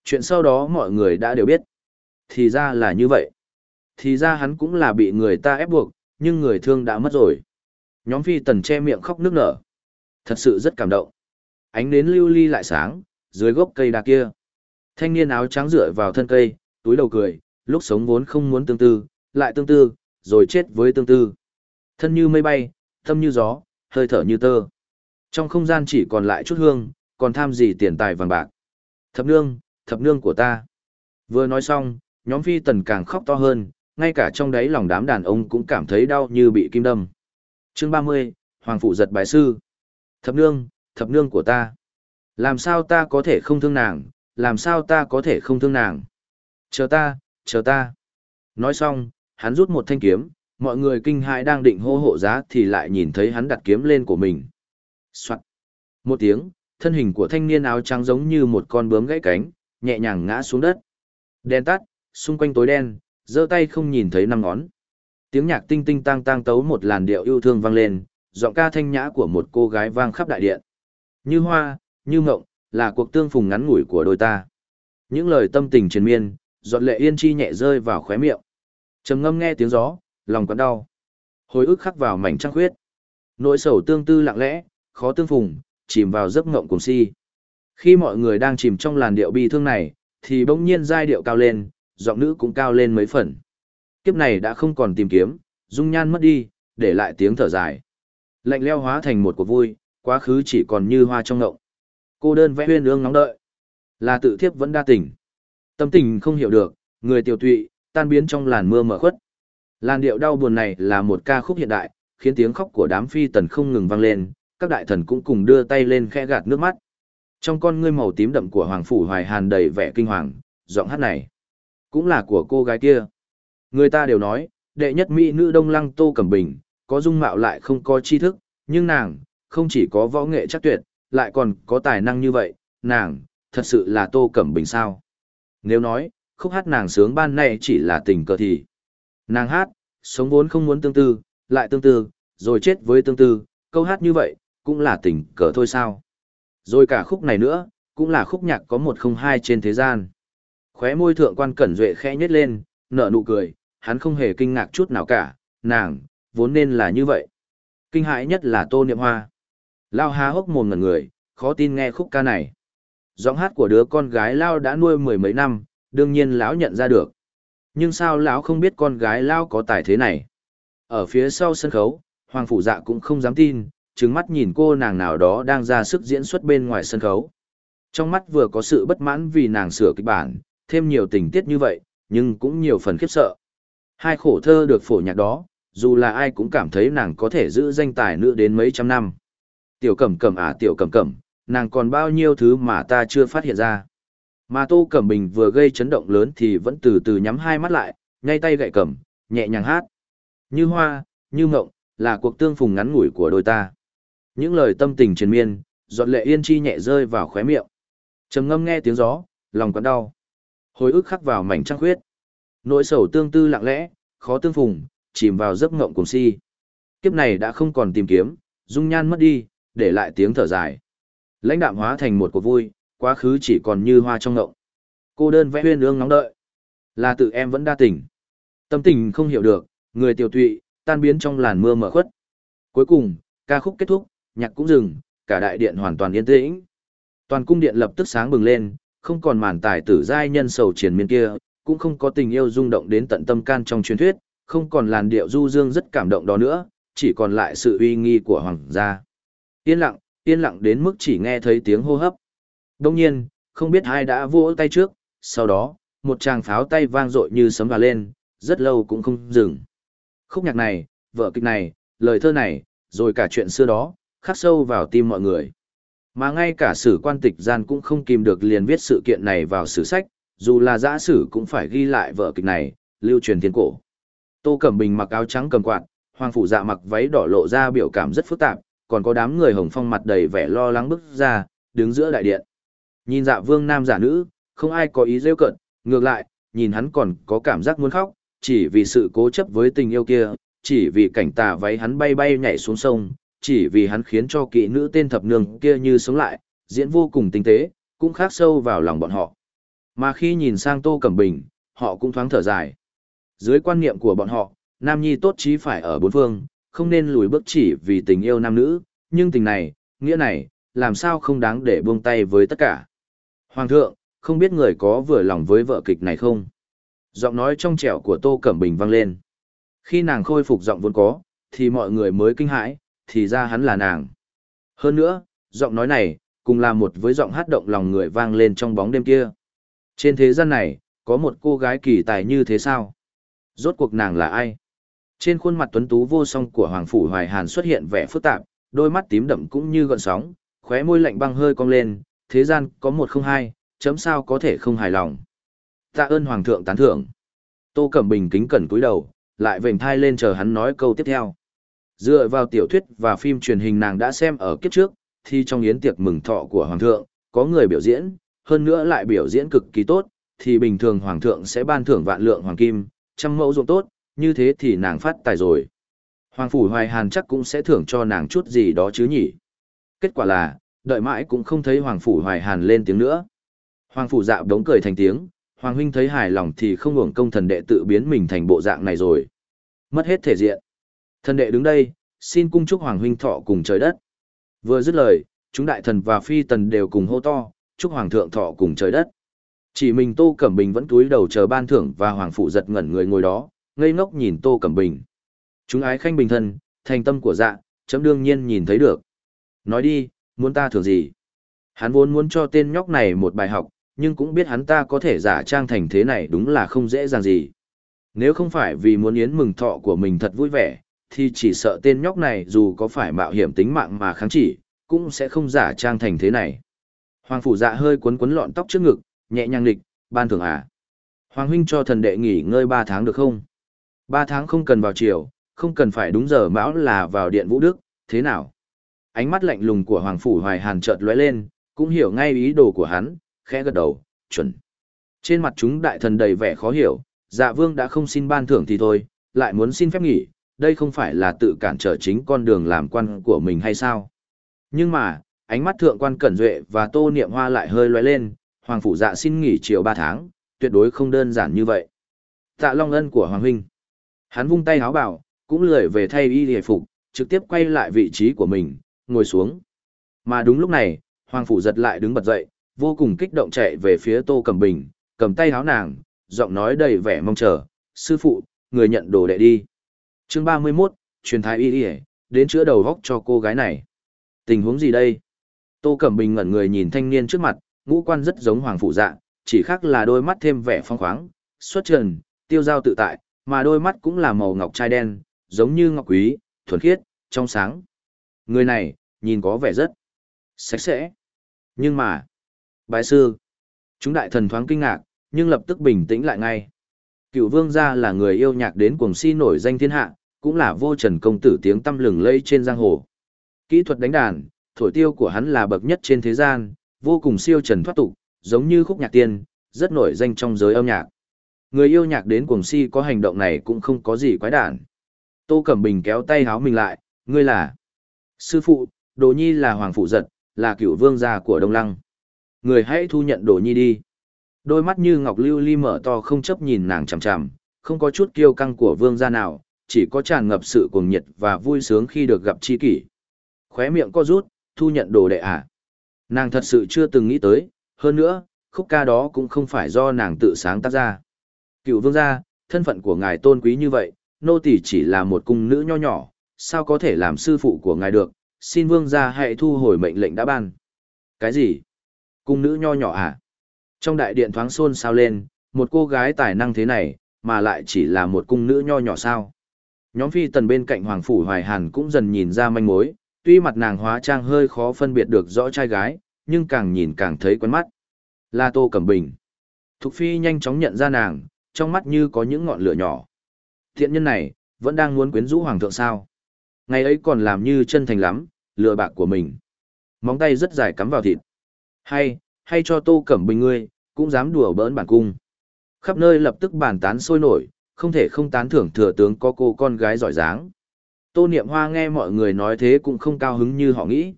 Chuyện sau đó mọi người đã đều biết. Thì ra là như vậy. Thì ra hắn cũng là bị người ta ép buộc, nhưng người thương đã mất rồi. Nhóm phi tần che miệng khóc nước nở. Thật sự rất cảm động. Ánh nến lưu ly lại sáng, dưới gốc cây đa kia. Thanh niên áo trắng dựa vào thân cây, túi đầu cười, lúc sống vốn không muốn tương tư, lại tương tư, rồi chết với tương tư. Thân như mây bay, tâm như gió, hơi thở như tơ. Trong không gian chỉ còn lại chút hương, còn tham gì tiền tài vàng bạc. Thập nương, thập nương của ta. Vừa nói xong, nhóm phi tần càng khóc to hơn, ngay cả trong đáy lòng đám đàn ông cũng cảm thấy đau như bị kim đâm. Chương 30, Hoàng Phụ giật bài sư. Thập nương, thập nương của ta. Làm sao ta có thể không thương nàng, làm sao ta có thể không thương nàng. Chờ ta, chờ ta. Nói xong, hắn rút một thanh kiếm, mọi người kinh hãi đang định hô hộ giá thì lại nhìn thấy hắn đặt kiếm lên của mình. Soạn. Một tiếng, thân hình của thanh niên áo trắng giống như một con bướm gãy cánh, nhẹ nhàng ngã xuống đất. Đen tắt, xung quanh tối đen, giơ tay không nhìn thấy năm ngón. Tiếng nhạc tinh tinh tang tang tấu một làn điệu yêu thương vang lên, giọng ca thanh nhã của một cô gái vang khắp đại điện. Như hoa, như ngộng, là cuộc tương phùng ngắn ngủi của đôi ta. Những lời tâm tình triền miên, giọt lệ yên chi nhẹ rơi vào khóe miệng. Trầm ngâm nghe tiếng gió, lòng quặn đau. Hồi ức khắc vào mảnh trăng khuyết. Nỗi sầu tương tư lặng lẽ, khó tương phùng, chìm vào giấc ngộng cùng si. Khi mọi người đang chìm trong làn điệu bi thương này, thì bỗng nhiên giai điệu cao lên, giọng nữ cũng cao lên mấy phần. Kiếp này đã không còn tìm kiếm, dung nhan mất đi, để lại tiếng thở dài. Lạnh leo hóa thành một cuộc vui, quá khứ chỉ còn như hoa trong ngộng. Cô đơn vẽ huyên ương nóng đợi. Là tự thiếp vẫn đa tình. Tâm tình không hiểu được, người tiểu tụy, tan biến trong làn mưa mở khuất. Làn điệu đau buồn này là một ca khúc hiện đại, khiến tiếng khóc của đám phi tần không ngừng vang lên, các đại thần cũng cùng đưa tay lên khẽ gạt nước mắt. Trong con ngươi màu tím đậm của Hoàng Phủ Hoài Hàn đầy vẻ kinh hoàng, giọng hát này cũng là của cô gái kia. Người ta đều nói, đệ nhất mỹ nữ đông lăng Tô Cẩm Bình, có dung mạo lại không có tri thức, nhưng nàng, không chỉ có võ nghệ chắc tuyệt, lại còn có tài năng như vậy, nàng, thật sự là Tô Cẩm Bình sao. Nếu nói, khúc hát nàng sướng ban này chỉ là tình cờ thì. Nàng hát, sống vốn không muốn tương tư, lại tương tư, rồi chết với tương tư, câu hát như vậy, cũng là tình cờ thôi sao. Rồi cả khúc này nữa, cũng là khúc nhạc có một không hai trên thế gian. Khóe môi thượng quan cẩn duệ khẽ nhếch lên, nở nụ cười, hắn không hề kinh ngạc chút nào cả, nàng, vốn nên là như vậy. Kinh hãi nhất là tô niệm hoa. Lao há hốc mồm ngẩn người, khó tin nghe khúc ca này. Giọng hát của đứa con gái Lao đã nuôi mười mấy năm, đương nhiên lão nhận ra được. Nhưng sao lão không biết con gái Lao có tài thế này? Ở phía sau sân khấu, Hoàng Phủ Dạ cũng không dám tin, trừng mắt nhìn cô nàng nào đó đang ra sức diễn xuất bên ngoài sân khấu. Trong mắt vừa có sự bất mãn vì nàng sửa kịch bản, thêm nhiều tình tiết như vậy, nhưng cũng nhiều phần khiếp sợ. Hai khổ thơ được phổ nhạc đó, dù là ai cũng cảm thấy nàng có thể giữ danh tài nữ đến mấy trăm năm. Tiểu cẩm cẩm à tiểu cẩm cẩm, nàng còn bao nhiêu thứ mà ta chưa phát hiện ra. Mà Tô Cẩm Bình vừa gây chấn động lớn thì vẫn từ từ nhắm hai mắt lại, ngay tay gậy cầm, nhẹ nhàng hát. Như hoa, như mộng, là cuộc tương phùng ngắn ngủi của đôi ta. Những lời tâm tình triền miên, giọt lệ yên chi nhẹ rơi vào khóe miệng. Trầm ngâm nghe tiếng gió, lòng quặn đau. Hồi ức khắc vào mảnh trăng khuyết. Nỗi sầu tương tư lặng lẽ, khó tương phùng, chìm vào giấc ngộng cùng si. Kiếp này đã không còn tìm kiếm, dung nhan mất đi, để lại tiếng thở dài. Lãnh đạm hóa thành một cuộc vui, quá khứ chỉ còn như hoa trong ngộng. Cô đơn vẽ huyên ương nóng đợi. Là tự em vẫn đa tình. Tâm tình không hiểu được, người tiểu tụy, tan biến trong làn mưa mở khuất. Cuối cùng, ca khúc kết thúc, nhạc cũng dừng, cả đại điện hoàn toàn yên tĩnh. Toàn cung điện lập tức sáng bừng lên, không còn màn tài tử giai nhân sầu triền miên kia, cũng không có tình yêu rung động đến tận tâm can trong truyền thuyết, không còn làn điệu du dương rất cảm động đó nữa, chỉ còn lại sự uy nghi của hoàng gia. Yên lặng, yên lặng đến mức chỉ nghe thấy tiếng hô hấp. Đông nhiên, không biết ai đã vỗ tay trước, sau đó, một tràng pháo tay vang dội như sấm vào lên, rất lâu cũng không dừng. Khúc nhạc này, vở kịch này, lời thơ này, rồi cả chuyện xưa đó, khắc sâu vào tim mọi người. Mà ngay cả sử quan tịch gian cũng không kìm được liền viết sự kiện này vào sử sách, dù là giã sử cũng phải ghi lại vở kịch này, lưu truyền thiên cổ. Tô Cẩm Bình mặc áo trắng cầm quạt, Hoàng Phủ Dạ mặc váy đỏ lộ ra biểu cảm rất phức tạp, còn có đám người hồng phong mặt đầy vẻ lo lắng bước ra, đứng giữa đại điện. Nhìn dạ vương nam giả nữ, không ai có ý rêu cận, ngược lại, nhìn hắn còn có cảm giác muốn khóc, chỉ vì sự cố chấp với tình yêu kia, chỉ vì cảnh tà váy hắn bay bay nhảy xuống sông, chỉ vì hắn khiến cho kỵ nữ tên thập nương kia như sống lại, diễn vô cùng tinh tế, cũng khắc sâu vào lòng bọn họ. Mà khi nhìn sang Tô Cẩm Bình, họ cũng thoáng thở dài. Dưới quan niệm của bọn họ, nam nhi tốt chí phải ở bốn phương, không nên lùi bước chỉ vì tình yêu nam nữ, nhưng tình này, nghĩa này, làm sao không đáng để buông tay với tất cả. Hoàng thượng, không biết người có vừa lòng với vợ kịch này không? Giọng nói trong trẻo của Tô Cẩm Bình vang lên. Khi nàng khôi phục giọng vốn có, thì mọi người mới kinh hãi, thì ra hắn là nàng. Hơn nữa, giọng nói này, cùng là một với giọng hát động lòng người vang lên trong bóng đêm kia. Trên thế gian này, có một cô gái kỳ tài như thế sao? Rốt cuộc nàng là ai? Trên khuôn mặt tuấn tú vô song của Hoàng Phủ Hoài Hàn xuất hiện vẻ phức tạp, đôi mắt tím đậm cũng như gợn sóng, Khóe môi lạnh băng hơi cong lên, thế gian có một không hai, chấm sao có thể không hài lòng. Tạ ơn Hoàng thượng tán thưởng. Tô Cẩm Bình kính cẩn cúi đầu, lại vểnh thai lên chờ hắn nói câu tiếp theo. Dựa vào tiểu thuyết và phim truyền hình nàng đã xem ở kiếp trước, thì trong yến tiệc mừng thọ của Hoàng thượng, có người biểu diễn, hơn nữa lại biểu diễn cực kỳ tốt, thì bình thường Hoàng thượng sẽ ban thưởng vạn lượng hoàng kim, trăm mẫu ruộng tốt, như thế thì nàng phát tài rồi. Hoàng Phủ Hoài Hàn chắc cũng sẽ thưởng cho nàng chút gì đó chứ nhỉ. Kết quả là, đợi mãi cũng không thấy Hoàng Phủ Hoài Hàn lên tiếng nữa. Hoàng Phủ dạo đống cười thành tiếng, Hoàng Huynh thấy hài lòng thì không ngủng công thần đệ tự biến mình thành bộ dạng này rồi. Mất hết thể diện. Thần đệ đứng đây, xin cung chúc Hoàng Huynh thọ cùng trời đất. Vừa dứt lời, chúng đại thần và phi tần đều cùng hô to, chúc Hoàng thượng thọ cùng trời đất. Chỉ mình Tô Cẩm Bình vẫn cúi đầu chờ ban thưởng và Hoàng Phủ giật ngẩn người ngồi đó, ngây ngốc nhìn Tô Cẩm Bình. Chúng ái khanh bình thân, thành tâm của dạ, chấm đương nhiên nhìn thấy được. Nói đi, muốn ta thưởng gì? Hắn vốn muốn cho tên nhóc này một bài học, nhưng cũng biết hắn ta có thể giả trang thành thế này đúng là không dễ dàng gì. Nếu không phải vì muốn yến mừng thọ của mình thật vui vẻ, thì chỉ sợ tên nhóc này dù có phải mạo hiểm tính mạng mà kháng chỉ, cũng sẽ không giả trang thành thế này. Hoàng phủ dạ hơi cuốn cuốn lọn tóc trước ngực, nhẹ nhàng lịch, ban thưởng à. Hoàng huynh cho thần đệ nghỉ ngơi 3 tháng được không? Ba tháng không cần vào chiều, không cần phải đúng giờ mão là vào điện vũ đức, thế nào? Ánh mắt lạnh lùng của Hoàng Phủ Hoài Hàn chợt lóe lên, cũng hiểu ngay ý đồ của hắn, khẽ gật đầu, chuẩn. Trên mặt chúng đại thần đầy vẻ khó hiểu, dạ vương đã không xin ban thưởng thì thôi, lại muốn xin phép nghỉ, đây không phải là tự cản trở chính con đường làm quan của mình hay sao? Nhưng mà, ánh mắt thượng quan Cẩn Duệ và Tô Niệm Hoa lại hơi lóe lên, Hoàng Phủ dạ xin nghỉ chiều ba tháng, tuyệt đối không đơn giản như vậy. Tạ Long Ân của Hoàng Huynh. Hắn vung tay háo bảo, cũng lười về thay y hề phục, trực tiếp quay lại vị trí của mình, ngồi xuống. Mà đúng lúc này, Hoàng Phủ giật lại đứng bật dậy, vô cùng kích động chạy về phía Tô Cẩm Bình, cầm tay háo nàng, giọng nói đầy vẻ mong chờ, sư phụ, người nhận đồ đệ đi. chương 31, truyền thái y hề, đến chữa đầu góc cho cô gái này. Tình huống gì đây? Tô Cẩm Bình ngẩn người nhìn thanh niên trước mặt, ngũ quan rất giống Hoàng Phủ dạ, chỉ khác là đôi mắt thêm vẻ phong khoáng, xuất trần, tiêu giao tự tại, mà đôi mắt cũng là màu ngọc trai đen, giống như ngọc quý, thuần khiết, trong sáng. Người này, nhìn có vẻ rất sạch sẽ. Nhưng mà, bái sư, chúng đại thần thoáng kinh ngạc, nhưng lập tức bình tĩnh lại ngay. Cựu vương gia là người yêu nhạc đến cuồng si nổi danh thiên hạ, cũng là vô trần công tử tiếng tăm lừng lây trên giang hồ. Kỹ thuật đánh đàn, thổi tiêu của hắn là bậc nhất trên thế gian, vô cùng siêu trần thoát tục, giống như khúc nhạc tiên, rất nổi danh trong giới âm nhạc. Người yêu nhạc đến cuồng si có hành động này cũng không có gì quái đản. Tô Cẩm Bình kéo tay háo mình lại, ngươi là... Sư phụ, Đồ Nhi là Hoàng Phụ Giật, là cựu vương gia của Đông Lăng. Người hãy thu nhận Đồ Nhi đi. Đôi mắt như ngọc lưu ly mở to không chấp nhìn nàng chằm chằm, không có chút kiêu căng của vương gia nào, chỉ có tràn ngập sự cuồng nhiệt và vui sướng khi được gặp chi kỷ. Khóe miệng co rút, thu nhận đồ đệ à. Nàng thật sự chưa từng nghĩ tới, hơn nữa, khúc ca đó cũng không phải do nàng tự sáng tác ra. Cựu vương gia, thân phận của ngài tôn quý như vậy, nô tỳ chỉ là một cung nữ nho nhỏ, sao có thể làm sư phụ của ngài được, xin vương gia hãy thu hồi mệnh lệnh đã ban. Cái gì? Cung nữ nho nhỏ à? Trong đại điện thoáng xôn xao lên, một cô gái tài năng thế này, mà lại chỉ là một cung nữ nho nhỏ sao? Nhóm phi tần bên cạnh Hoàng Phủ Hoài Hàn cũng dần nhìn ra manh mối, tuy mặt nàng hóa trang hơi khó phân biệt được rõ trai gái, nhưng càng nhìn càng thấy quen mắt. La Tô Cẩm Bình. Thục Phi nhanh chóng nhận ra nàng, trong mắt như có những ngọn lửa nhỏ. Thiện nhân này, vẫn đang muốn quyến rũ hoàng thượng sao. Ngày ấy còn làm như chân thành lắm, lừa bạc của mình. Móng tay rất dài cắm vào thịt. Hay, hay cho Tô Cẩm Bình ngươi, cũng dám đùa bỡn bản cung. Khắp nơi lập tức bàn tán sôi nổi, không thể không tán thưởng thừa tướng có cô con gái giỏi dáng. Tô Niệm Hoa nghe mọi người nói thế cũng không cao hứng như họ nghĩ.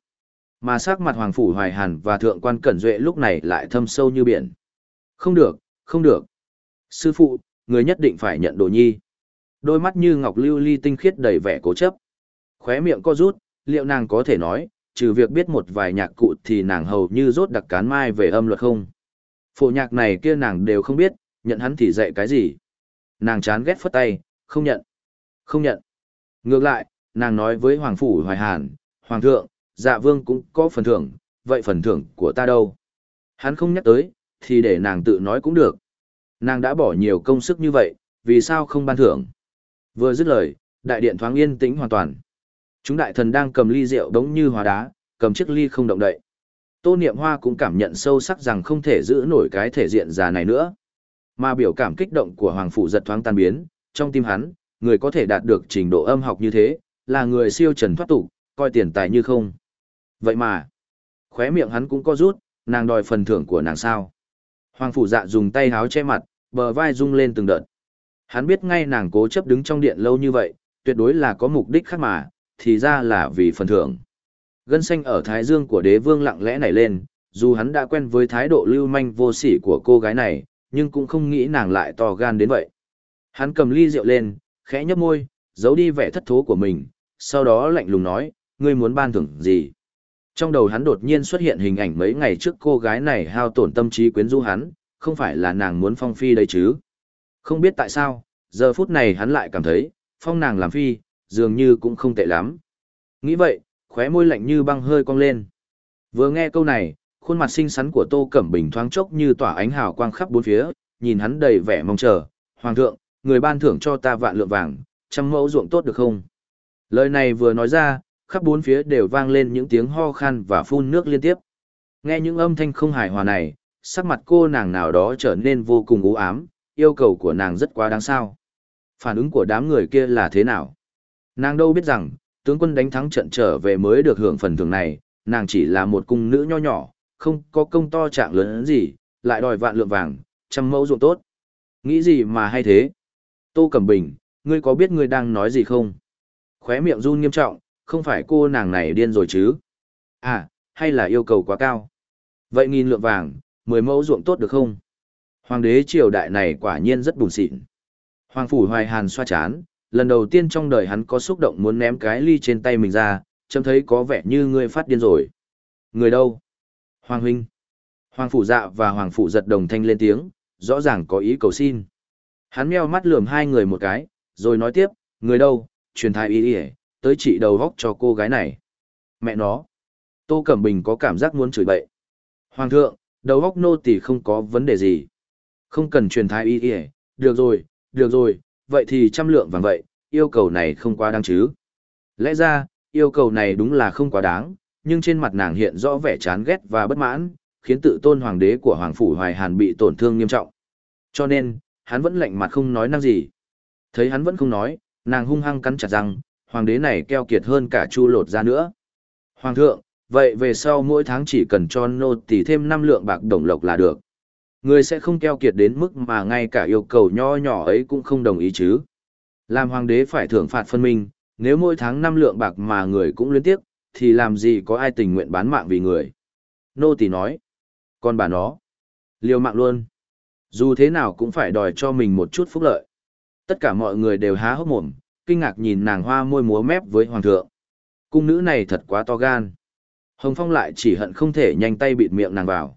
Mà sắc mặt Hoàng Phủ Hoài Hàn và Thượng quan Cẩn Duệ lúc này lại thâm sâu như biển. Không được, không được. Sư phụ, người nhất định phải nhận đồ nhi. Đôi mắt như ngọc lưu ly tinh khiết đầy vẻ cố chấp. Khóe miệng co rút, liệu nàng có thể nói, trừ việc biết một vài nhạc cụ thì nàng hầu như rốt đặc cán mai về âm luật không. Phổ nhạc này kia nàng đều không biết, nhận hắn thì dạy cái gì. Nàng chán ghét phất tay, không nhận. Không nhận. Ngược lại, nàng nói với Hoàng Phủ Hoài Hàn, Hoàng thượng, dạ vương cũng có phần thưởng, vậy phần thưởng của ta đâu? Hắn không nhắc tới, thì để nàng tự nói cũng được. Nàng đã bỏ nhiều công sức như vậy, vì sao không ban thưởng? Vừa dứt lời, đại điện thoáng yên tĩnh hoàn toàn. Chúng đại thần đang cầm ly rượu đống như hóa đá, cầm chiếc ly không động đậy. Tô Niệm Hoa cũng cảm nhận sâu sắc rằng không thể giữ nổi cái thể diện già này nữa. Mà biểu cảm kích động của Hoàng Phủ giật thoáng tan biến, trong tim hắn, người có thể đạt được trình độ âm học như thế, là người siêu trần thoát tục, coi tiền tài như không. Vậy mà, khóe miệng hắn cũng có rút, nàng đòi phần thưởng của nàng sao. Hoàng Phủ dạ dùng tay háo che mặt, bờ vai rung lên từng đợt. Hắn biết ngay nàng cố chấp đứng trong điện lâu như vậy, tuyệt đối là có mục đích khác mà, thì ra là vì phần thưởng. Gân xanh ở thái dương của đế vương lặng lẽ nảy lên, dù hắn đã quen với thái độ lưu manh vô sỉ của cô gái này, nhưng cũng không nghĩ nàng lại to gan đến vậy. Hắn cầm ly rượu lên, khẽ nhấp môi, giấu đi vẻ thất thố của mình, sau đó lạnh lùng nói, ngươi muốn ban thưởng gì? Trong đầu hắn đột nhiên xuất hiện hình ảnh mấy ngày trước cô gái này hao tổn tâm trí quyến rũ hắn, không phải là nàng muốn phong phi đây chứ? Không biết tại sao, giờ phút này hắn lại cảm thấy, phong nàng làm phi, dường như cũng không tệ lắm. Nghĩ vậy, khóe môi lạnh như băng hơi cong lên. Vừa nghe câu này, khuôn mặt xinh xắn của Tô Cẩm Bình thoáng chốc như tỏa ánh hào quang khắp bốn phía, nhìn hắn đầy vẻ mong chờ, "Hoàng thượng, người ban thưởng cho ta vạn lượng vàng, trăm mẫu ruộng tốt được không?" Lời này vừa nói ra, khắp bốn phía đều vang lên những tiếng ho khan và phun nước liên tiếp. Nghe những âm thanh không hài hòa này, sắc mặt cô nàng nào đó trở nên vô cùng u ám, yêu cầu của nàng rất quá đáng sao. Phản ứng của đám người kia là thế nào? Nàng đâu biết rằng, tướng quân đánh thắng trận trở về mới được hưởng phần thưởng này, nàng chỉ là một cung nữ nho nhỏ, không có công to trạng lớn gì, lại đòi vạn lượng vàng, trăm mẫu ruộng tốt. Nghĩ gì mà hay thế? Tô Cẩm Bình, ngươi có biết ngươi đang nói gì không? Khóe miệng run nghiêm trọng, không phải cô nàng này điên rồi chứ? À, hay là yêu cầu quá cao? Vậy nghìn lượng vàng, mười mẫu ruộng tốt được không? Hoàng đế triều đại này quả nhiên rất buồn xịn. Hoàng phủ hoài hàn xoa chán, lần đầu tiên trong đời hắn có xúc động muốn ném cái ly trên tay mình ra, chấm thấy có vẻ như ngươi phát điên rồi. Người đâu? Hoàng huynh. Hoàng phủ dạ và hoàng phủ giật đồng thanh lên tiếng, rõ ràng có ý cầu xin. Hắn meo mắt lườm hai người một cái, rồi nói tiếp, người đâu, truyền thái ý đi tới trị đầu góc cho cô gái này. Mẹ nó. Tô Cẩm Bình có cảm giác muốn chửi bậy. Hoàng thượng, đầu góc nô tỳ không có vấn đề gì. Không cần truyền thái y y, được rồi, được rồi, vậy thì trăm lượng vàng vậy, yêu cầu này không quá đáng chứ. Lẽ ra, yêu cầu này đúng là không quá đáng, nhưng trên mặt nàng hiện rõ vẻ chán ghét và bất mãn, khiến tự tôn hoàng đế của Hoàng Phủ Hoài Hàn bị tổn thương nghiêm trọng. Cho nên, hắn vẫn lạnh mặt không nói năng gì. Thấy hắn vẫn không nói, nàng hung hăng cắn chặt răng, hoàng đế này keo kiệt hơn cả chu lột ra nữa. Hoàng thượng, vậy về sau mỗi tháng chỉ cần cho nô tỳ thêm 5 lượng bạc đồng lộc là được. Người sẽ không keo kiệt đến mức mà ngay cả yêu cầu nho nhỏ ấy cũng không đồng ý chứ. Làm hoàng đế phải thưởng phạt phân minh, nếu mỗi tháng 5 lượng bạc mà người cũng liên tiếp, thì làm gì có ai tình nguyện bán mạng vì người. Nô tỳ nói, con bà nó, liều mạng luôn. Dù thế nào cũng phải đòi cho mình một chút phúc lợi. Tất cả mọi người đều há hốc mồm, kinh ngạc nhìn nàng hoa môi múa mép với hoàng thượng. Cung nữ này thật quá to gan. Hồng Phong lại chỉ hận không thể nhanh tay bịt miệng nàng vào.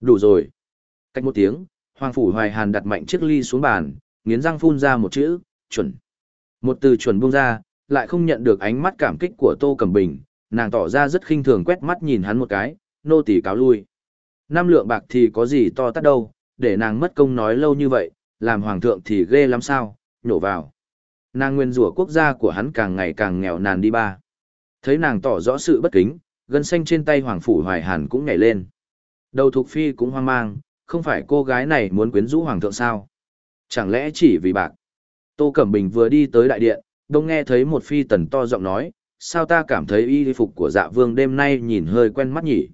Đủ rồi. Cách một tiếng, Hoàng Phủ Hoài Hàn đặt mạnh chiếc ly xuống bàn, nghiến răng phun ra một chữ, chuẩn. Một từ chuẩn buông ra, lại không nhận được ánh mắt cảm kích của Tô Cẩm Bình, nàng tỏ ra rất khinh thường quét mắt nhìn hắn một cái, nô tỳ cáo lui. Năm lượng bạc thì có gì to tát đâu, để nàng mất công nói lâu như vậy, làm hoàng thượng thì ghê lắm sao, nhổ vào. Nàng nguyên rủa quốc gia của hắn càng ngày càng nghèo nàn đi ba. Thấy nàng tỏ rõ sự bất kính, gân xanh trên tay hoàng phủ hoài hàn cũng nhảy lên. Đầu Thục phi cũng hoang mang, không phải cô gái này muốn quyến rũ hoàng thượng sao? Chẳng lẽ chỉ vì bạc? Tô Cẩm Bình vừa đi tới đại điện, đông nghe thấy một phi tần to giọng nói, sao ta cảm thấy y phục của dạ vương đêm nay nhìn hơi quen mắt nhỉ?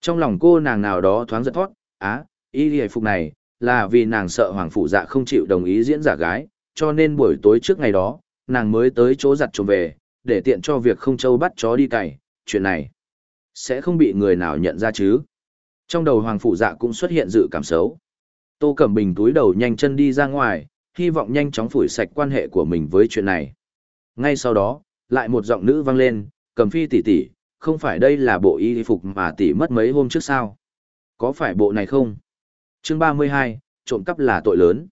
Trong lòng cô nàng nào đó thoáng giật thoát, á, y phục này, là vì nàng sợ hoàng Phủ dạ không chịu đồng ý diễn giả gái, cho nên buổi tối trước ngày đó, nàng mới tới chỗ giặt trộm về, để tiện cho việc không châu bắt chó đi cày, chuyện này sẽ không bị người nào nhận ra chứ. Trong đầu hoàng phụ dạ cũng xuất hiện dự cảm xấu. Tô Cẩm Bình túi đầu nhanh chân đi ra ngoài, hy vọng nhanh chóng phủi sạch quan hệ của mình với chuyện này. Ngay sau đó, lại một giọng nữ vang lên, cầm phi tỷ tỷ, không phải đây là bộ y phục mà tỷ mất mấy hôm trước sao? Có phải bộ này không? Chương 32, trộm cắp là tội lớn.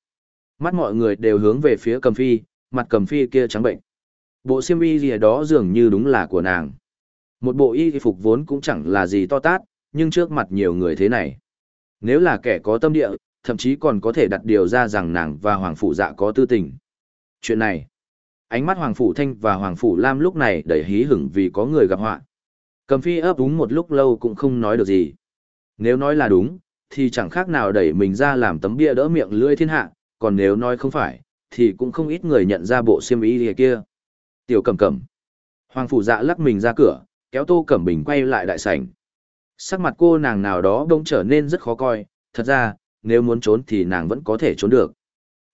Mắt mọi người đều hướng về phía cầm phi, mặt cầm phi kia trắng bệnh. Bộ xiêm y gì đó dường như đúng là của nàng. Một bộ y phục vốn cũng chẳng là gì to tát, nhưng trước mặt nhiều người thế này. Nếu là kẻ có tâm địa, thậm chí còn có thể đặt điều ra rằng nàng và Hoàng Phủ Dạ có tư tình. Chuyện này, ánh mắt Hoàng Phủ Thanh và Hoàng Phủ Lam lúc này đầy hí hửng vì có người gặp họa. Cầm phi ấp úng một lúc lâu cũng không nói được gì. Nếu nói là đúng, thì chẳng khác nào đẩy mình ra làm tấm bia đỡ miệng lưỡi thiên hạ, còn nếu nói không phải, thì cũng không ít người nhận ra bộ xiêm y kia. Tiểu cẩm cẩm Hoàng phủ dạ lắc mình ra cửa, kéo tô cẩm bình quay lại đại sảnh. Sắc mặt cô nàng nào đó bỗng trở nên rất khó coi, thật ra, nếu muốn trốn thì nàng vẫn có thể trốn được.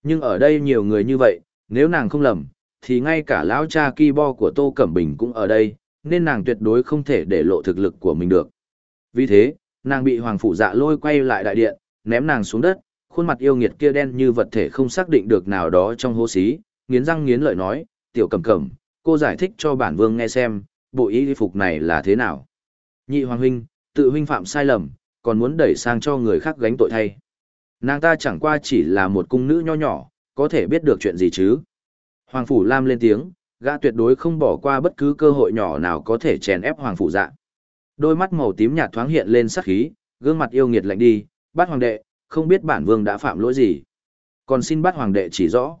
Nhưng ở đây nhiều người như vậy, nếu nàng không lầm, thì ngay cả lão cha ki bo của Tô Cẩm Bình cũng ở đây, nên nàng tuyệt đối không thể để lộ thực lực của mình được. Vì thế, nàng bị Hoàng Phủ Dạ lôi quay lại đại điện, ném nàng xuống đất, khuôn mặt yêu nghiệt kia đen như vật thể không xác định được nào đó trong hố xí, nghiến răng nghiến lợi nói, tiểu cẩm cẩm, cô giải thích cho bản vương nghe xem, bộ y phục này là thế nào. Nhị Hoàng Huynh, tự huynh phạm sai lầm, còn muốn đẩy sang cho người khác gánh tội thay. Nàng ta chẳng qua chỉ là một cung nữ nho nhỏ, có thể biết được chuyện gì chứ. Hoàng Phủ Lam lên tiếng, gã tuyệt đối không bỏ qua bất cứ cơ hội nhỏ nào có thể chèn ép Hoàng Phủ dạ. Đôi mắt màu tím nhạt thoáng hiện lên sắc khí, gương mặt yêu nghiệt lạnh đi, bắt hoàng đệ, không biết bản vương đã phạm lỗi gì. Còn xin bắt hoàng đệ chỉ rõ.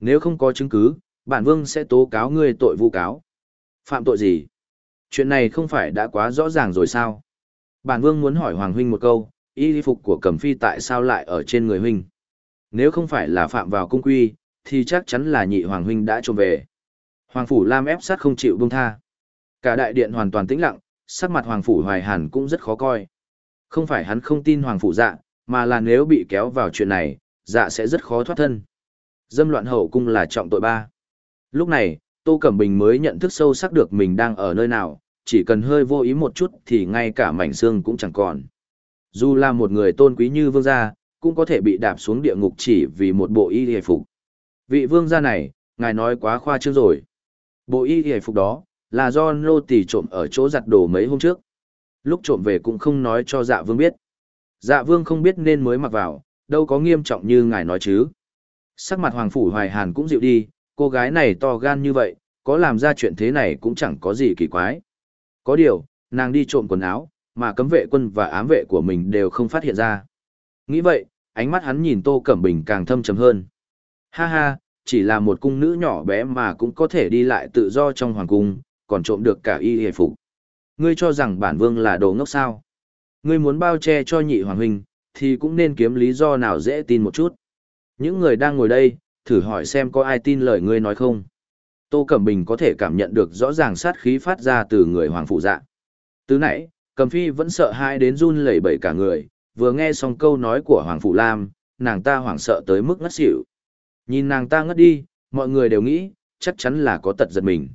Nếu không có chứng cứ, bản vương sẽ tố cáo ngươi tội vu cáo. Phạm tội gì? Chuyện này không phải đã quá rõ ràng rồi sao? Bản vương muốn hỏi Hoàng huynh một câu, y phục của Cẩm Phi tại sao lại ở trên người huynh? Nếu không phải là phạm vào cung quy, thì chắc chắn là nhị Hoàng huynh đã trộm về. Hoàng phủ Lam ép sát không chịu buông tha. Cả đại điện hoàn toàn tĩnh lặng, sắc mặt Hoàng phủ Hoài Hàn cũng rất khó coi. Không phải hắn không tin Hoàng phủ dạ, mà là nếu bị kéo vào chuyện này, dạ sẽ rất khó thoát thân. Dâm loạn hậu cung là trọng tội ba. Lúc này, Tô Cẩm Bình mới nhận thức sâu sắc được mình đang ở nơi nào, chỉ cần hơi vô ý một chút thì ngay cả mảnh xương cũng chẳng còn. Dù là một người tôn quý như vương gia, cũng có thể bị đạp xuống địa ngục chỉ vì một bộ y hề phục. Vị vương gia này, ngài nói quá khoa trương rồi. Bộ y hề phục đó, là do nô tỳ trộm ở chỗ giặt đồ mấy hôm trước. Lúc trộm về cũng không nói cho dạ vương biết. Dạ vương không biết nên mới mặc vào, đâu có nghiêm trọng như ngài nói chứ. Sắc mặt hoàng phủ hoài hàn cũng dịu đi, cô gái này to gan như vậy, có làm ra chuyện thế này cũng chẳng có gì kỳ quái. Có điều, nàng đi trộm quần áo, mà cấm vệ quân và ám vệ của mình đều không phát hiện ra. Nghĩ vậy, ánh mắt hắn nhìn Tô Cẩm Bình càng thâm trầm hơn. Ha ha, chỉ là một cung nữ nhỏ bé mà cũng có thể đi lại tự do trong hoàng cung, còn trộm được cả y hề phục. Ngươi cho rằng bản vương là đồ ngốc sao? Ngươi muốn bao che cho nhị hoàng huynh, thì cũng nên kiếm lý do nào dễ tin một chút. Những người đang ngồi đây, thử hỏi xem có ai tin lời ngươi nói không. Tô Cẩm Bình có thể cảm nhận được rõ ràng sát khí phát ra từ người hoàng phụ dạ. Từ nãy, Cẩm Phi vẫn sợ hãi đến run lẩy bẩy cả người, vừa nghe xong câu nói của hoàng phụ Lam, nàng ta hoảng sợ tới mức ngất xỉu. Nhìn nàng ta ngất đi, mọi người đều nghĩ, chắc chắn là có tật giật mình.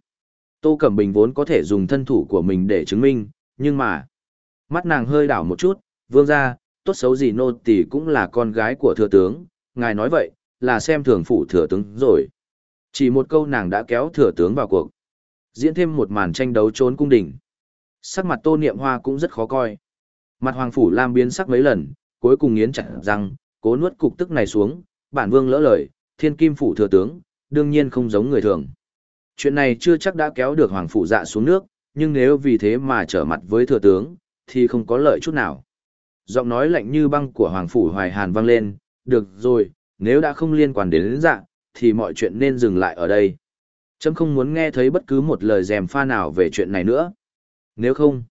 Tô Cẩm Bình vốn có thể dùng thân thủ của mình để chứng minh, nhưng mà... Mắt nàng hơi đảo một chút, vương ra, tốt xấu gì nô tỳ cũng là con gái của thừa tướng, ngài nói vậy, là xem thường phủ thừa tướng rồi. Chỉ một câu nàng đã kéo thừa tướng vào cuộc. Diễn thêm một màn tranh đấu trốn cung đình. Sắc mặt tô niệm hoa cũng rất khó coi. Mặt hoàng phủ lam biến sắc mấy lần, cuối cùng nghiến chặt răng, cố nuốt cục tức này xuống, bản vương lỡ lời, thiên kim phủ thừa tướng, đương nhiên không giống người thường. Chuyện này chưa chắc đã kéo được hoàng phủ dạ xuống nước, nhưng nếu vì thế mà trở mặt với thừa tướng, thì không có lợi chút nào. Giọng nói lạnh như băng của hoàng phủ hoài hàn vang lên, được rồi, nếu đã không liên quan đến dạ, thì mọi chuyện nên dừng lại ở đây. Chấm không muốn nghe thấy bất cứ một lời dèm pha nào về chuyện này nữa. Nếu không,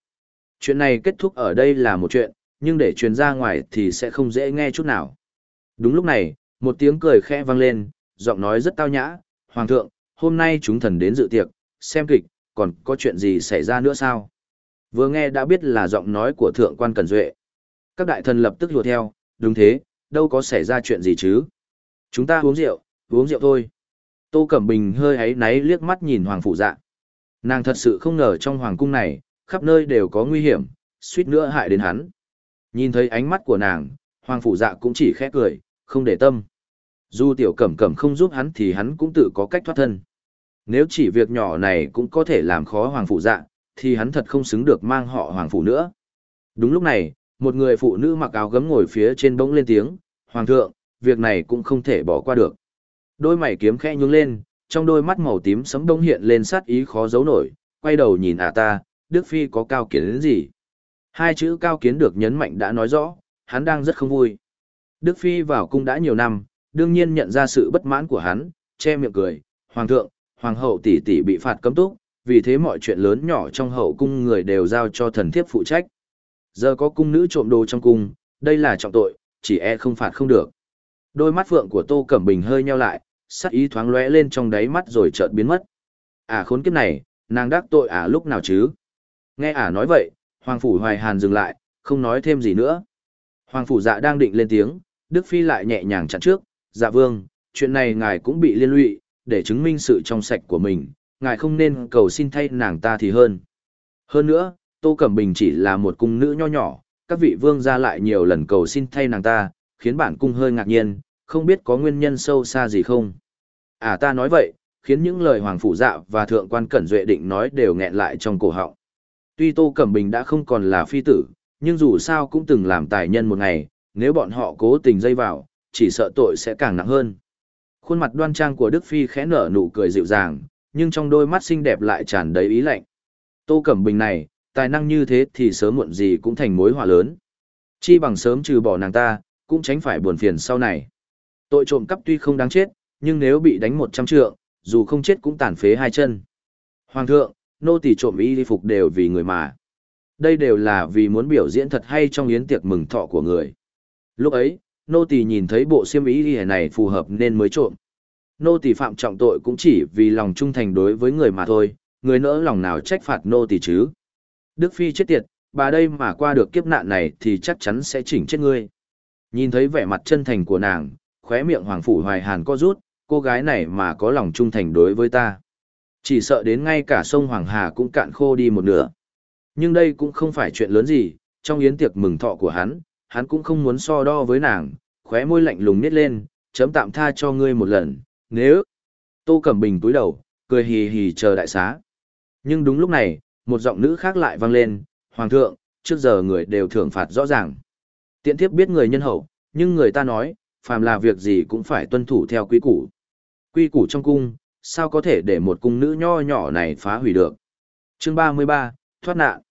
chuyện này kết thúc ở đây là một chuyện, nhưng để truyền ra ngoài thì sẽ không dễ nghe chút nào. Đúng lúc này, một tiếng cười khẽ vang lên, giọng nói rất tao nhã, Hoàng thượng, hôm nay chúng thần đến dự tiệc, xem kịch, còn có chuyện gì xảy ra nữa sao? Vừa nghe đã biết là giọng nói của thượng quan Cần Duệ. Các đại thần lập tức lùa theo, đúng thế, đâu có xảy ra chuyện gì chứ? Chúng ta uống rượu, uống rượu thôi. Tô Cẩm Bình hơi ấy náy liếc mắt nhìn Hoàng Phụ Dạ. Nàng thật sự không ngờ trong Hoàng Cung này, khắp nơi đều có nguy hiểm, suýt nữa hại đến hắn. Nhìn thấy ánh mắt của nàng, Hoàng Phụ Dạ cũng chỉ khẽ cười, không để tâm. Dù Tiểu Cẩm Cẩm không giúp hắn thì hắn cũng tự có cách thoát thân. Nếu chỉ việc nhỏ này cũng có thể làm khó Hoàng Phụ Dạ, thì hắn thật không xứng được mang họ Hoàng Phụ nữa. Đúng lúc này, một người phụ nữ mặc áo gấm ngồi phía trên bỗng lên tiếng, Hoàng thượng, việc này cũng không thể bỏ qua được. Đôi mày kiếm khẽ nhướng lên, trong đôi mắt màu tím sấm đông hiện lên sát ý khó giấu nổi, quay đầu nhìn ả ta, Đức Phi có cao kiến đến gì? Hai chữ cao kiến được nhấn mạnh đã nói rõ, hắn đang rất không vui. Đức Phi vào cung đã nhiều năm, đương nhiên nhận ra sự bất mãn của hắn, che miệng cười, Hoàng thượng, Hoàng hậu tỷ tỷ bị phạt cấm túc, vì thế mọi chuyện lớn nhỏ trong hậu cung người đều giao cho thần thiếp phụ trách. Giờ có cung nữ trộm đồ trong cung, đây là trọng tội, chỉ e không phạt không được. Đôi mắt phượng của Tô Cẩm Bình hơi nheo lại, sắc ý thoáng lóe lên trong đáy mắt rồi chợt biến mất. À khốn kiếp này, nàng đắc tội à lúc nào chứ? Nghe à nói vậy, Hoàng Phủ Hoài Hàn dừng lại, không nói thêm gì nữa. Hoàng Phủ dạ đang định lên tiếng, Đức Phi lại nhẹ nhàng chặn trước, dạ vương, chuyện này ngài cũng bị liên lụy, để chứng minh sự trong sạch của mình, ngài không nên cầu xin thay nàng ta thì hơn. Hơn nữa, Tô Cẩm Bình chỉ là một cung nữ nho nhỏ, các vị vương gia lại nhiều lần cầu xin thay nàng ta, khiến bản cung hơi ngạc nhiên, không biết có nguyên nhân sâu xa gì không. À ta nói vậy, khiến những lời Hoàng Phủ Dạ và Thượng quan Cẩn Duệ định nói đều nghẹn lại trong cổ họng. Tuy Tô Cẩm Bình đã không còn là phi tử, nhưng dù sao cũng từng làm tài nhân một ngày, nếu bọn họ cố tình dây vào, chỉ sợ tội sẽ càng nặng hơn. Khuôn mặt đoan trang của Đức Phi khẽ nở nụ cười dịu dàng, nhưng trong đôi mắt xinh đẹp lại tràn đầy ý lạnh. Tô Cẩm Bình này, tài năng như thế thì sớm muộn gì cũng thành mối họa lớn. Chi bằng sớm trừ bỏ nàng ta, cũng tránh phải buồn phiền sau này. Tội trộm cắp tuy không đáng chết, nhưng nếu bị đánh một trăm trượng, dù không chết cũng tàn phế hai chân. Hoàng thượng, nô tỳ trộm y phục đều vì người mà. Đây đều là vì muốn biểu diễn thật hay trong yến tiệc mừng thọ của người. Lúc ấy, nô tỳ nhìn thấy bộ xiêm y này phù hợp nên mới trộm. Nô tỳ phạm trọng tội cũng chỉ vì lòng trung thành đối với người mà thôi, người nỡ lòng nào trách phạt nô tỳ chứ. Đức Phi chết tiệt, bà đây mà qua được kiếp nạn này thì chắc chắn sẽ chỉnh chết ngươi. Nhìn thấy vẻ mặt chân thành của nàng, khóe miệng Hoàng Phủ Hoài Hàn co rút, cô gái này mà có lòng trung thành đối với ta. Chỉ sợ đến ngay cả sông Hoàng Hà cũng cạn khô đi một nửa. Nhưng đây cũng không phải chuyện lớn gì, trong yến tiệc mừng thọ của hắn, hắn cũng không muốn so đo với nàng, khóe môi lạnh lùng nít lên, chấm tạm tha cho ngươi một lần, nếu... Tô Cẩm Bình túi đầu, cười hì hì chờ đại xá. Nhưng đúng lúc này, một giọng nữ khác lại vang lên, Hoàng thượng, trước giờ người đều thưởng phạt rõ ràng. Tiện thiếp biết người nhân hậu, nhưng người ta nói, phàm là việc gì cũng phải tuân thủ theo quy củ. Quy củ trong cung, sao có thể để một cung nữ nho nhỏ này phá hủy được. Chương 33, thoát nạn.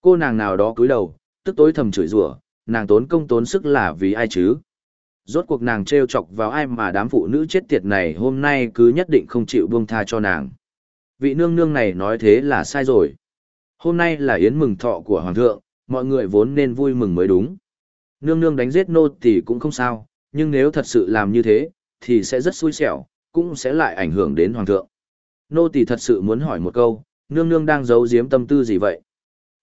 Cô nàng nào đó cúi đầu, tức tối thầm chửi rủa, nàng tốn công tốn sức là vì ai chứ? Rốt cuộc nàng trêu chọc vào ai mà đám phụ nữ chết tiệt này hôm nay cứ nhất định không chịu buông tha cho nàng. Vị nương nương này nói thế là sai rồi. Hôm nay là yến mừng thọ của hoàng thượng, mọi người vốn nên vui mừng mới đúng. Nương nương đánh giết nô thì cũng không sao, nhưng nếu thật sự làm như thế, thì sẽ rất xui xẻo, cũng sẽ lại ảnh hưởng đến hoàng thượng. Nô tỳ thật sự muốn hỏi một câu, nương nương đang giấu giếm tâm tư gì vậy?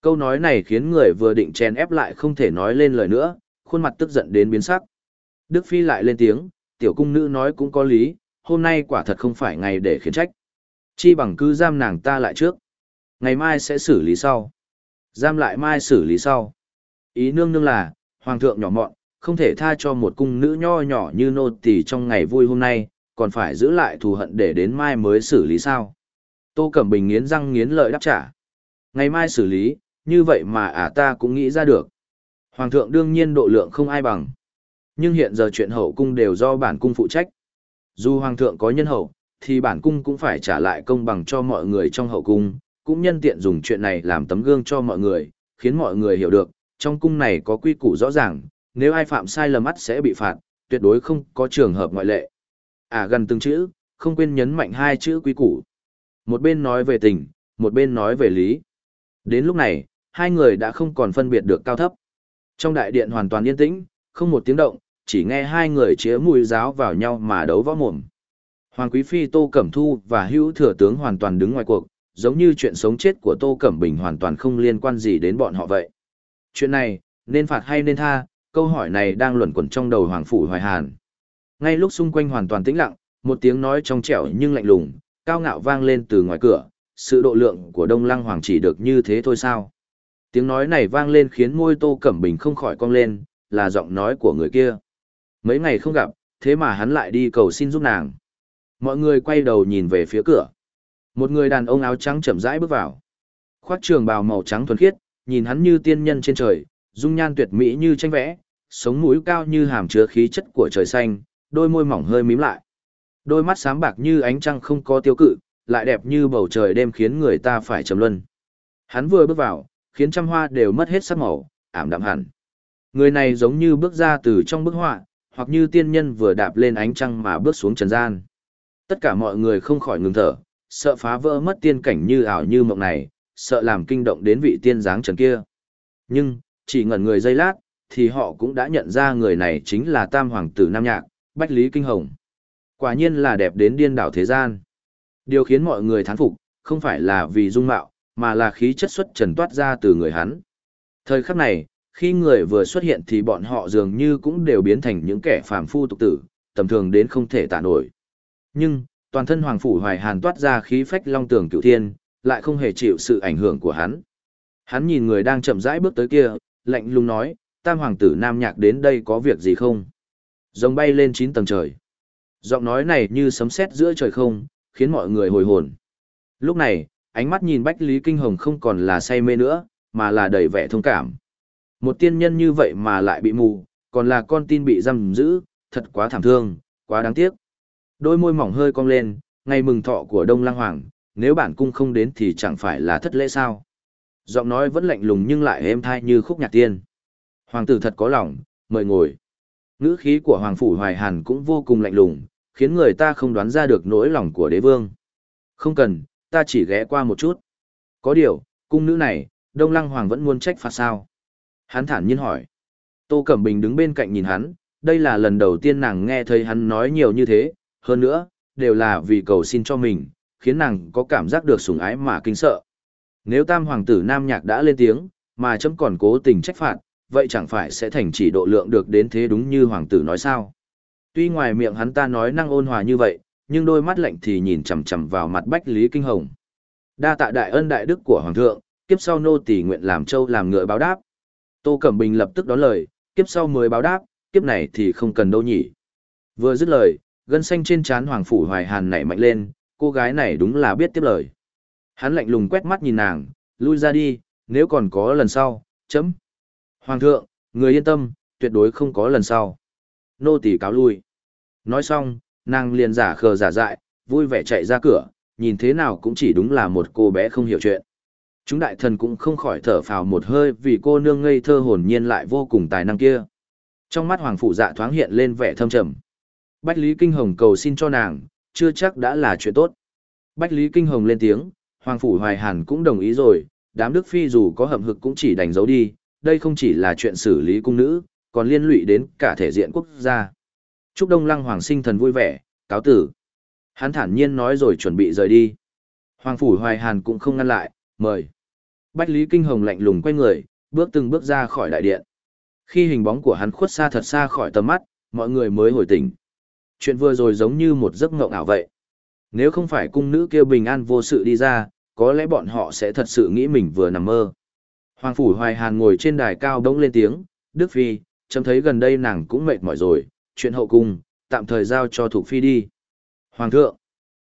Câu nói này khiến người vừa định chèn ép lại không thể nói lên lời nữa, khuôn mặt tức giận đến biến sắc. Đức Phi lại lên tiếng, tiểu cung nữ nói cũng có lý, hôm nay quả thật không phải ngày để khiển trách. Chi bằng cứ giam nàng ta lại trước. Ngày mai sẽ xử lý sau. Giam lại mai xử lý sau. Ý nương nương là, hoàng thượng nhỏ mọn, không thể tha cho một cung nữ nho nhỏ như nô tỳ trong ngày vui hôm nay, còn phải giữ lại thù hận để đến mai mới xử lý sao. Tô Cẩm Bình nghiến răng nghiến lợi đáp trả. Ngày mai xử lý, như vậy mà ả ta cũng nghĩ ra được. Hoàng thượng đương nhiên độ lượng không ai bằng. Nhưng hiện giờ chuyện hậu cung đều do bản cung phụ trách. Dù hoàng thượng có nhân hậu, thì bản cung cũng phải trả lại công bằng cho mọi người trong hậu cung, cũng nhân tiện dùng chuyện này làm tấm gương cho mọi người, khiến mọi người hiểu được, trong cung này có quy củ rõ ràng, nếu ai phạm sai lầm mắt sẽ bị phạt, tuyệt đối không có trường hợp ngoại lệ. À gần từng chữ, không quên nhấn mạnh hai chữ quy củ. Một bên nói về tình, một bên nói về lý. Đến lúc này, hai người đã không còn phân biệt được cao thấp. Trong đại điện hoàn toàn yên tĩnh, không một tiếng động, chỉ nghe hai người chĩa mùi giáo vào nhau mà đấu võ mồm. Hoàng Quý Phi Tô Cẩm Thu và hữu thừa tướng hoàn toàn đứng ngoài cuộc, giống như chuyện sống chết của Tô Cẩm Bình hoàn toàn không liên quan gì đến bọn họ vậy. Chuyện này, nên phạt hay nên tha, câu hỏi này đang luẩn quẩn trong đầu Hoàng Phủ Hoài Hàn. Ngay lúc xung quanh hoàn toàn tĩnh lặng, một tiếng nói trong trẻo nhưng lạnh lùng, cao ngạo vang lên từ ngoài cửa, sự độ lượng của Đông Lăng Hoàng chỉ được như thế thôi sao. Tiếng nói này vang lên khiến môi Tô Cẩm Bình không khỏi cong lên, là giọng nói của người kia. Mấy ngày không gặp, thế mà hắn lại đi cầu xin giúp nàng. Mọi người quay đầu nhìn về phía cửa. Một người đàn ông áo trắng chậm rãi bước vào. Khoác trường bào màu trắng thuần khiết, nhìn hắn như tiên nhân trên trời, dung nhan tuyệt mỹ như tranh vẽ, sống mũi cao như hàm chứa khí chất của trời xanh, đôi môi mỏng hơi mím lại. Đôi mắt sáng bạc như ánh trăng không có tiêu cự, lại đẹp như bầu trời đêm khiến người ta phải trầm luân. Hắn vừa bước vào, khiến trăm hoa đều mất hết sắc màu, ảm đạm hẳn. Người này giống như bước ra từ trong bức họa, hoặc như tiên nhân vừa đạp lên ánh trăng mà bước xuống trần gian. Tất cả mọi người không khỏi ngừng thở, sợ phá vỡ mất tiên cảnh như ảo như mộng này, sợ làm kinh động đến vị tiên dáng trần kia. Nhưng, chỉ ngẩn người giây lát, thì họ cũng đã nhận ra người này chính là tam hoàng tử Nam Nhạc, Bách Lý Kinh Hồng. Quả nhiên là đẹp đến điên đảo thế gian. Điều khiến mọi người thán phục, không phải là vì dung mạo, mà là khí chất xuất trần toát ra từ người hắn. Thời khắc này, khi người vừa xuất hiện thì bọn họ dường như cũng đều biến thành những kẻ phàm phu tục tử, tầm thường đến không thể tả nổi. Nhưng, toàn thân Hoàng Phủ Hoài Hàn toát ra khí phách long tường cựu thiên, lại không hề chịu sự ảnh hưởng của hắn. Hắn nhìn người đang chậm rãi bước tới kia, lạnh lùng nói, tam hoàng tử Nam Nhạc đến đây có việc gì không? Rồng bay lên chín tầng trời. Giọng nói này như sấm sét giữa trời không, khiến mọi người hồi hồn. Lúc này, ánh mắt nhìn Bách Lý Kinh Hồng không còn là say mê nữa, mà là đầy vẻ thông cảm. Một tiên nhân như vậy mà lại bị mù, còn là con tin bị giam giữ, thật quá thảm thương, quá đáng tiếc. Đôi môi mỏng hơi cong lên, ngày mừng thọ của Đông Lang Hoàng, nếu bản cung không đến thì chẳng phải là thất lễ sao. Giọng nói vẫn lạnh lùng nhưng lại êm thai như khúc nhạc tiên. Hoàng tử thật có lòng, mời ngồi. Ngữ khí của Hoàng Phủ Hoài Hàn cũng vô cùng lạnh lùng, khiến người ta không đoán ra được nỗi lòng của đế vương. Không cần, ta chỉ ghé qua một chút. Có điều, cung nữ này, Đông Lăng Hoàng vẫn muốn trách phạt sao? Hắn thản nhiên hỏi. Tô Cẩm Bình đứng bên cạnh nhìn hắn, đây là lần đầu tiên nàng nghe thấy hắn nói nhiều như thế, hơn nữa, đều là vì cầu xin cho mình, khiến nàng có cảm giác được sủng ái mà kinh sợ. Nếu tam hoàng tử Nam Nhạc đã lên tiếng, mà chấm còn cố tình trách phạt, vậy chẳng phải sẽ thành chỉ độ lượng được đến thế đúng như hoàng tử nói sao? Tuy ngoài miệng hắn ta nói năng ôn hòa như vậy, nhưng đôi mắt lạnh thì nhìn chằm chằm vào mặt Bách Lý Kinh Hồng. Đa tạ đại ân đại đức của hoàng thượng, kiếp sau nô tỳ nguyện làm châu làm ngựa báo đáp. Tô Cẩm Bình lập tức đón lời, kiếp sau mới báo đáp, kiếp này thì không cần đâu nhỉ. Vừa dứt lời, gân xanh trên trán Hoàng Phủ Hoài Hàn nảy mạnh lên, cô gái này đúng là biết tiếp lời. Hắn lạnh lùng quét mắt nhìn nàng, lui ra đi, nếu còn có lần sau, chấm. Hoàng thượng, người yên tâm, tuyệt đối không có lần sau. Nô tỳ cáo lui. Nói xong, nàng liền giả khờ giả dại, vui vẻ chạy ra cửa, nhìn thế nào cũng chỉ đúng là một cô bé không hiểu chuyện. Chúng đại thần cũng không khỏi thở phào một hơi vì cô nương ngây thơ hồn nhiên lại vô cùng tài năng kia. Trong mắt hoàng phụ dạ thoáng hiện lên vẻ thâm trầm. Bách Lý Kinh Hồng cầu xin cho nàng, chưa chắc đã là chuyện tốt. Bách Lý Kinh Hồng lên tiếng, Hoàng Phủ Hoài Hàn cũng đồng ý rồi, đám Đức Phi dù có hậm hực cũng chỉ đành giấu đi, đây không chỉ là chuyện xử lý cung nữ, còn liên lụy đến cả thể diện quốc gia. Chúc Đông Lăng Hoàng sinh thần vui vẻ, cáo tử. Hắn thản nhiên nói rồi chuẩn bị rời đi. Hoàng Phủ Hoài Hàn cũng không ngăn lại, mời. Bách Lý Kinh Hồng lạnh lùng quay người, bước từng bước ra khỏi đại điện. Khi hình bóng của hắn khuất xa thật xa khỏi tầm mắt, mọi người mới hồi tỉnh. Chuyện vừa rồi giống như một giấc mộng ảo vậy. Nếu không phải cung nữ kêu bình an vô sự đi ra, có lẽ bọn họ sẽ thật sự nghĩ mình vừa nằm mơ. Hoàng Phủ Hoài Hàn ngồi trên đài cao đống lên tiếng, Đức Phi, chấm thấy gần đây nàng cũng mệt mỏi rồi, chuyện hậu cung, tạm thời giao cho Thục Phi đi. Hoàng thượng,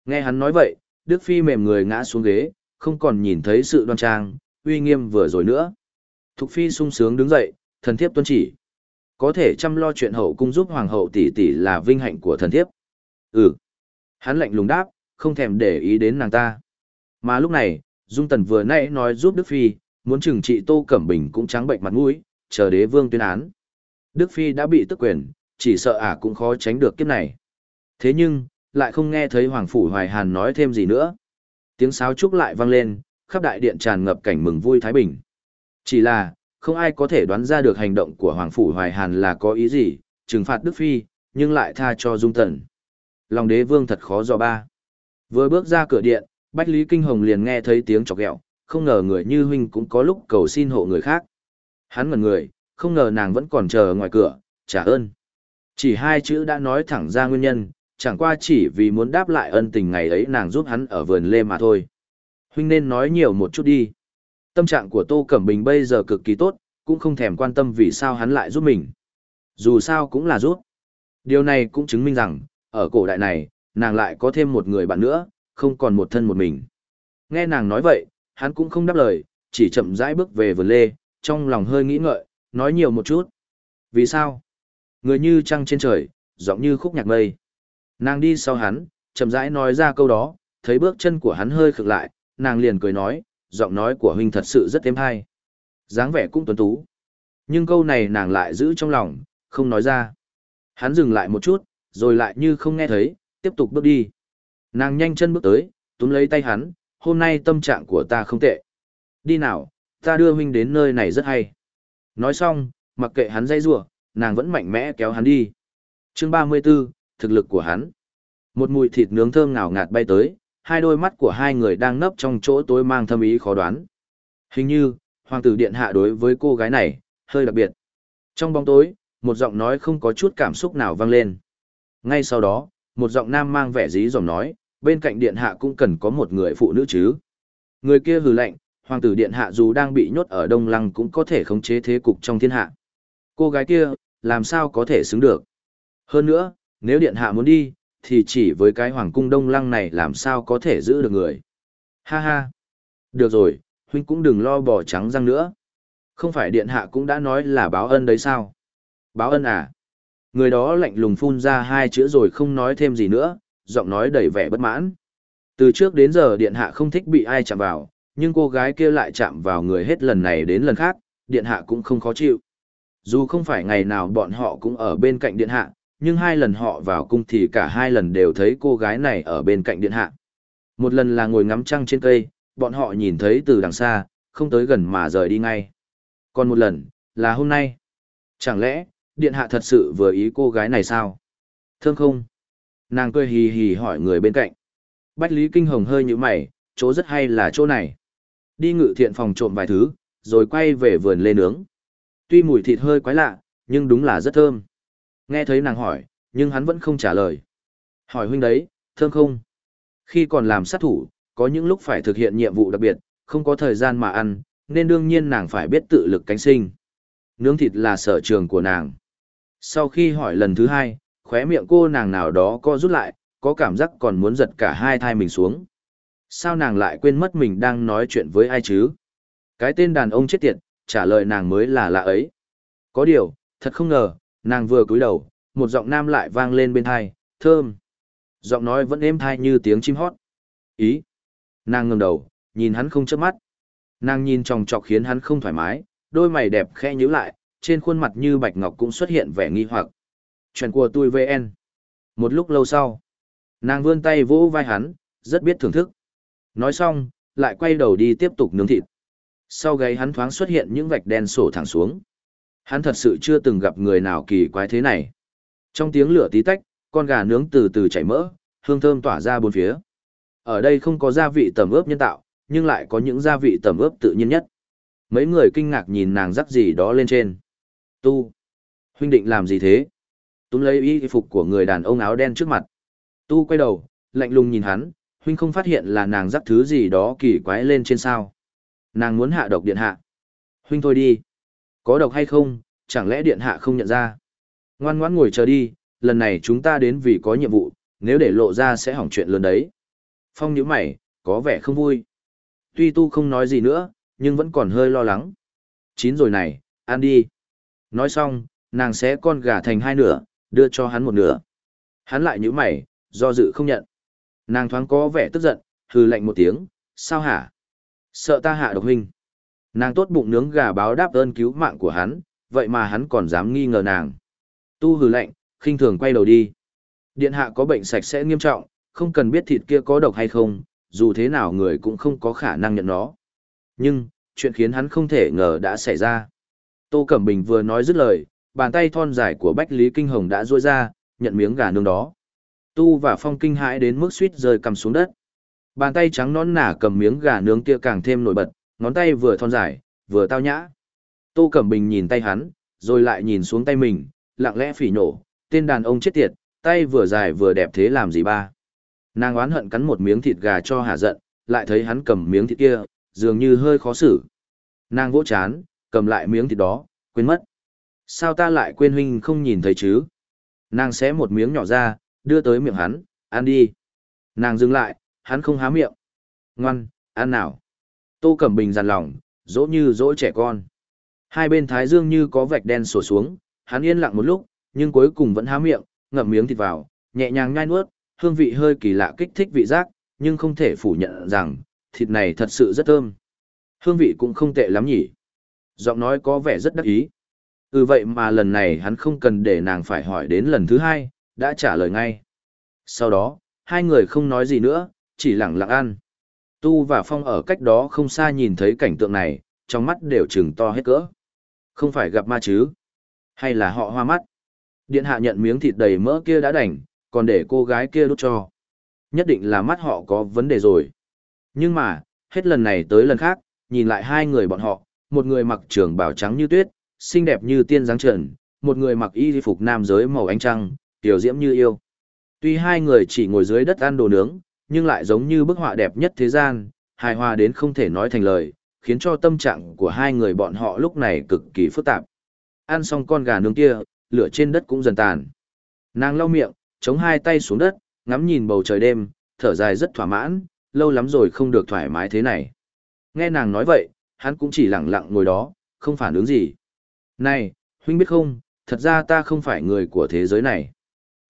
nghe hắn nói vậy, Đức Phi mềm người ngã xuống ghế, không còn nhìn thấy sự đoan trang, uy nghiêm vừa rồi nữa. Thục Phi sung sướng đứng dậy, thần thiếp tuân chỉ. Có thể chăm lo chuyện hậu cung giúp hoàng hậu tỷ tỷ là vinh hạnh của thần thiếp. Ừ. Hắn lạnh lùng đáp, không thèm để ý đến nàng ta. Mà lúc này, Dung Tần vừa nãy nói giúp Đức Phi, muốn trừng trị Tô Cẩm Bình cũng trắng bệnh mặt mũi, chờ đế vương tuyên án. Đức Phi đã bị tức quyền, chỉ sợ ả cũng khó tránh được kiếp này. Thế nhưng, lại không nghe thấy Hoàng Phủ Hoài Hàn nói thêm gì nữa. Tiếng sáo trúc lại vang lên, khắp đại điện tràn ngập cảnh mừng vui Thái Bình. Chỉ là, không ai có thể đoán ra được hành động của Hoàng Phủ Hoài Hàn là có ý gì, trừng phạt Đức Phi, nhưng lại tha cho Dung Tần. Lòng đế vương thật khó do ba. Vừa bước ra cửa điện, Bách Lý Kinh Hồng liền nghe thấy tiếng chọc ghẹo, không ngờ người như huynh cũng có lúc cầu xin hộ người khác. Hắn ngẩn người, không ngờ nàng vẫn còn chờ ngoài cửa, trả ơn. Chỉ hai chữ đã nói thẳng ra nguyên nhân, chẳng qua chỉ vì muốn đáp lại ân tình ngày ấy nàng giúp hắn ở vườn lê mà thôi. Huynh nên nói nhiều một chút đi. Tâm trạng của Tô Cẩm Bình bây giờ cực kỳ tốt, cũng không thèm quan tâm vì sao hắn lại giúp mình. Dù sao cũng là giúp. Điều này cũng chứng minh rằng, ở cổ đại này, nàng lại có thêm một người bạn nữa, không còn một thân một mình. Nghe nàng nói vậy, hắn cũng không đáp lời, chỉ chậm rãi bước về vườn lê, trong lòng hơi nghĩ ngợi, nói nhiều một chút. Vì sao? Người như trăng trên trời, giọng như khúc nhạc mây. Nàng đi sau hắn, chậm rãi nói ra câu đó, thấy bước chân của hắn hơi khựng lại, nàng liền cười nói, giọng nói của huynh thật sự rất êm hay. dáng vẻ cũng tuấn tú. Nhưng câu này nàng lại giữ trong lòng, không nói ra. Hắn dừng lại một chút, rồi lại như không nghe thấy, tiếp tục bước đi. Nàng nhanh chân bước tới, túm lấy tay hắn, hôm nay tâm trạng của ta không tệ. Đi nào, ta đưa huynh đến nơi này rất hay. Nói xong, mặc kệ hắn dây rủa, nàng vẫn mạnh mẽ kéo hắn đi. Chương 34, thực lực của hắn. Một mùi thịt nướng thơm ngào ngạt bay tới, hai đôi mắt của hai người đang nấp trong chỗ tối mang thâm ý khó đoán. Hình như, hoàng tử điện hạ đối với cô gái này, hơi đặc biệt. Trong bóng tối, một giọng nói không có chút cảm xúc nào vang lên. Ngay sau đó, một giọng nam mang vẻ dí dỏm nói, bên cạnh điện hạ cũng cần có một người phụ nữ chứ. Người kia hừ lạnh, hoàng tử điện hạ dù đang bị nhốt ở Đông Lăng cũng có thể khống chế thế cục trong thiên hạ. Cô gái kia, làm sao có thể xứng được. Hơn nữa, nếu điện hạ muốn đi, thì chỉ với cái hoàng cung Đông Lăng này làm sao có thể giữ được người. Ha ha. Được rồi, huynh cũng đừng lo bỏ trắng răng nữa. Không phải điện hạ cũng đã nói là báo ân đấy sao? Báo ân à? Người đó lạnh lùng phun ra hai chữ rồi không nói thêm gì nữa, giọng nói đầy vẻ bất mãn. Từ trước đến giờ điện hạ không thích bị ai chạm vào, nhưng cô gái kia lại chạm vào người hết lần này đến lần khác, điện hạ cũng không khó chịu. Dù không phải ngày nào bọn họ cũng ở bên cạnh điện hạ, nhưng hai lần họ vào cung thì cả hai lần đều thấy cô gái này ở bên cạnh điện hạ. Một lần là ngồi ngắm trăng trên cây, bọn họ nhìn thấy từ đằng xa, không tới gần mà rời đi ngay. Còn một lần, là hôm nay. Chẳng lẽ, điện hạ thật sự vừa ý cô gái này sao? Thơm không? Nàng cười hì hì hỏi người bên cạnh. Bách Lý Kinh Hồng hơi như mày, chỗ rất hay là chỗ này. Đi ngự thiện phòng trộm vài thứ, rồi quay về vườn lê nướng. Tuy mùi thịt hơi quái lạ, nhưng đúng là rất thơm. Nghe thấy nàng hỏi, nhưng hắn vẫn không trả lời. Hỏi huynh đấy, thương không? Khi còn làm sát thủ, có những lúc phải thực hiện nhiệm vụ đặc biệt, không có thời gian mà ăn, nên đương nhiên nàng phải biết tự lực cánh sinh. Nướng thịt là sở trường của nàng. Sau khi hỏi lần thứ hai, khóe miệng cô nàng nào đó co rút lại, có cảm giác còn muốn giật cả hai thai mình xuống. Sao nàng lại quên mất mình đang nói chuyện với ai chứ? Cái tên đàn ông chết tiệt, trả lời nàng mới là lạ ấy. Có điều, thật không ngờ, nàng vừa cúi đầu, một giọng nam lại vang lên bên thai, thơm. Giọng nói vẫn êm thai như tiếng chim hót. Ý. Nàng ngầm đầu, nhìn hắn không chớp mắt. Nàng nhìn chòng chọc khiến hắn không thoải mái, đôi mày đẹp khẽ nhíu lại, trên khuôn mặt như bạch ngọc cũng xuất hiện vẻ nghi hoặc. Chuyện của tôi VN. Một lúc lâu sau, nàng vươn tay vỗ vai hắn, rất biết thưởng thức. Nói xong, lại quay đầu đi tiếp tục nướng thịt. Sau gáy hắn thoáng xuất hiện những vạch đen sổ thẳng xuống. Hắn thật sự chưa từng gặp người nào kỳ quái thế này. Trong tiếng lửa tí tách, con gà nướng từ từ chảy mỡ, hương thơm tỏa ra bốn phía. Ở đây không có gia vị tẩm ướp nhân tạo, nhưng lại có những gia vị tẩm ướp tự nhiên nhất. Mấy người kinh ngạc nhìn nàng rắc gì đó lên trên. Tu. Huynh định làm gì thế? Túm lấy y phục của người đàn ông áo đen trước mặt. Tu quay đầu, lạnh lùng nhìn hắn, huynh không phát hiện là nàng rắc thứ gì đó kỳ quái lên trên sao. Nàng muốn hạ độc điện hạ. Huynh thôi đi. Có độc hay không, chẳng lẽ điện hạ không nhận ra? Ngoan ngoãn ngồi chờ đi, lần này chúng ta đến vì có nhiệm vụ, nếu để lộ ra sẽ hỏng chuyện lớn đấy. Phong nhíu mày, có vẻ không vui. Tuy tu không nói gì nữa, nhưng vẫn còn hơi lo lắng. Chín rồi này, ăn đi. Nói xong, nàng sẽ con gà thành hai nửa, đưa cho hắn một nửa. Hắn lại nhíu mày, do dự không nhận. Nàng thoáng có vẻ tức giận, hừ lạnh một tiếng, sao hả? Sợ ta hạ độc huynh. Nàng tốt bụng nướng gà báo đáp ơn cứu mạng của hắn, vậy mà hắn còn dám nghi ngờ nàng. Tu hừ lạnh, khinh thường quay đầu đi. Điện hạ có bệnh sạch sẽ nghiêm trọng, không cần biết thịt kia có độc hay không, dù thế nào người cũng không có khả năng nhận nó. Nhưng, chuyện khiến hắn không thể ngờ đã xảy ra. Tô Cẩm Bình vừa nói dứt lời, bàn tay thon dài của Bách Lý Kinh Hồng đã duỗi ra, nhận miếng gà nướng đó. Tu và Phong kinh hãi đến mức suýt rơi cầm xuống đất. Bàn tay trắng nón nả cầm miếng gà nướng kia càng thêm nổi bật, ngón tay vừa thon dài, vừa tao nhã. Tô Cẩm Bình nhìn tay hắn, rồi lại nhìn xuống tay mình, lặng lẽ phỉ nổ, tên đàn ông chết tiệt, tay vừa dài vừa đẹp thế làm gì ba. Nàng oán hận cắn một miếng thịt gà cho hả giận, lại thấy hắn cầm miếng thịt kia, dường như hơi khó xử. Nàng vỗ chán, cầm lại miếng thịt đó, quên mất. Sao ta lại quên huynh không nhìn thấy chứ? Nàng xé một miếng nhỏ ra, đưa tới miệng hắn, ăn đi. Nàng dừng lại, hắn không há miệng. Ngoan, ăn nào. Tô Cẩm Bình dằn lòng, dỗ như dỗ trẻ con. Hai bên thái dương như có vạch đen sổ xuống, hắn yên lặng một lúc, nhưng cuối cùng vẫn há miệng, ngậm miếng thịt vào, nhẹ nhàng nhai nuốt, hương vị hơi kỳ lạ kích thích vị giác, nhưng không thể phủ nhận rằng, thịt này thật sự rất thơm. Hương vị cũng không tệ lắm nhỉ. Giọng nói có vẻ rất đắc ý. Ừ vậy mà lần này hắn không cần để nàng phải hỏi đến lần thứ hai, đã trả lời ngay. Sau đó, hai người không nói gì nữa, chỉ lặng lặng ăn. Tu và Phong ở cách đó không xa nhìn thấy cảnh tượng này, trong mắt đều trừng to hết cỡ. Không phải gặp ma chứ? Hay là họ hoa mắt? Điện hạ nhận miếng thịt đầy mỡ kia đã đành, còn để cô gái kia đút cho. Nhất định là mắt họ có vấn đề rồi. Nhưng mà, hết lần này tới lần khác, nhìn lại hai người bọn họ, một người mặc trường bào trắng như tuyết, xinh đẹp như tiên dáng trần, một người mặc y phục nam giới màu ánh trăng, tiểu diễm như yêu. Tuy hai người chỉ ngồi dưới đất ăn đồ nướng, nhưng lại giống như bức họa đẹp nhất thế gian, hài hòa đến không thể nói thành lời, khiến cho tâm trạng của hai người bọn họ lúc này cực kỳ phức tạp. Ăn xong con gà nướng kia, lửa trên đất cũng dần tàn. Nàng lau miệng, chống hai tay xuống đất, ngắm nhìn bầu trời đêm, thở dài rất thỏa mãn, lâu lắm rồi không được thoải mái thế này. Nghe nàng nói vậy, hắn cũng chỉ lặng lặng ngồi đó, không phản ứng gì. Này, huynh biết không, thật ra ta không phải người của thế giới này.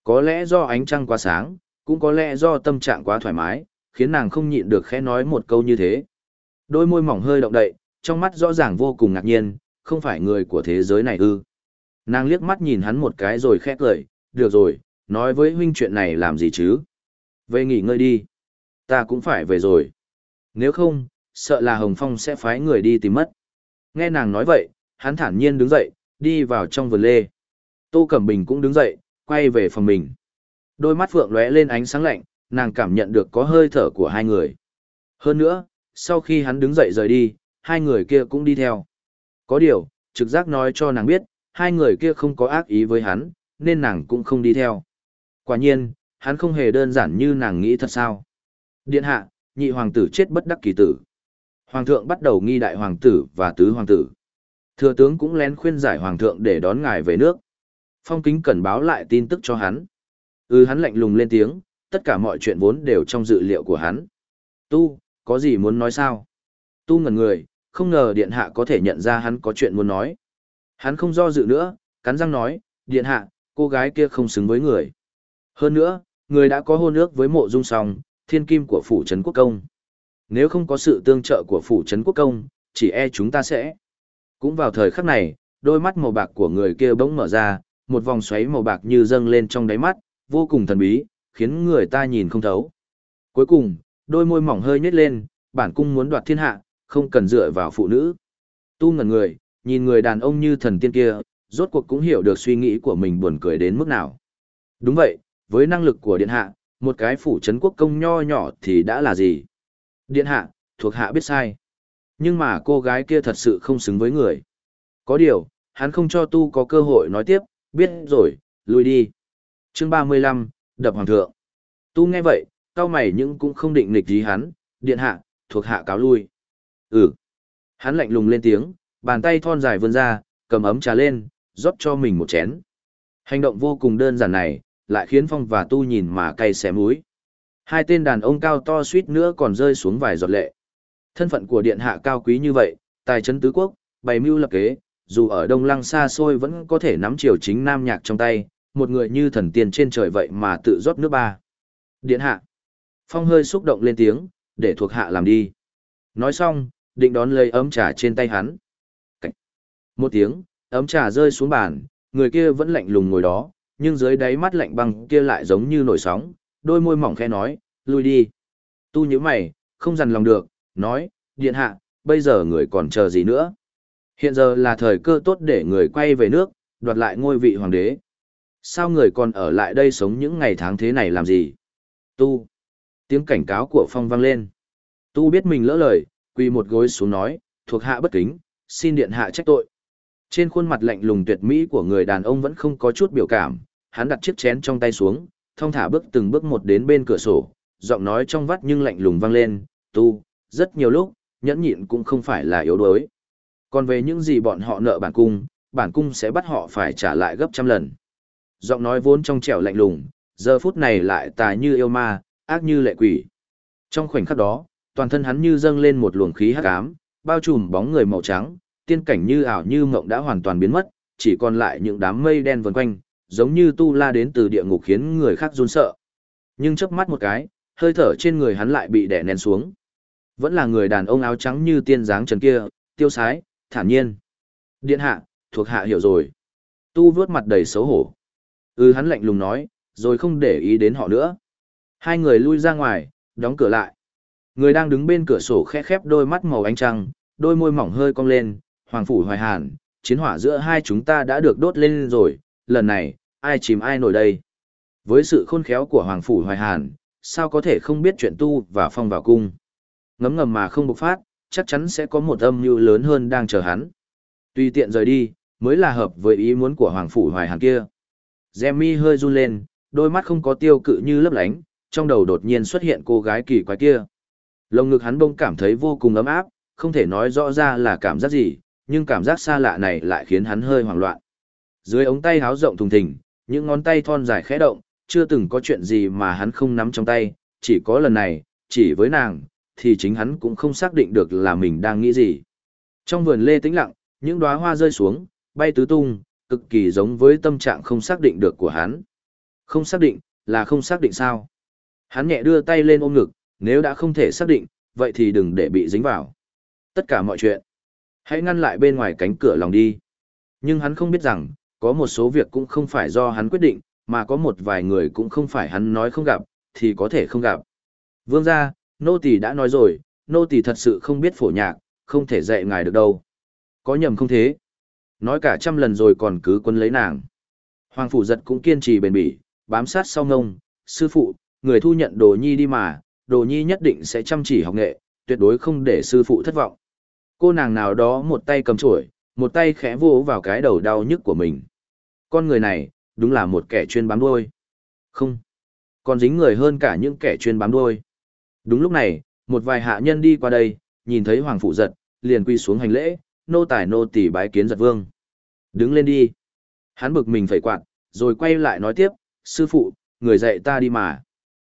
Có lẽ do ánh trăng quá sáng, cũng có lẽ do tâm trạng quá thoải mái, khiến nàng không nhịn được khẽ nói một câu như thế. Đôi môi mỏng hơi động đậy, trong mắt rõ ràng vô cùng ngạc nhiên, không phải người của thế giới này ư. Nàng liếc mắt nhìn hắn một cái rồi khẽ cười, được rồi, nói với huynh chuyện này làm gì chứ? Về nghỉ ngơi đi. Ta cũng phải về rồi. Nếu không, sợ là Hồng Phong sẽ phái người đi tìm mất. Nghe nàng nói vậy, hắn thản nhiên đứng dậy, đi vào trong vườn lê. Tô Cẩm Bình cũng đứng dậy, quay về phòng mình. Đôi mắt phượng lóe lên ánh sáng lạnh, nàng cảm nhận được có hơi thở của hai người. Hơn nữa, sau khi hắn đứng dậy rời đi, hai người kia cũng đi theo. Có điều, trực giác nói cho nàng biết, hai người kia không có ác ý với hắn, nên nàng cũng không đi theo. Quả nhiên, hắn không hề đơn giản như nàng nghĩ thật sao. Điện hạ, nhị hoàng tử chết bất đắc kỳ tử. Hoàng thượng bắt đầu nghi đại hoàng tử và tứ hoàng tử. Thừa tướng cũng lén khuyên giải hoàng thượng để đón ngài về nước. Phong kính cẩn báo lại tin tức cho hắn. Ừ hắn lạnh lùng lên tiếng, tất cả mọi chuyện vốn đều trong dự liệu của hắn. Tu, có gì muốn nói sao? Tu ngẩn người, không ngờ điện hạ có thể nhận ra hắn có chuyện muốn nói. Hắn không do dự nữa, cắn răng nói, điện hạ, cô gái kia không xứng với người. Hơn nữa, người đã có hôn ước với mộ dung song, thiên kim của phủ trấn quốc công. Nếu không có sự tương trợ của phủ trấn quốc công, chỉ e chúng ta sẽ. Cũng vào thời khắc này, đôi mắt màu bạc của người kia bỗng mở ra, một vòng xoáy màu bạc như dâng lên trong đáy mắt, vô cùng thần bí, khiến người ta nhìn không thấu. Cuối cùng, đôi môi mỏng hơi nhếch lên, bản cung muốn đoạt thiên hạ, không cần dựa vào phụ nữ. Tu ngẩn người, nhìn người đàn ông như thần tiên kia, rốt cuộc cũng hiểu được suy nghĩ của mình buồn cười đến mức nào. Đúng vậy, với năng lực của điện hạ, một cái phủ trấn quốc công nho nhỏ thì đã là gì? Điện hạ, thuộc hạ biết sai. Nhưng mà cô gái kia thật sự không xứng với người. Có điều, hắn không cho tu có cơ hội nói tiếp, biết rồi, lui đi chương 35, đập hoàng thượng. Tu nghe vậy, cao mày nhưng cũng không định nịch gì hắn, điện hạ, thuộc hạ cáo lui. Ừ. Hắn lạnh lùng lên tiếng, bàn tay thon dài vươn ra, cầm ấm trà lên, rót cho mình một chén. Hành động vô cùng đơn giản này, lại khiến Phong và Tu nhìn mà cay xé múi. Hai tên đàn ông cao to suýt nữa còn rơi xuống vài giọt lệ. Thân phận của điện hạ cao quý như vậy, tài trấn tứ quốc, bày mưu lập kế, dù ở Đông Lăng xa xôi vẫn có thể nắm triều chính nam nhạc trong tay, một người như thần tiên trên trời vậy mà tự rót nước ba. Điện hạ. Phong hơi xúc động lên tiếng, để thuộc hạ làm đi. Nói xong, định đón lấy ấm trà trên tay hắn. Cách. Một tiếng, ấm trà rơi xuống bàn, người kia vẫn lạnh lùng ngồi đó, nhưng dưới đáy mắt lạnh băng kia lại giống như nổi sóng, đôi môi mỏng khẽ nói, lui đi. Tu như mày, không dằn lòng được, nói, điện hạ, bây giờ người còn chờ gì nữa? Hiện giờ là thời cơ tốt để người quay về nước, đoạt lại ngôi vị hoàng đế. Sao người còn ở lại đây sống những ngày tháng thế này làm gì? Tu. Tiếng cảnh cáo của Phong vang lên. Tu biết mình lỡ lời, quỳ một gối xuống nói, thuộc hạ bất kính, xin điện hạ trách tội. Trên khuôn mặt lạnh lùng tuyệt mỹ của người đàn ông vẫn không có chút biểu cảm, hắn đặt chiếc chén trong tay xuống, thong thả bước từng bước một đến bên cửa sổ, giọng nói trong vắt nhưng lạnh lùng vang lên, tu, rất nhiều lúc, nhẫn nhịn cũng không phải là yếu đuối. Còn về những gì bọn họ nợ bản cung, bản cung sẽ bắt họ phải trả lại gấp trăm lần. Giọng nói vốn trong trẻo lạnh lùng, giờ phút này lại tà như yêu ma, ác như lệ quỷ. Trong khoảnh khắc đó, toàn thân hắn như dâng lên một luồng khí hắc ám, bao trùm bóng người màu trắng, tiên cảnh như ảo như mộng đã hoàn toàn biến mất, chỉ còn lại những đám mây đen vần quanh, giống như tu la đến từ địa ngục khiến người khác run sợ. Nhưng chớp mắt một cái, hơi thở trên người hắn lại bị đè nén xuống. Vẫn là người đàn ông áo trắng như tiên dáng trần kia, tiêu sái, thản nhiên. Điện hạ, thuộc hạ hiểu rồi. Tu vướt mặt đầy xấu hổ. Ừ hắn lạnh lùng nói, rồi không để ý đến họ nữa. Hai người lui ra ngoài, đóng cửa lại. Người đang đứng bên cửa sổ khẽ khép đôi mắt màu ánh trăng, đôi môi mỏng hơi cong lên, Hoàng Phủ Hoài Hàn, chiến hỏa giữa hai chúng ta đã được đốt lên rồi, lần này, ai chìm ai nổi đây. Với sự khôn khéo của Hoàng Phủ Hoài Hàn, sao có thể không biết chuyện tu và phong vào cung. Ngấm ngầm mà không bộc phát, chắc chắn sẽ có một âm mưu lớn hơn đang chờ hắn. Tuy tiện rời đi, mới là hợp với ý muốn của Hoàng Phủ Hoài Hàn kia. Jemmy hơi run lên, đôi mắt không có tiêu cự như lấp lánh, trong đầu đột nhiên xuất hiện cô gái kỳ quái kia. Lồng ngực hắn bông cảm thấy vô cùng ấm áp, không thể nói rõ ra là cảm giác gì, nhưng cảm giác xa lạ này lại khiến hắn hơi hoảng loạn. Dưới ống tay háo rộng thùng thình, những ngón tay thon dài khẽ động, chưa từng có chuyện gì mà hắn không nắm trong tay, chỉ có lần này, chỉ với nàng, thì chính hắn cũng không xác định được là mình đang nghĩ gì. Trong vườn lê tĩnh lặng, những đóa hoa rơi xuống, bay tứ tung, cực kỳ giống với tâm trạng không xác định được của hắn. Không xác định, là không xác định sao? Hắn nhẹ đưa tay lên ôm ngực, nếu đã không thể xác định, vậy thì đừng để bị dính vào. Tất cả mọi chuyện, hãy ngăn lại bên ngoài cánh cửa lòng đi. Nhưng hắn không biết rằng, có một số việc cũng không phải do hắn quyết định, mà có một vài người cũng không phải hắn nói không gặp, thì có thể không gặp. Vương gia, nô tỳ đã nói rồi, nô tỳ thật sự không biết phổ nhạc, không thể dạy ngài được đâu. Có nhầm không thế? Nói cả trăm lần rồi còn cứ quân lấy nàng. Hoàng phủ giật cũng kiên trì bền bỉ, bám sát sau ngông, sư phụ, người thu nhận đồ nhi đi mà, đồ nhi nhất định sẽ chăm chỉ học nghệ, tuyệt đối không để sư phụ thất vọng. Cô nàng nào đó một tay cầm chổi, một tay khẽ vô vào cái đầu đau nhức của mình. Con người này, đúng là một kẻ chuyên bám đuôi. Không, còn dính người hơn cả những kẻ chuyên bám đuôi. Đúng lúc này, một vài hạ nhân đi qua đây, nhìn thấy hoàng phụ giật, liền quy xuống hành lễ, nô tài nô tỳ bái kiến giật vương. Đứng lên đi. Hắn bực mình phải quạt, rồi quay lại nói tiếp, sư phụ, người dạy ta đi mà.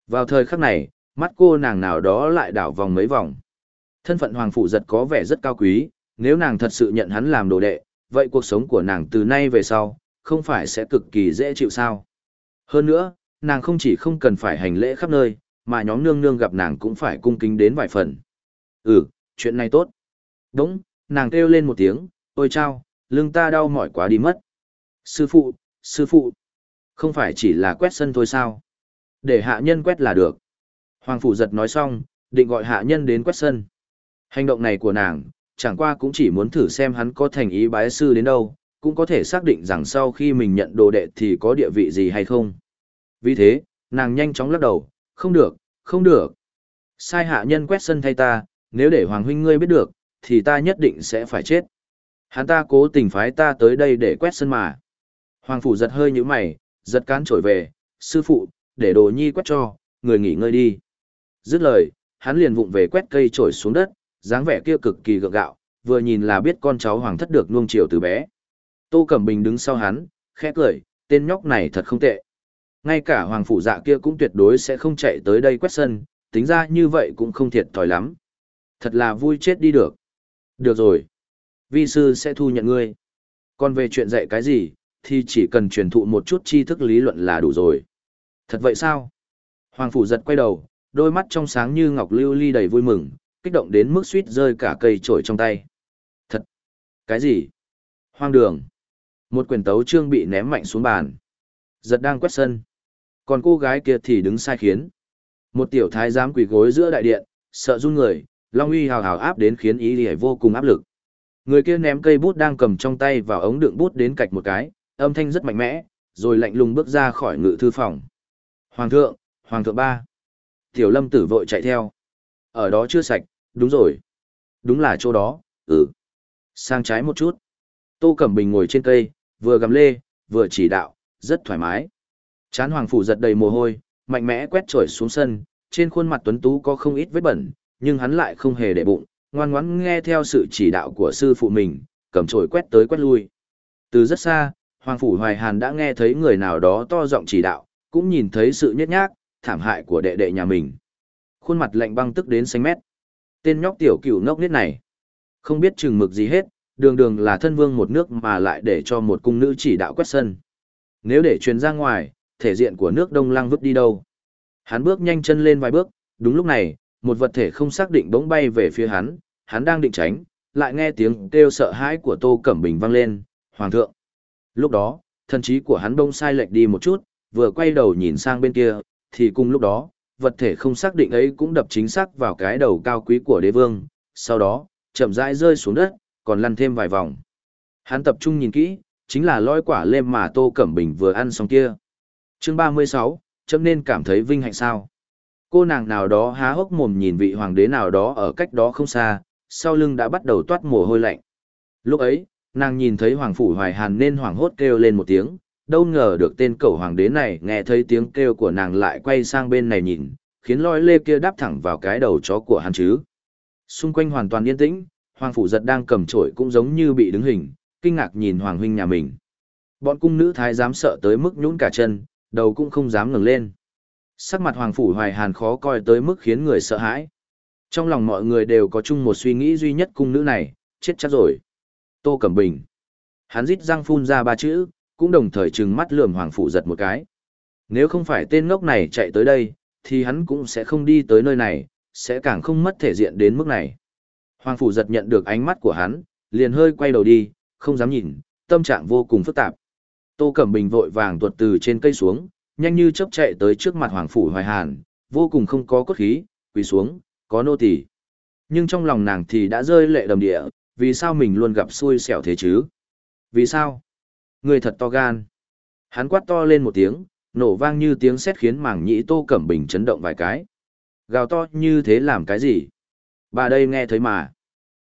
Vào thời khắc này, mắt cô nàng nào đó lại đảo vòng mấy vòng. Thân phận hoàng phụ giật có vẻ rất cao quý, nếu nàng thật sự nhận hắn làm đồ đệ, vậy cuộc sống của nàng từ nay về sau, không phải sẽ cực kỳ dễ chịu sao. Hơn nữa, nàng không chỉ không cần phải hành lễ khắp nơi, mà nhóm nương nương gặp nàng cũng phải cung kính đến vài phần. Ừ, chuyện này tốt. Đúng, nàng kêu lên một tiếng, ôi chao, lưng ta đau mỏi quá đi mất. Sư phụ, sư phụ, không phải chỉ là quét sân thôi sao? Để hạ nhân quét là được. Hoàng phủ giật nói xong, định gọi hạ nhân đến quét sân. Hành động này của nàng, chẳng qua cũng chỉ muốn thử xem hắn có thành ý bái sư đến đâu, cũng có thể xác định rằng sau khi mình nhận đồ đệ thì có địa vị gì hay không. Vì thế, nàng nhanh chóng lắc đầu, không được, không được. Sai hạ nhân quét sân thay ta, nếu để Hoàng huynh ngươi biết được, thì ta nhất định sẽ phải chết. Hắn ta cố tình phái ta tới đây để quét sân mà. Hoàng phủ giật hơi như mày, giật cán trổi về, sư phụ, để đồ nhi quét cho, người nghỉ ngơi đi. Dứt lời, hắn liền vụng về quét cây trổi xuống đất, dáng vẻ kia cực kỳ gượng gạo, vừa nhìn là biết con cháu hoàng thất được nuông chiều từ bé. Tô Cẩm Bình đứng sau hắn, khẽ cười, tên nhóc này thật không tệ. Ngay cả hoàng phủ dạ kia cũng tuyệt đối sẽ không chạy tới đây quét sân, tính ra như vậy cũng không thiệt thòi lắm. Thật là vui chết đi được. Được rồi. Vi sư sẽ thu nhận ngươi. Còn về chuyện dạy cái gì, thì chỉ cần truyền thụ một chút tri thức lý luận là đủ rồi. Thật vậy sao? Hoàng phủ giật quay đầu, đôi mắt trong sáng như ngọc lưu ly đầy vui mừng, kích động đến mức suýt rơi cả cây trổi trong tay. Thật! Cái gì? Hoang đường! Một quyển tấu chương bị ném mạnh xuống bàn. Giật đang quét sân. Còn cô gái kia thì đứng sai khiến. Một tiểu thái giám quỳ gối giữa đại điện, sợ run người, Long uy hào hào áp đến khiến ý lìa vô cùng áp lực. Người kia ném cây bút đang cầm trong tay vào ống đựng bút đến cạch một cái, âm thanh rất mạnh mẽ, rồi lạnh lùng bước ra khỏi ngự thư phòng. Hoàng thượng, Hoàng thượng ba. Tiểu lâm tử vội chạy theo. Ở đó chưa sạch, đúng rồi. Đúng là chỗ đó, ừ. Sang trái một chút. Tô Cẩm Bình ngồi trên cây, vừa gầm lê, vừa chỉ đạo, rất thoải mái. Chán hoàng phủ giật đầy mồ hôi, mạnh mẽ quét trổi xuống sân, trên khuôn mặt tuấn tú có không ít vết bẩn, nhưng hắn lại không hề để bụng, ngoan ngoãn nghe theo sự chỉ đạo của sư phụ mình, cầm trổi quét tới quét lui. Từ rất xa, Hoàng Phủ Hoài Hàn đã nghe thấy người nào đó to giọng chỉ đạo, cũng nhìn thấy sự nhét nhác, thảm hại của đệ đệ nhà mình. Khuôn mặt lạnh băng tức đến xanh mét. Tên nhóc tiểu cửu ngốc nết này. Không biết chừng mực gì hết, đường đường là thân vương một nước mà lại để cho một cung nữ chỉ đạo quét sân. Nếu để truyền ra ngoài, thể diện của nước đông lăng vứt đi đâu. Hắn bước nhanh chân lên vài bước, đúng lúc này, một vật thể không xác định bỗng bay về phía hắn, hắn đang định tránh, lại nghe tiếng kêu sợ hãi của Tô Cẩm Bình vang lên, "Hoàng thượng!" Lúc đó, thần trí của hắn bỗng sai lệch đi một chút, vừa quay đầu nhìn sang bên kia, thì cùng lúc đó, vật thể không xác định ấy cũng đập chính xác vào cái đầu cao quý của đế vương, sau đó, chậm rãi rơi xuống đất, còn lăn thêm vài vòng. Hắn tập trung nhìn kỹ, chính là lõi quả lêm mà Tô Cẩm Bình vừa ăn xong kia. Chương 36, chấm nên cảm thấy vinh hạnh sao. Cô nàng nào đó há hốc mồm nhìn vị hoàng đế nào đó ở cách đó không xa, sau lưng đã bắt đầu toát mồ hôi lạnh. Lúc ấy, nàng nhìn thấy hoàng phủ hoài hàn nên hoảng hốt kêu lên một tiếng, đâu ngờ được tên cẩu hoàng đế này nghe thấy tiếng kêu của nàng lại quay sang bên này nhìn, khiến lõi lê kia đáp thẳng vào cái đầu chó của hắn chứ. Xung quanh hoàn toàn yên tĩnh, hoàng phủ giật đang cầm trổi cũng giống như bị đứng hình, kinh ngạc nhìn hoàng huynh nhà mình. Bọn cung nữ thái dám sợ tới mức nhũn cả chân, đầu cũng không dám ngẩng lên. Sắc mặt hoàng phủ hoài hàn khó coi tới mức khiến người sợ hãi. Trong lòng mọi người đều có chung một suy nghĩ duy nhất cung nữ này, chết chắc rồi. Tô Cẩm Bình. Hắn rít răng phun ra ba chữ, cũng đồng thời trừng mắt lườm hoàng phủ giật một cái. Nếu không phải tên ngốc này chạy tới đây, thì hắn cũng sẽ không đi tới nơi này, sẽ càng không mất thể diện đến mức này. Hoàng phủ giật nhận được ánh mắt của hắn, liền hơi quay đầu đi, không dám nhìn, tâm trạng vô cùng phức tạp. Tô Cẩm Bình vội vàng tuột từ trên cây xuống, nhanh như chớp chạy tới trước mặt Hoàng phủ Hoài Hàn, vô cùng không có cốt khí, quỳ xuống, có nô tỳ. Nhưng trong lòng nàng thì đã rơi lệ đầm địa, vì sao mình luôn gặp xui xẻo thế chứ? Vì sao? Người thật to gan. Hắn quát to lên một tiếng, nổ vang như tiếng sét khiến mảng nhĩ Tô Cẩm Bình chấn động vài cái. Gào to như thế làm cái gì? Bà đây nghe thấy mà.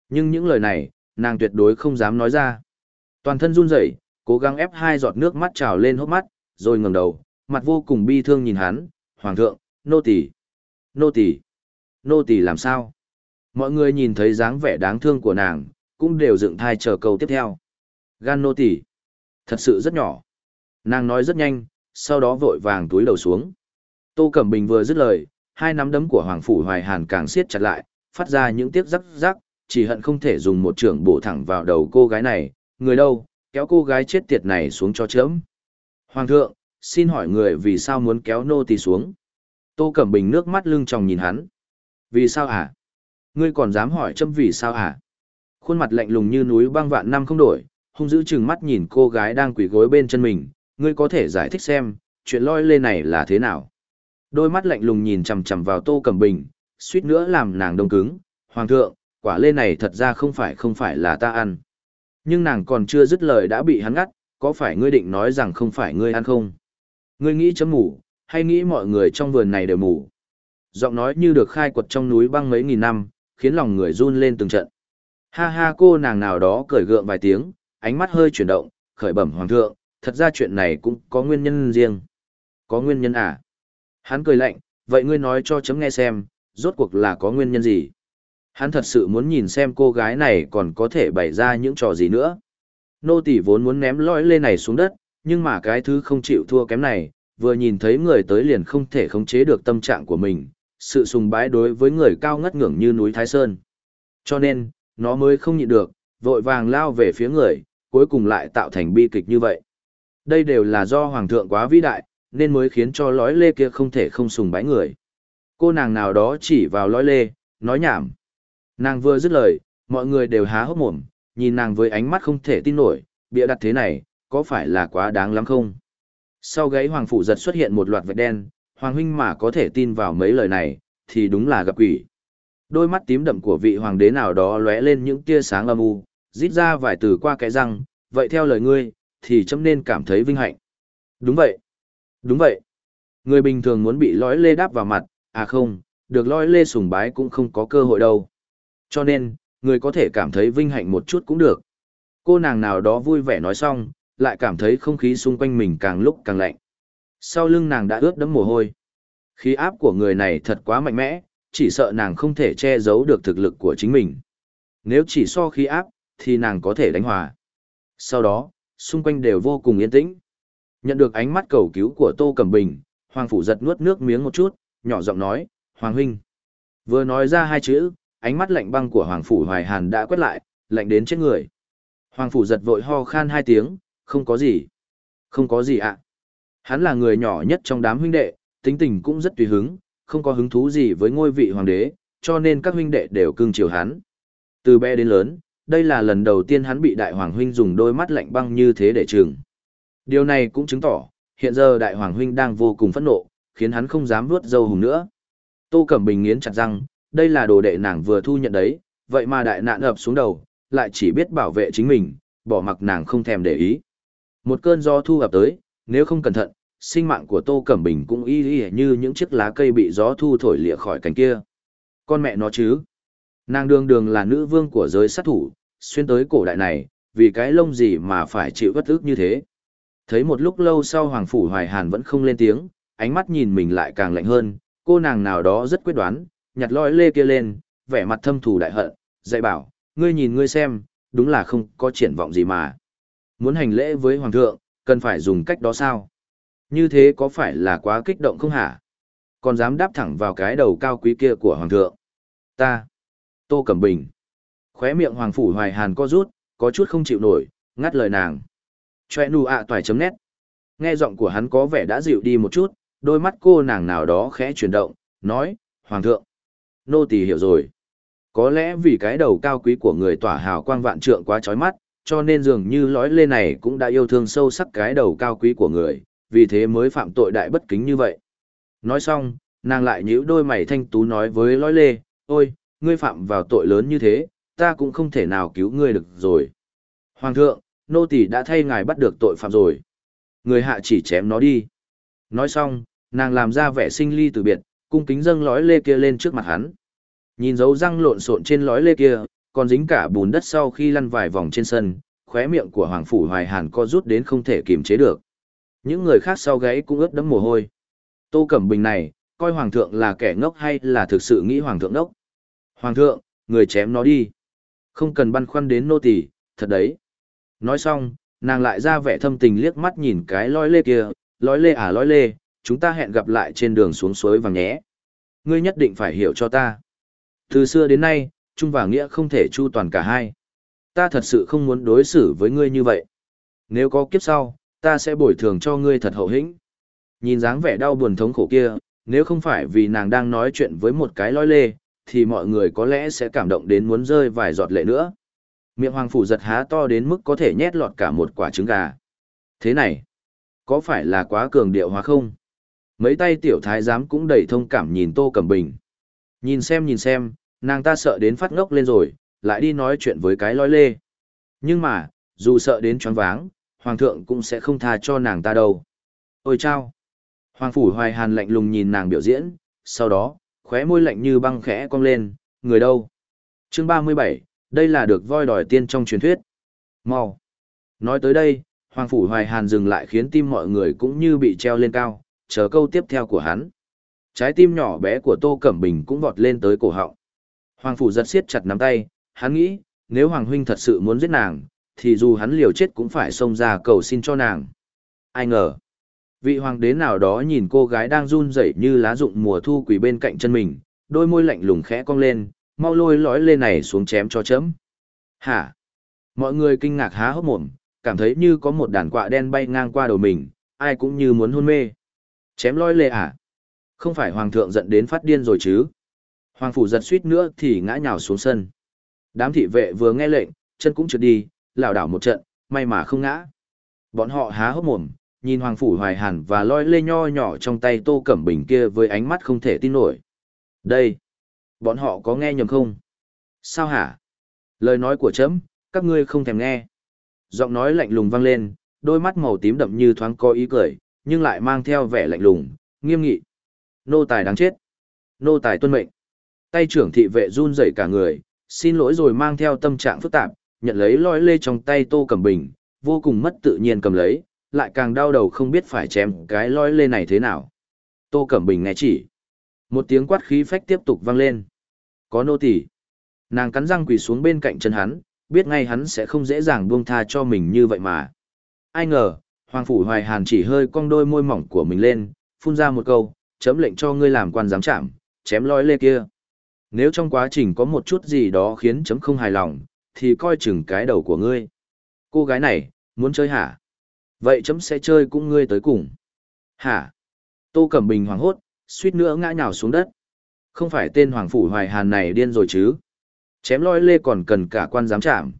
Nhưng những lời này, nàng tuyệt đối không dám nói ra. Toàn thân run rẩy, cố gắng ép hai giọt nước mắt trào lên hốc mắt, rồi ngẩng đầu, mặt vô cùng bi thương nhìn hắn, "Hoàng thượng, nô tỳ, nô tỳ, nô tỳ làm sao?" Mọi người nhìn thấy dáng vẻ đáng thương của nàng, cũng đều dựng thai chờ câu tiếp theo. "Gan nô tỳ, thật sự rất nhỏ." Nàng nói rất nhanh, sau đó vội vàng túi đầu xuống. Tô Cẩm Bình vừa dứt lời, hai nắm đấm của Hoàng phủ Hoài Hàn càng siết chặt lại, phát ra những tiếc rắc rắc, chỉ hận không thể dùng một trường bổ thẳng vào đầu cô gái này, người đâu, kéo cô gái chết tiệt này xuống cho chớm. Hoàng thượng, xin hỏi người vì sao muốn kéo nô tỳ xuống? Tô Cẩm Bình nước mắt lưng tròng nhìn hắn. Vì sao hả? Ngươi còn dám hỏi châm vì sao hả? Khuôn mặt lạnh lùng như núi băng vạn năm không đổi, hung dữ chừng mắt nhìn cô gái đang quỳ gối bên chân mình, ngươi có thể giải thích xem, chuyện lôi lê này là thế nào? Đôi mắt lạnh lùng nhìn chằm chằm vào Tô Cẩm Bình, suýt nữa làm nàng đông cứng. Hoàng thượng, quả lê này thật ra không phải không phải là ta ăn. Nhưng nàng còn chưa dứt lời đã bị hắn ngắt, có phải ngươi định nói rằng không phải ngươi ăn không? Ngươi nghĩ chấm mù, hay nghĩ mọi người trong vườn này đều mù? Giọng nói như được khai quật trong núi băng mấy nghìn năm, khiến lòng người run lên từng trận. Ha ha cô nàng nào đó cười gượng vài tiếng, ánh mắt hơi chuyển động, khởi bẩm hoàng thượng, thật ra chuyện này cũng có nguyên nhân riêng. Có nguyên nhân à? Hắn cười lạnh, vậy ngươi nói cho chấm nghe xem, rốt cuộc là có nguyên nhân gì? Hắn thật sự muốn nhìn xem cô gái này còn có thể bày ra những trò gì nữa. Nô tỷ vốn muốn ném lõi lê này xuống đất, nhưng mà cái thứ không chịu thua kém này, vừa nhìn thấy người tới liền không thể khống chế được tâm trạng của mình, sự sùng bái đối với người cao ngất ngưỡng như núi Thái Sơn. Cho nên, nó mới không nhịn được, vội vàng lao về phía người, cuối cùng lại tạo thành bi kịch như vậy. Đây đều là do Hoàng thượng quá vĩ đại, nên mới khiến cho lõi lê kia không thể không sùng bái người. Cô nàng nào đó chỉ vào lõi lê, nói nhảm. Nàng vừa dứt lời, mọi người đều há hốc mồm, nhìn nàng với ánh mắt không thể tin nổi, bịa đặt thế này, có phải là quá đáng lắm không? Sau gáy hoàng phủ giật xuất hiện một loạt vệt đen, hoàng huynh mà có thể tin vào mấy lời này, thì đúng là gặp quỷ. Đôi mắt tím đậm của vị hoàng đế nào đó lóe lên những tia sáng âm u, rít ra vài từ qua cái răng, vậy theo lời ngươi, thì chấm nên cảm thấy vinh hạnh. Đúng vậy. Đúng vậy. Người bình thường muốn bị lõi lê đáp vào mặt, à không, được lõi lê sùng bái cũng không có cơ hội đâu. Cho nên, người có thể cảm thấy vinh hạnh một chút cũng được. Cô nàng nào đó vui vẻ nói xong, lại cảm thấy không khí xung quanh mình càng lúc càng lạnh. Sau lưng nàng đã ướt đẫm mồ hôi. Khí áp của người này thật quá mạnh mẽ, chỉ sợ nàng không thể che giấu được thực lực của chính mình. Nếu chỉ so khí áp, thì nàng có thể đánh hòa. Sau đó, xung quanh đều vô cùng yên tĩnh. Nhận được ánh mắt cầu cứu của Tô Cẩm Bình, Hoàng Phủ giật nuốt nước miếng một chút, nhỏ giọng nói, Hoàng Huynh. Vừa nói ra hai chữ, ánh mắt lạnh băng của Hoàng Phủ Hoài Hàn đã quét lại, lạnh đến chết người. Hoàng Phủ giật vội ho khan hai tiếng, không có gì. Không có gì ạ. Hắn là người nhỏ nhất trong đám huynh đệ, tính tình cũng rất tùy hứng, không có hứng thú gì với ngôi vị hoàng đế, cho nên các huynh đệ đều cưng chiều hắn. Từ bé đến lớn, đây là lần đầu tiên hắn bị đại hoàng huynh dùng đôi mắt lạnh băng như thế để trừng. Điều này cũng chứng tỏ, hiện giờ đại hoàng huynh đang vô cùng phẫn nộ, khiến hắn không dám vuốt dâu hùng nữa. Tô Cẩm Bình nghiến chặt răng, đây là đồ đệ nàng vừa thu nhận đấy, vậy mà đại nạn ập xuống đầu, lại chỉ biết bảo vệ chính mình, bỏ mặc nàng không thèm để ý. Một cơn gió thu ập tới, nếu không cẩn thận, sinh mạng của Tô Cẩm Bình cũng y y như những chiếc lá cây bị gió thu thổi lịa khỏi cành kia. Con mẹ nó chứ. Nàng đường đường là nữ vương của giới sát thủ, xuyên tới cổ đại này, vì cái lông gì mà phải chịu bất ức như thế. Thấy một lúc lâu sau Hoàng Phủ Hoài Hàn vẫn không lên tiếng, ánh mắt nhìn mình lại càng lạnh hơn, cô nàng nào đó rất quyết đoán, nhặt lõi lê kia lên, vẻ mặt thâm thù đại hận, dạy bảo, ngươi nhìn ngươi xem, đúng là không có triển vọng gì mà. Muốn hành lễ với Hoàng thượng, cần phải dùng cách đó sao? Như thế có phải là quá kích động không hả? Còn dám đáp thẳng vào cái đầu cao quý kia của Hoàng thượng. Ta, Tô Cẩm Bình. Khóe miệng Hoàng Phủ Hoài Hàn co rút, có chút không chịu nổi, ngắt lời nàng. Chòe nụ ạ toài chấm nét. Nghe giọng của hắn có vẻ đã dịu đi một chút, đôi mắt cô nàng nào đó khẽ chuyển động, nói, Hoàng thượng. Nô tỳ hiểu rồi. Có lẽ vì cái đầu cao quý của người tỏa hào quang vạn trượng quá chói mắt, cho nên dường như lõi lê này cũng đã yêu thương sâu sắc cái đầu cao quý của người, vì thế mới phạm tội đại bất kính như vậy. Nói xong, nàng lại nhíu đôi mày thanh tú nói với lõi lê, ôi, ngươi phạm vào tội lớn như thế, ta cũng không thể nào cứu ngươi được rồi. Hoàng thượng, nô tỳ đã thay ngài bắt được tội phạm rồi. Người hạ chỉ chém nó đi. Nói xong, nàng làm ra vẻ sinh ly từ biệt, cung kính dâng lõi lê kia lên trước mặt hắn. Nhìn dấu răng lộn xộn trên lõi lê kia, còn dính cả bùn đất sau khi lăn vài vòng trên sân, khóe miệng của Hoàng Phủ Hoài Hàn co rút đến không thể kiềm chế được. Những người khác sau gáy cũng ướt đẫm mồ hôi. Tô Cẩm Bình này, coi Hoàng thượng là kẻ ngốc hay là thực sự nghĩ Hoàng thượng ngốc? Hoàng thượng, người chém nó đi. Không cần băn khoăn đến nô tỳ, thật đấy. Nói xong, nàng lại ra vẻ thâm tình liếc mắt nhìn cái lõi lê kia, lõi lê à lõi lê, chúng ta hẹn gặp lại trên đường xuống suối vàng nhé. Ngươi nhất định phải hiểu cho ta. Từ xưa đến nay, Trung và Nghĩa không thể chu toàn cả hai. Ta thật sự không muốn đối xử với ngươi như vậy. Nếu có kiếp sau, ta sẽ bồi thường cho ngươi thật hậu hĩnh. Nhìn dáng vẻ đau buồn thống khổ kia, nếu không phải vì nàng đang nói chuyện với một cái lói lê, thì mọi người có lẽ sẽ cảm động đến muốn rơi vài giọt lệ nữa. Miệng hoàng phủ giật há to đến mức có thể nhét lọt cả một quả trứng gà. Thế này, có phải là quá cường điệu hóa không? Mấy tay tiểu thái giám cũng đầy thông cảm nhìn Tô Cẩm Bình. Nhìn xem nhìn xem, nàng ta sợ đến phát ngốc lên rồi, lại đi nói chuyện với cái lói lê. Nhưng mà, dù sợ đến choáng váng, hoàng thượng cũng sẽ không tha cho nàng ta đâu. Ôi chao! Hoàng phủ hoài hàn lạnh lùng nhìn nàng biểu diễn, sau đó, khóe môi lạnh như băng khẽ cong lên, người đâu? Chương 37, đây là được voi đòi tiên trong truyền thuyết. Mau! Nói tới đây, Hoàng phủ hoài hàn dừng lại khiến tim mọi người cũng như bị treo lên cao, chờ câu tiếp theo của hắn. Trái tim nhỏ bé của Tô Cẩm Bình cũng vọt lên tới cổ họng. Hoàng phủ giật siết chặt nắm tay, hắn nghĩ, nếu Hoàng huynh thật sự muốn giết nàng, thì dù hắn liều chết cũng phải xông ra cầu xin cho nàng. Ai ngờ, vị hoàng đế nào đó nhìn cô gái đang run rẩy như lá rụng mùa thu quỳ bên cạnh chân mình, đôi môi lạnh lùng khẽ cong lên, mau lôi lõi lên này xuống chém cho chấm. Hả? Mọi người kinh ngạc há hốc mồm, cảm thấy như có một đàn quạ đen bay ngang qua đầu mình, ai cũng như muốn hôn mê. Chém lôi lê à? Không phải hoàng thượng giận đến phát điên rồi chứ? Hoàng phủ giật suýt nữa thì ngã nhào xuống sân. Đám thị vệ vừa nghe lệnh, chân cũng trượt đi, lảo đảo một trận, may mà không ngã. Bọn họ há hốc mồm, nhìn Hoàng phủ Hoài Hàn và lôi lê nho nhỏ trong tay Tô Cẩm Bình kia với ánh mắt không thể tin nổi. Đây, bọn họ có nghe nhầm không? Sao hả? Lời nói của chấm, các ngươi không thèm nghe. Giọng nói lạnh lùng vang lên, đôi mắt màu tím đậm như thoáng có ý cười, nhưng lại mang theo vẻ lạnh lùng, nghiêm nghị. Nô tài đáng chết. Nô tài tuân mệnh. Tay trưởng thị vệ run rẩy cả người, xin lỗi rồi mang theo tâm trạng phức tạp, nhận lấy lõi lê trong tay Tô Cẩm Bình, vô cùng mất tự nhiên cầm lấy, lại càng đau đầu không biết phải chém cái lõi lê này thế nào. Tô Cẩm Bình nghe chỉ. Một tiếng quát khí phách tiếp tục vang lên. Có nô tỳ. Nàng cắn răng quỳ xuống bên cạnh chân hắn, biết ngay hắn sẽ không dễ dàng buông tha cho mình như vậy mà. Ai ngờ, Hoàng Phủ Hoài Hàn chỉ hơi cong đôi môi mỏng của mình lên, phun ra một câu, chấm lệnh cho ngươi làm quan giám chạm, chém lõi lê kia. Nếu trong quá trình có một chút gì đó khiến chấm không hài lòng, thì coi chừng cái đầu của ngươi. Cô gái này, muốn chơi hả? Vậy chấm sẽ chơi cũng ngươi tới cùng. Hả? Tô Cẩm Bình hoảng hốt, suýt nữa ngã nhào xuống đất. Không phải tên Hoàng Phủ Hoài Hàn này điên rồi chứ? Chém loi lê còn cần cả quan giám chạm.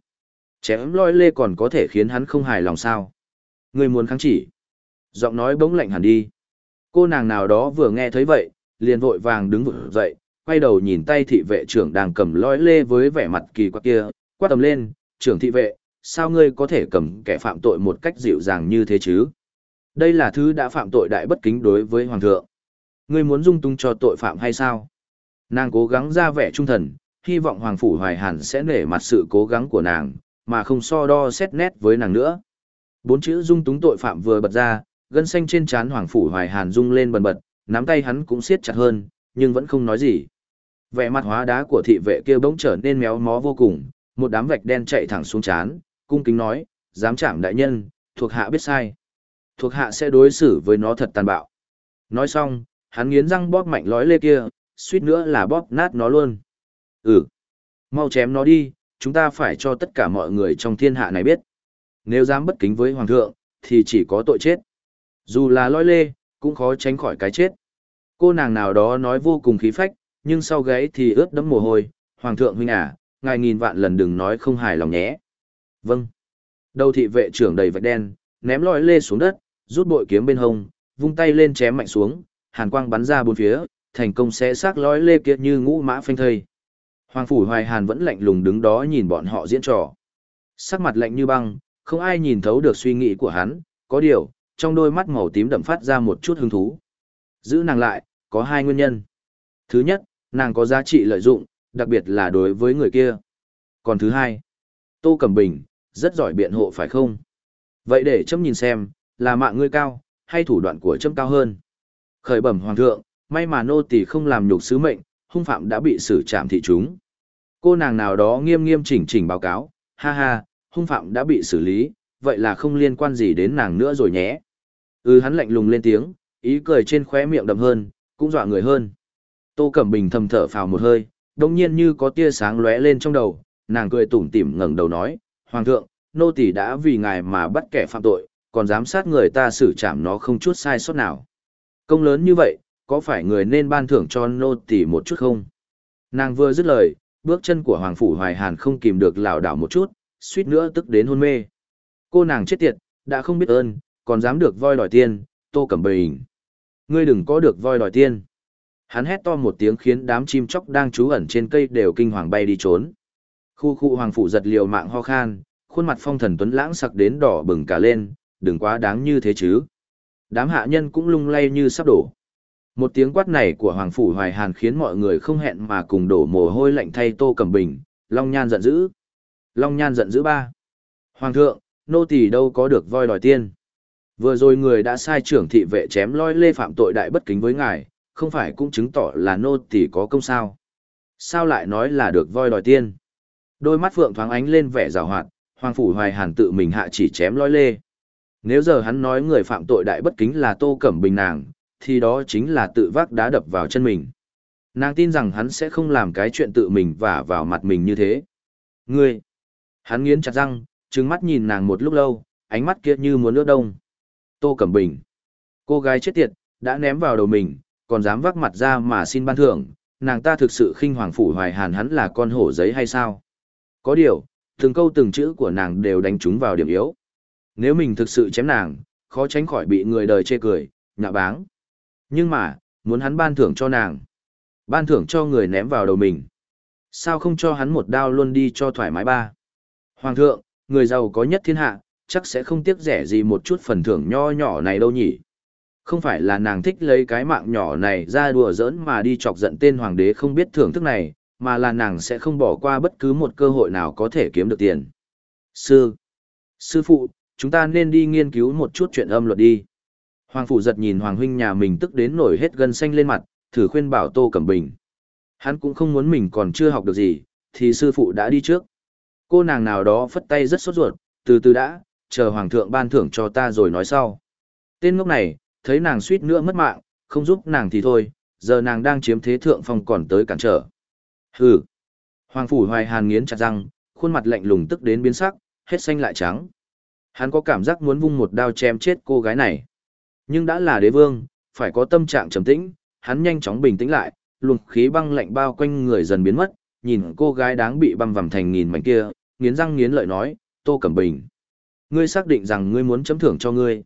Chém loi lê còn có thể khiến hắn không hài lòng sao? Ngươi muốn kháng chỉ. Giọng nói bỗng lạnh hẳn đi. Cô nàng nào đó vừa nghe thấy vậy, liền vội vàng đứng vụt dậy, quay đầu nhìn tay thị vệ trưởng đang cầm lõi lê với vẻ mặt kỳ quặc kia, quát tầm lên, trưởng thị vệ, sao ngươi có thể cầm kẻ phạm tội một cách dịu dàng như thế chứ? Đây là thứ đã phạm tội đại bất kính đối với hoàng thượng. Ngươi muốn dung tung cho tội phạm hay sao? Nàng cố gắng ra vẻ trung thần, hy vọng hoàng phủ hoài hàn sẽ nể mặt sự cố gắng của nàng, mà không so đo xét nét với nàng nữa. Bốn chữ dung túng tội phạm vừa bật ra, gân xanh trên trán hoàng phủ hoài hàn rung lên bần bật, nắm tay hắn cũng siết chặt hơn, nhưng vẫn không nói gì. Vẻ mặt hóa đá của thị vệ kia bỗng trở nên méo mó vô cùng, một đám vạch đen chạy thẳng xuống chán, cung kính nói, dám chạm đại nhân, thuộc hạ biết sai. Thuộc hạ sẽ đối xử với nó thật tàn bạo. Nói xong, hắn nghiến răng bóp mạnh lói lê kia, suýt nữa là bóp nát nó luôn. Ừ, mau chém nó đi, chúng ta phải cho tất cả mọi người trong thiên hạ này biết. Nếu dám bất kính với hoàng thượng, thì chỉ có tội chết. Dù là lói lê, cũng khó tránh khỏi cái chết. Cô nàng nào đó nói vô cùng khí phách, nhưng sau gáy thì ướt đẫm mồ hôi, hoàng thượng huynh à, ngài nghìn vạn lần đừng nói không hài lòng nhé. Vâng. Đầu thị vệ trưởng đầy vạch đen, ném lõi lê xuống đất, rút bội kiếm bên hông, vung tay lên chém mạnh xuống, hàn quang bắn ra bốn phía, thành công sẽ xác lõi lê kia như ngũ mã phanh thây. Hoàng phủ hoài hàn vẫn lạnh lùng đứng đó nhìn bọn họ diễn trò. Sắc mặt lạnh như băng, không ai nhìn thấu được suy nghĩ của hắn, có điều, trong đôi mắt màu tím đậm phát ra một chút hứng thú. Giữ nàng lại, có hai nguyên nhân. Thứ nhất, nàng có giá trị lợi dụng, đặc biệt là đối với người kia. Còn thứ hai, Tô Cẩm Bình, rất giỏi biện hộ phải không? Vậy để chấm nhìn xem, là mạng ngươi cao, hay thủ đoạn của chấm cao hơn? Khởi bẩm hoàng thượng, may mà nô tỳ không làm nhục sứ mệnh, hung phạm đã bị xử trảm thị chúng. Cô nàng nào đó nghiêm nghiêm chỉnh chỉnh báo cáo, ha ha, hung phạm đã bị xử lý, vậy là không liên quan gì đến nàng nữa rồi nhé. Ừ hắn lạnh lùng lên tiếng, ý cười trên khóe miệng đậm hơn, cũng dọa người hơn. Tô Cẩm Bình thầm thở phào một hơi, đồng nhiên như có tia sáng lóe lên trong đầu, nàng cười tủm tỉm ngẩng đầu nói, Hoàng thượng, nô tỳ đã vì ngài mà bắt kẻ phạm tội, còn giám sát người ta xử trảm nó không chút sai sót nào. Công lớn như vậy, có phải người nên ban thưởng cho nô tỳ một chút không? Nàng vừa dứt lời, bước chân của Hoàng Phủ Hoài Hàn không kìm được lảo đảo một chút, suýt nữa tức đến hôn mê. Cô nàng chết tiệt, đã không biết ơn, còn dám được voi đòi tiền, tô cẩm bình. Ngươi đừng có được voi đòi tiền. Hắn hét to một tiếng khiến đám chim chóc đang trú ẩn trên cây đều kinh hoàng bay đi trốn. Khu khu hoàng phủ giật liều mạng ho khan, khuôn mặt phong thần tuấn lãng sặc đến đỏ bừng cả lên, đừng quá đáng như thế chứ. Đám hạ nhân cũng lung lay như sắp đổ. Một tiếng quát này của Hoàng Phủ Hoài Hàn khiến mọi người không hẹn mà cùng đổ mồ hôi lạnh thay Tô Cẩm Bình, Long Nhan giận dữ. Long Nhan giận dữ ba. Hoàng thượng, nô tỳ đâu có được voi đòi tiên. Vừa rồi người đã sai trưởng thị vệ chém loi lê phạm tội đại bất kính với ngài, không phải cũng chứng tỏ là nô tỳ có công sao. Sao lại nói là được voi đòi tiên? Đôi mắt Phượng thoáng ánh lên vẻ rào hoạt, Hoàng Phủ Hoài Hàn tự mình hạ chỉ chém lói lê. Nếu giờ hắn nói người phạm tội đại bất kính là Tô Cẩm Bình nàng, thì đó chính là tự vác đá đập vào chân mình. Nàng tin rằng hắn sẽ không làm cái chuyện tự mình vả vào mặt mình như thế. Ngươi! Hắn nghiến chặt răng, trừng mắt nhìn nàng một lúc lâu, ánh mắt kia như muốn nước đông. Tô Cẩm Bình! Cô gái chết tiệt, đã ném vào đầu mình, còn dám vác mặt ra mà xin ban thưởng, nàng ta thực sự khinh hoàng phủ hoài hàn hắn là con hổ giấy hay sao? Có điều, từng câu từng chữ của nàng đều đánh trúng vào điểm yếu. Nếu mình thực sự chém nàng, khó tránh khỏi bị người đời chê cười, nhạ báng. Nhưng mà, muốn hắn ban thưởng cho nàng. Ban thưởng cho người ném vào đầu mình. Sao không cho hắn một đao luôn đi cho thoải mái ba? Hoàng thượng, người giàu có nhất thiên hạ, chắc sẽ không tiếc rẻ gì một chút phần thưởng nho nhỏ này đâu nhỉ. Không phải là nàng thích lấy cái mạng nhỏ này ra đùa giỡn mà đi chọc giận tên hoàng đế không biết thưởng thức này, mà là nàng sẽ không bỏ qua bất cứ một cơ hội nào có thể kiếm được tiền. Sư, sư phụ, chúng ta nên đi nghiên cứu một chút chuyện âm luật đi. Hoàng phủ giật nhìn Hoàng huynh nhà mình tức đến nổi hết gân xanh lên mặt, thử khuyên bảo Tô Cẩm Bình. Hắn cũng không muốn mình còn chưa học được gì, thì sư phụ đã đi trước. Cô nàng nào đó phất tay rất sốt ruột, từ từ đã, chờ Hoàng thượng ban thưởng cho ta rồi nói sau. Tên ngốc này, thấy nàng suýt nữa mất mạng, không giúp nàng thì thôi, giờ nàng đang chiếm thế thượng phong còn tới cản trở. Hừ. Hoàng phủ hoài hàn nghiến chặt răng, khuôn mặt lạnh lùng tức đến biến sắc, hết xanh lại trắng. Hắn có cảm giác muốn vung một đao chém chết cô gái này. Nhưng đã là đế vương, phải có tâm trạng trầm tĩnh, hắn nhanh chóng bình tĩnh lại, luồng khí băng lạnh bao quanh người dần biến mất, nhìn cô gái đáng bị băm vằm thành nghìn mảnh kia, nghiến răng nghiến lợi nói, Tô Cẩm Bình. Ngươi xác định rằng ngươi muốn chấm thưởng cho ngươi.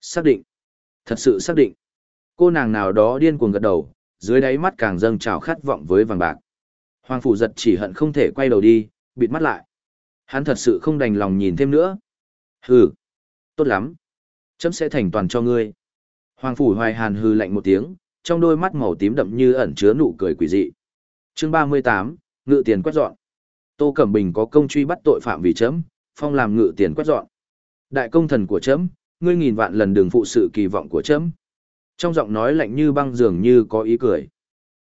Xác định. Thật sự xác định. Cô nàng nào đó điên cuồng gật đầu, dưới đáy mắt càng dâng trào khát vọng với vàng bạc. Hoàng phủ giật chỉ hận không thể quay đầu đi, bịt mắt lại. Hắn thật sự không đành lòng nhìn thêm nữa. Hừ, tốt lắm. Chấm sẽ thành toàn cho ngươi. Hoàng phủ hoài hàn hừ lạnh một tiếng, trong đôi mắt màu tím đậm như ẩn chứa nụ cười quỷ dị. Chương 38, ngự tiền quét dọn. Tô Cẩm Bình có công truy bắt tội phạm vì chấm, phong làm ngự tiền quét dọn. Đại công thần của chấm, ngươi nghìn vạn lần đừng phụ sự kỳ vọng của trẫm. Trong giọng nói lạnh như băng dường như có ý cười.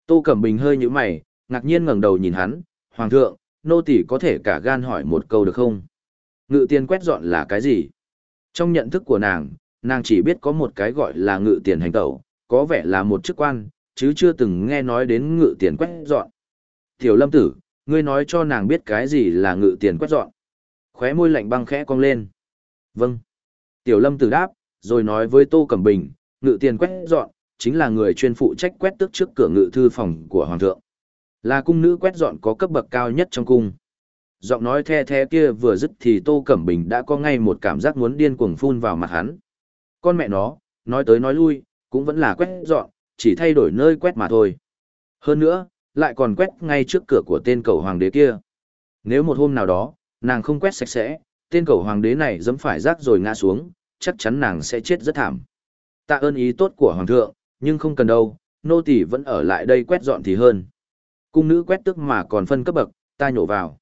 Tô Cẩm Bình hơi nhũ mày, ngạc nhiên ngẩng đầu nhìn hắn, "Hoàng thượng, nô tỳ có thể cả gan hỏi một câu được không? Ngự tiền quét dọn là cái gì?" Trong nhận thức của nàng, nàng chỉ biết có một cái gọi là ngự tiền hành tẩu, có vẻ là một chức quan, chứ chưa từng nghe nói đến ngự tiền quét dọn. Tiểu lâm tử, ngươi nói cho nàng biết cái gì là ngự tiền quét dọn. Khóe môi lạnh băng khẽ cong lên. Vâng. Tiểu lâm tử đáp, rồi nói với Tô Cẩm Bình, ngự tiền quét dọn, chính là người chuyên phụ trách quét tước trước cửa ngự thư phòng của Hoàng thượng. Là cung nữ quét dọn có cấp bậc cao nhất trong cung. Giọng nói the the kia vừa dứt thì Tô Cẩm Bình đã có ngay một cảm giác muốn điên cuồng phun vào mặt hắn. Con mẹ nó, nói tới nói lui, cũng vẫn là quét dọn, chỉ thay đổi nơi quét mà thôi. Hơn nữa, lại còn quét ngay trước cửa của tên cầu hoàng đế kia. Nếu một hôm nào đó, nàng không quét sạch sẽ, tên cầu hoàng đế này dẫm phải rác rồi ngã xuống, chắc chắn nàng sẽ chết rất thảm. Tạ ơn ý tốt của hoàng thượng, nhưng không cần đâu, nô tỳ vẫn ở lại đây quét dọn thì hơn. Cung nữ quét tức mà còn phân cấp bậc, ta nhổ vào.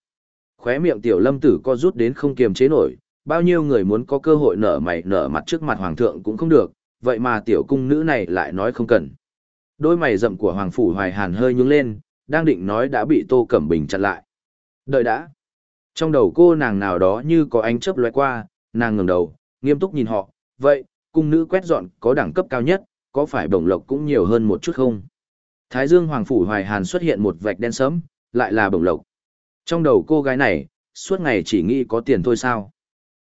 Khóe miệng tiểu lâm tử co rút đến không kiềm chế nổi, bao nhiêu người muốn có cơ hội nở mày nở mặt trước mặt hoàng thượng cũng không được, vậy mà tiểu cung nữ này lại nói không cần. Đôi mày rậm của Hoàng Phủ Hoài Hàn hơi nhướng lên, đang định nói đã bị Tô Cẩm Bình chặn lại. Đợi đã. Trong đầu cô nàng nào đó như có ánh chớp lóe qua, nàng ngẩng đầu, nghiêm túc nhìn họ, vậy, cung nữ quét dọn có đẳng cấp cao nhất, có phải bổng lộc cũng nhiều hơn một chút không? Thái Dương Hoàng Phủ Hoài Hàn xuất hiện một vạch đen sẫm, lại là bổng lộc. Trong đầu cô gái này, suốt ngày chỉ nghĩ có tiền thôi sao?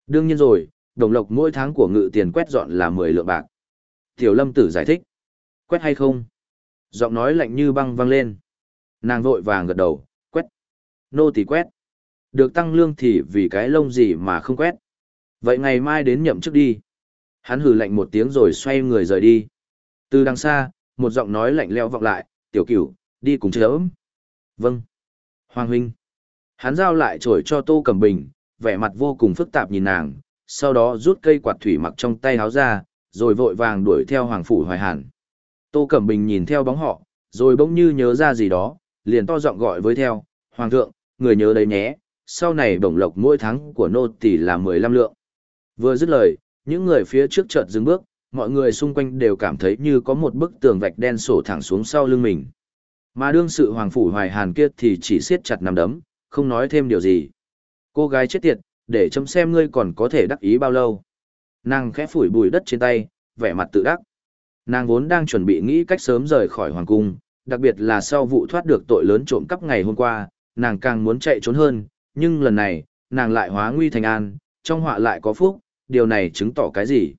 Đương nhiên rồi, đồng lộc mỗi tháng của ngự tiền quét dọn là 10 lượng bạc. Tiểu lâm tử giải thích. Quét hay không? Giọng nói lạnh như băng vang lên. Nàng vội vàng gật đầu, quét. Nô tỳ quét. Được tăng lương thì vì cái lông gì mà không quét. Vậy ngày mai đến nhậm chức đi. Hắn hừ lạnh một tiếng rồi xoay người rời đi. Từ đằng xa, một giọng nói lạnh leo vọng lại, tiểu cửu, đi cùng chớm. Vâng. Hoàng huynh. Hắn giao lại trổi cho Tô Cẩm Bình, vẻ mặt vô cùng phức tạp nhìn nàng, sau đó rút cây quạt thủy mặc trong tay háo ra, rồi vội vàng đuổi theo Hoàng Phủ Hoài Hàn. Tô Cẩm Bình nhìn theo bóng họ, rồi bỗng như nhớ ra gì đó, liền to giọng gọi với theo, Hoàng thượng, người nhớ đấy nhé, sau này bổng lộc mỗi tháng của nô tỷ là 15 lượng. Vừa dứt lời, những người phía trước chợt dừng bước, mọi người xung quanh đều cảm thấy như có một bức tường vạch đen sổ thẳng xuống sau lưng mình. Mà đương sự Hoàng Phủ Hoài Hàn kia thì chỉ siết chặt nằm đấm, không nói thêm điều gì. Cô gái chết tiệt, để chấm xem ngươi còn có thể đắc ý bao lâu. Nàng khẽ phủi bụi đất trên tay, vẻ mặt tự đắc. Nàng vốn đang chuẩn bị nghĩ cách sớm rời khỏi hoàng cung, đặc biệt là sau vụ thoát được tội lớn trộm cắp ngày hôm qua, nàng càng muốn chạy trốn hơn, nhưng lần này, nàng lại hóa nguy thành an, trong họa lại có phúc, điều này chứng tỏ cái gì?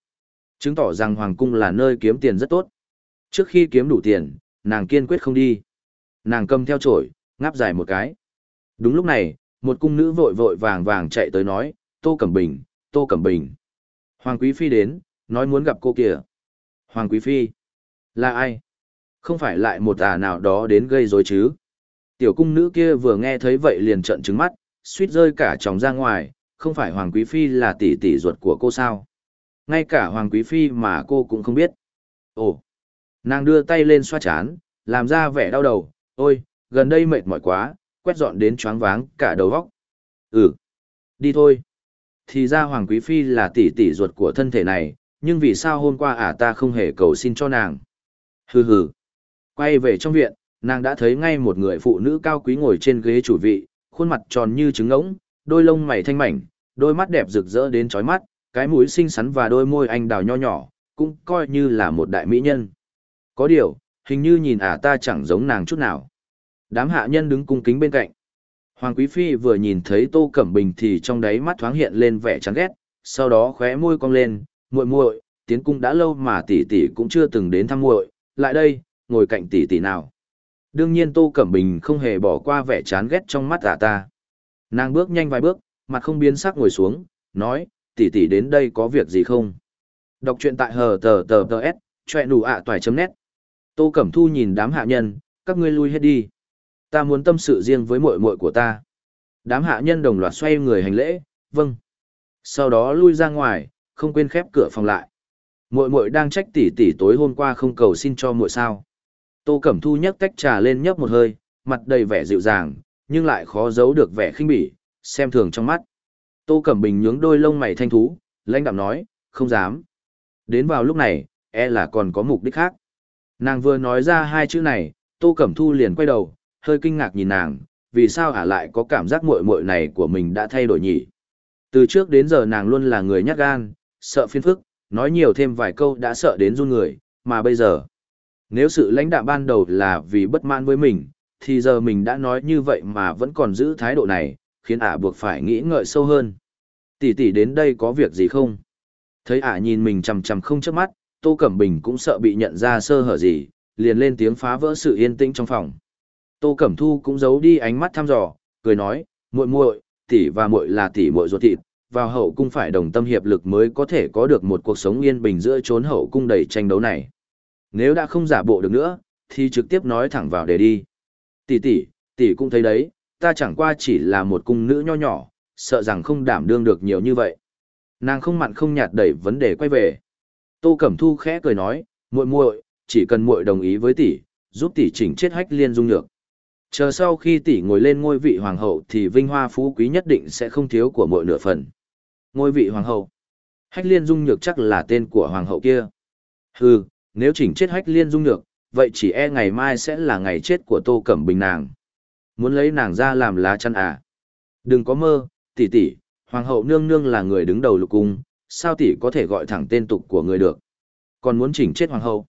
Chứng tỏ rằng hoàng cung là nơi kiếm tiền rất tốt. Trước khi kiếm đủ tiền, nàng kiên quyết không đi. Nàng cầm theo chổi, ngáp dài một cái. Đúng lúc này, một cung nữ vội vội vàng vàng chạy tới nói, Tô Cẩm Bình, Tô Cẩm Bình. Hoàng Quý Phi đến, nói muốn gặp cô kìa. Hoàng Quý Phi? Là ai? Không phải lại một ả nào đó đến gây rối chứ? Tiểu cung nữ kia vừa nghe thấy vậy liền trợn trứng mắt, suýt rơi cả tròng ra ngoài, không phải Hoàng Quý Phi là tỷ tỷ ruột của cô sao? Ngay cả Hoàng Quý Phi mà cô cũng không biết. Ồ! Nàng đưa tay lên xoa chán, làm ra vẻ đau đầu, ôi, gần đây mệt mỏi quá, quét dọn đến choáng váng cả đầu óc. Ừ, đi thôi. Thì ra Hoàng Quý Phi là tỷ tỷ ruột của thân thể này, nhưng vì sao hôm qua ả ta không hề cầu xin cho nàng? Hừ hừ. Quay về trong viện, nàng đã thấy ngay một người phụ nữ cao quý ngồi trên ghế chủ vị, khuôn mặt tròn như trứng ngỗng, đôi lông mày thanh mảnh, đôi mắt đẹp rực rỡ đến chói mắt, cái mũi xinh xắn và đôi môi anh đào nho nhỏ, cũng coi như là một đại mỹ nhân. Có điều, hình như nhìn ả ta chẳng giống nàng chút nào. Đám hạ nhân đứng cung kính bên cạnh. Hoàng Quý Phi vừa nhìn thấy Tô Cẩm Bình thì trong đáy mắt thoáng hiện lên vẻ chán ghét, sau đó khóe môi cong lên, muội muội, tiến cung đã lâu mà tỷ tỷ cũng chưa từng đến thăm muội, lại đây, ngồi cạnh tỷ tỷ nào. Đương nhiên Tô Cẩm Bình không hề bỏ qua vẻ chán ghét trong mắt ả ta. Nàng bước nhanh vài bước, mặt không biến sắc ngồi xuống, nói, tỷ tỷ đến đây có việc gì không? Đọc truyện tại hờ tờ tờ tờ s, chọe nụ ạ toài chấm nét. Tô Cẩm Thu nhìn đám hạ nhân, các ngươi lui hết đi. Ta muốn tâm sự riêng với muội muội của ta. Đám hạ nhân đồng loạt xoay người hành lễ, vâng. Sau đó lui ra ngoài, không quên khép cửa phòng lại. Muội muội đang trách tỷ tỷ tối hôm qua không cầu xin cho muội sao? Tô Cẩm Thu nhấc tách trà lên nhấp một hơi, mặt đầy vẻ dịu dàng, nhưng lại khó giấu được vẻ khinh bỉ, xem thường trong mắt. Tô Cẩm Bình nhướng đôi lông mày thanh thú, lãnh đạm nói, không dám. Đến vào lúc này, e là còn có mục đích khác. Nàng vừa nói ra hai chữ này, Tô Cẩm Thu liền quay đầu, hơi kinh ngạc nhìn nàng, vì sao ả lại có cảm giác muội muội này của mình đã thay đổi nhỉ? Từ trước đến giờ nàng luôn là người nhát gan, sợ phiền phức, nói nhiều thêm vài câu đã sợ đến run người, mà bây giờ, nếu sự lãnh đạo ban đầu là vì bất mãn với mình, thì giờ mình đã nói như vậy mà vẫn còn giữ thái độ này, khiến ả buộc phải nghĩ ngợi sâu hơn. Tỷ tỷ đến đây có việc gì không? Thấy ả nhìn mình chằm chằm không chớp mắt, Tô Cẩm Bình cũng sợ bị nhận ra sơ hở gì, liền lên tiếng phá vỡ sự yên tĩnh trong phòng. Tô Cẩm Thu cũng giấu đi ánh mắt thăm dò, cười nói, muội muội, tỷ và muội là tỷ muội ruột thịt, vào hậu cung phải đồng tâm hiệp lực mới có thể có được một cuộc sống yên bình giữa chốn hậu cung đầy tranh đấu này. Nếu đã không giả bộ được nữa, thì trực tiếp nói thẳng vào để đi. Tỷ tỷ, tỷ cũng thấy đấy, ta chẳng qua chỉ là một cung nữ nho nhỏ, sợ rằng không đảm đương được nhiều như vậy. Nàng không mặn không nhạt đẩy vấn đề quay về. Tô Cẩm Thu khẽ cười nói, muội muội, chỉ cần muội đồng ý với tỷ, giúp tỷ chỉnh chết hách liên dung nhược. Chờ sau khi tỷ ngồi lên ngôi vị hoàng hậu thì vinh hoa phú quý nhất định sẽ không thiếu của muội nửa phần. Ngôi vị hoàng hậu. Hách liên dung nhược chắc là tên của hoàng hậu kia. Hừ, nếu chỉnh chết hách liên dung nhược, vậy chỉ e ngày mai sẽ là ngày chết của Tô Cẩm Bình nàng. Muốn lấy nàng ra làm lá chăn à? Đừng có mơ, tỷ tỷ, hoàng hậu nương nương là người đứng đầu lục cung, sao tỷ có thể gọi thẳng tên tục của người được? Còn muốn chỉnh chết hoàng hậu?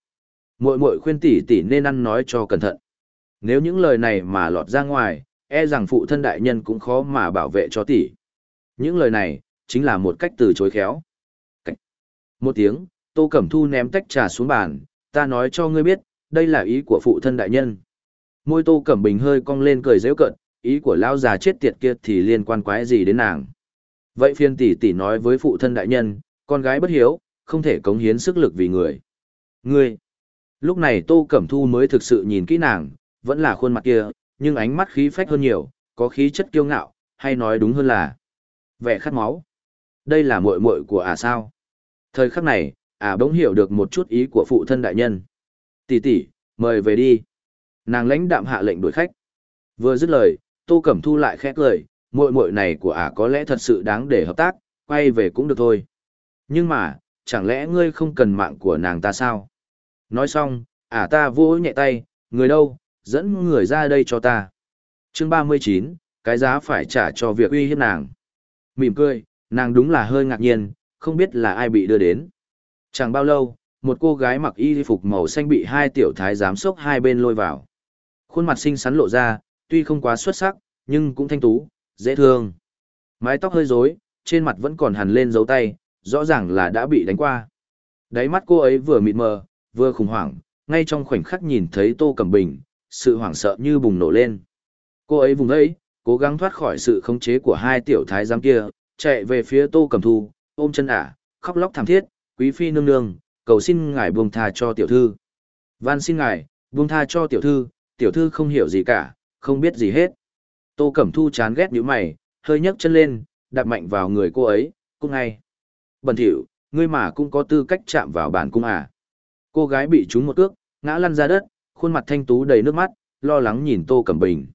Muội muội khuyên tỷ tỷ nên ăn nói cho cẩn thận. Nếu những lời này mà lọt ra ngoài, e rằng phụ thân đại nhân cũng khó mà bảo vệ cho tỷ. Những lời này, chính là một cách từ chối khéo. Cách. Một tiếng, Tô Cẩm Thu ném tách trà xuống bàn, ta nói cho ngươi biết, đây là ý của phụ thân đại nhân. Môi Tô Cẩm Bình hơi cong lên cười dễ cận, ý của lão già chết tiệt kia thì liên quan quái gì đến nàng. Vậy phiên tỷ tỷ nói với phụ thân đại nhân, con gái bất hiếu, không thể cống hiến sức lực vì người. Ngươi! Lúc này Tô Cẩm Thu mới thực sự nhìn kỹ nàng, vẫn là khuôn mặt kia, nhưng ánh mắt khí phách hơn nhiều, có khí chất kiêu ngạo, hay nói đúng hơn là vẻ khát máu. Đây là muội muội của ả à sao? Thời khắc này, à bỗng hiểu được một chút ý của phụ thân đại nhân. Tỷ tỷ, mời về đi. Nàng lãnh đạm hạ lệnh đuổi khách. Vừa dứt lời, Tô Cẩm Thu lại khẽ cười, muội muội này của ả có lẽ thật sự đáng để hợp tác, quay về cũng được thôi. Nhưng mà, chẳng lẽ ngươi không cần mạng của nàng ta sao? Nói xong, ả ta vỗ nhẹ tay, người đâu, dẫn người ra đây cho ta. chương 39, cái giá phải trả cho việc uy hiếp nàng. Mỉm cười, nàng đúng là hơi ngạc nhiên, không biết là ai bị đưa đến. Chẳng bao lâu, một cô gái mặc y phục màu xanh bị hai tiểu thái giám sốc hai bên lôi vào. Khuôn mặt xinh xắn lộ ra, tuy không quá xuất sắc, nhưng cũng thanh tú, dễ thương. Mái tóc hơi rối, trên mặt vẫn còn hằn lên dấu tay, rõ ràng là đã bị đánh qua. Đáy mắt cô ấy vừa mịt mờ, vừa khủng hoảng, ngay trong khoảnh khắc nhìn thấy Tô Cẩm Bình, sự hoảng sợ như bùng nổ lên. Cô ấy vùng ấy, cố gắng thoát khỏi sự khống chế của hai tiểu thái giám kia, chạy về phía Tô Cẩm Thu, ôm chân ả, khóc lóc thảm thiết, quý phi nương nương, cầu xin ngài buông tha cho tiểu thư. Van xin ngài, buông tha cho tiểu thư, tiểu thư không hiểu gì cả, không biết gì hết. Tô Cẩm Thu chán ghét nhíu mày, hơi nhấc chân lên, đạp mạnh vào người cô ấy, cung ngay. Bẩn thỉu, ngươi mà cũng có tư cách chạm vào bản cung à. Cô gái bị trúng một cước, ngã lăn ra đất, khuôn mặt thanh tú đầy nước mắt, lo lắng nhìn Tô Cẩm Bình.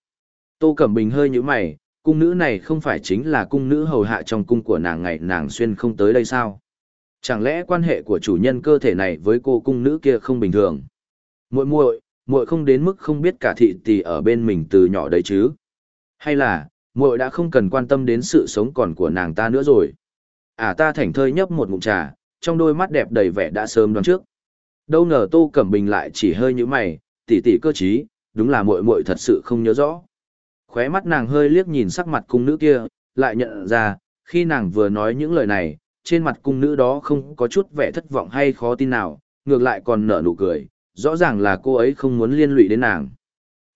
Tô Cẩm Bình hơi nhíu mày, cung nữ này không phải chính là cung nữ hầu hạ trong cung của nàng ngày nàng xuyên không tới đây sao? Chẳng lẽ quan hệ của chủ nhân cơ thể này với cô cung nữ kia không bình thường? Muội muội, muội không đến mức không biết cả thị tỷ ở bên mình từ nhỏ đấy chứ? Hay là, muội đã không cần quan tâm đến sự sống còn của nàng ta nữa rồi? À ta thảnh thơi nhấp một ngụm trà, trong đôi mắt đẹp đầy vẻ đã sớm đoán trước. Đâu ngờ Tô Cẩm Bình lại chỉ hơi như mày, tỷ tỷ cơ trí, đúng là muội muội thật sự không nhớ rõ. Khóe mắt nàng hơi liếc nhìn sắc mặt cung nữ kia, lại nhận ra, khi nàng vừa nói những lời này, trên mặt cung nữ đó không có chút vẻ thất vọng hay khó tin nào, ngược lại còn nở nụ cười, rõ ràng là cô ấy không muốn liên lụy đến nàng.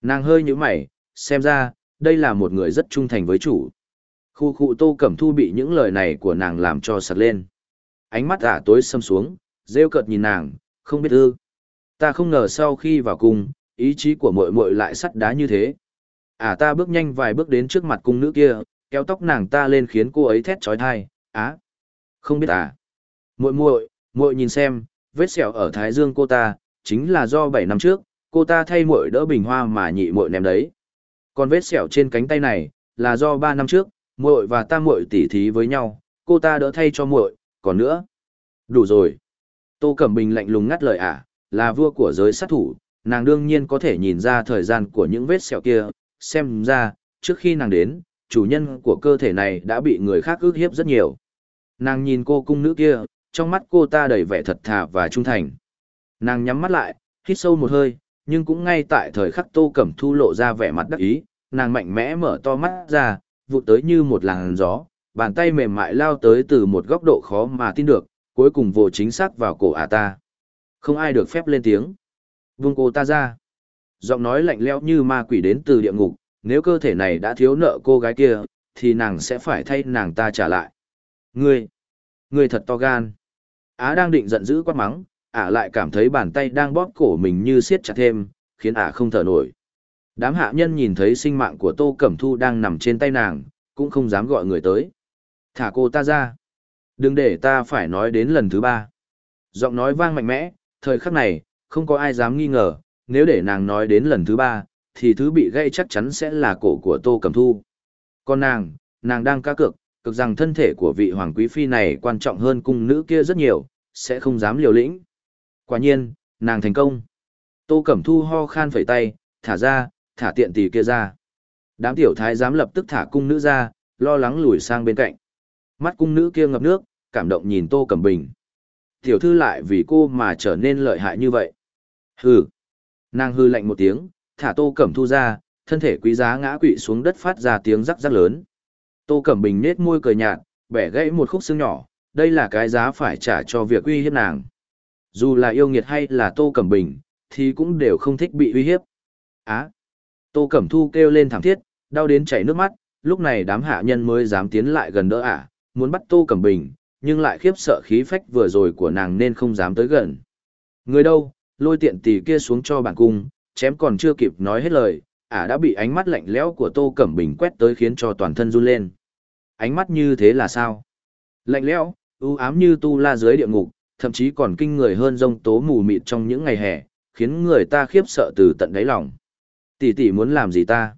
Nàng hơi như mày, xem ra, đây là một người rất trung thành với chủ. Khu khu tô cẩm thu bị những lời này của nàng làm cho sặc lên. Ánh mắt ả tối xâm xuống, rêu cợt nhìn nàng, không biết ư. Ta không ngờ sau khi vào cung, ý chí của muội muội lại sắt đá như thế. À ta bước nhanh vài bước đến trước mặt cung nữ kia, kéo tóc nàng ta lên khiến cô ấy thét chói tai, "Á, không biết à?" Muội muội, muội nhìn xem, vết sẹo ở thái dương cô ta, chính là do 7 năm trước, cô ta thay muội đỡ bình hoa mà nhị muội ném đấy. Còn vết sẹo trên cánh tay này, là do 3 năm trước, muội và ta muội tỉ thí với nhau, cô ta đỡ thay cho muội, còn nữa. Đủ rồi. Tô Cẩm Bình lạnh lùng ngắt lời ả, à, là vua của giới sát thủ, nàng đương nhiên có thể nhìn ra thời gian của những vết sẹo kia, xem ra, trước khi nàng đến, chủ nhân của cơ thể này đã bị người khác ước hiếp rất nhiều. Nàng nhìn cô cung nữ kia, trong mắt cô ta đầy vẻ thật thà và trung thành. Nàng nhắm mắt lại, hít sâu một hơi, nhưng cũng ngay tại thời khắc Tô Cẩm Thu lộ ra vẻ mặt đắc ý, nàng mạnh mẽ mở to mắt ra, vụt tới như một làn gió, bàn tay mềm mại lao tới từ một góc độ khó mà tin được, cuối cùng vồ chính xác vào cổ ả ta. Không ai được phép lên tiếng. Vung cô ta ra. Giọng nói lạnh lẽo như ma quỷ đến từ địa ngục, nếu cơ thể này đã thiếu nợ cô gái kia, thì nàng sẽ phải thay nàng ta trả lại. Ngươi, ngươi thật to gan. Á đang định giận dữ quát mắng, ả lại cảm thấy bàn tay đang bóp cổ mình như siết chặt thêm, khiến ả không thở nổi. Đám hạ nhân nhìn thấy sinh mạng của Tô Cẩm Thu đang nằm trên tay nàng, cũng không dám gọi người tới. Thả cô ta ra. Đừng để ta phải nói đến lần thứ ba. Giọng nói vang mạnh mẽ, thời khắc này, không có ai dám nghi ngờ, nếu để nàng nói đến lần thứ ba, thì thứ bị gây chắc chắn sẽ là cổ của Tô Cẩm Thu. Còn nàng, nàng đang cá cược, cực rằng thân thể của vị hoàng quý phi này quan trọng hơn cung nữ kia rất nhiều, sẽ không dám liều lĩnh. Quả nhiên, nàng thành công. Tô Cẩm Thu ho khan phẩy tay, thả ra, thả tiện tỷ kia ra. Đám tiểu thái dám lập tức thả cung nữ ra, lo lắng lùi sang bên cạnh. Mắt cung nữ kia ngập nước, cảm động nhìn Tô Cẩm Bình. Tiểu thư lại vì cô mà trở nên lợi hại như vậy. Hừ. Nàng hư lạnh một tiếng, thả Tô Cẩm Thu ra, thân thể quý giá ngã quỵ xuống đất phát ra tiếng rắc rắc lớn. Tô Cẩm Bình nết môi cười nhạt, bẻ gãy một khúc xương nhỏ, đây là cái giá phải trả cho việc uy hiếp nàng. Dù là yêu nghiệt hay là Tô Cẩm Bình, thì cũng đều không thích bị uy hiếp. Á! Tô Cẩm Thu kêu lên thảm thiết, đau đến chảy nước mắt, lúc này đám hạ nhân mới dám tiến lại gần đỡ ả, muốn bắt Tô Cẩm Bình, nhưng lại khiếp sợ khí phách vừa rồi của nàng nên không dám tới gần. Người đâu, lôi tiện tỷ kia xuống cho bản cung, chém còn chưa kịp nói hết lời, ả đã bị ánh mắt lạnh lẽo của Tô Cẩm Bình quét tới khiến cho toàn thân run lên. Ánh mắt như thế là sao? Lạnh lẽo, u ám như tu la dưới địa ngục, thậm chí còn kinh người hơn rông tố mù mịt trong những ngày hè, khiến người ta khiếp sợ từ tận đáy lòng. Tỷ tỷ muốn làm gì ta?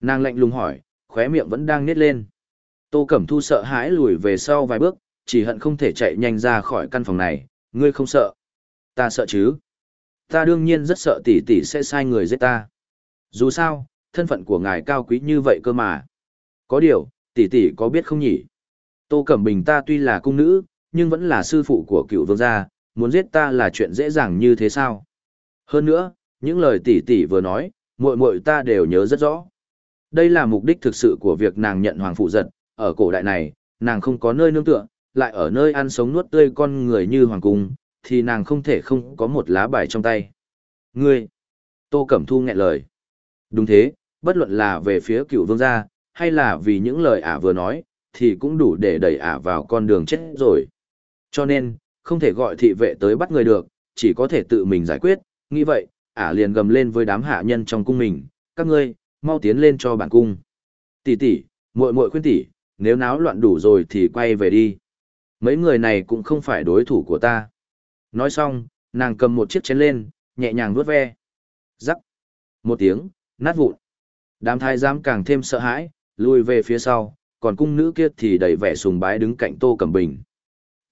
Nàng lạnh lùng hỏi, khóe miệng vẫn đang nít lên. Tô Cẩm Thu sợ hãi lùi về sau vài bước, chỉ hận không thể chạy nhanh ra khỏi căn phòng này, ngươi không sợ. Ta sợ chứ. Ta đương nhiên rất sợ tỷ tỷ sẽ sai người giết ta. Dù sao, thân phận của ngài cao quý như vậy cơ mà. Có điều, tỷ tỷ có biết không nhỉ? Tô Cẩm Bình ta tuy là cung nữ, nhưng vẫn là sư phụ của cựu vương gia, muốn giết ta là chuyện dễ dàng như thế sao? Hơn nữa, những lời tỷ tỷ vừa nói, muội muội ta đều nhớ rất rõ. Đây là mục đích thực sự của việc nàng nhận hoàng phụ giật, ở cổ đại này, nàng không có nơi nương tựa, lại ở nơi ăn sống nuốt tươi con người như hoàng cung, thì nàng không thể không có một lá bài trong tay. Ngươi! Tô Cẩm Thu nghẹn lời. Đúng thế, bất luận là về phía cựu vương gia, hay là vì những lời ả vừa nói, thì cũng đủ để đẩy ả vào con đường chết rồi. Cho nên, không thể gọi thị vệ tới bắt người được, chỉ có thể tự mình giải quyết, nghĩ vậy, ả liền gầm lên với đám hạ nhân trong cung mình, các ngươi, mau tiến lên cho bản cung. Tỷ tỷ, muội muội khuyên tỷ, nếu náo loạn đủ rồi thì quay về đi. Mấy người này cũng không phải đối thủ của ta. Nói xong, nàng cầm một chiếc chén lên, nhẹ nhàng vuốt ve. Rắc. Một tiếng, nát vụn. Đám thái giám càng thêm sợ hãi, lùi về phía sau, còn cung nữ kia thì đầy vẻ sùng bái đứng cạnh Tô Cẩm Bình.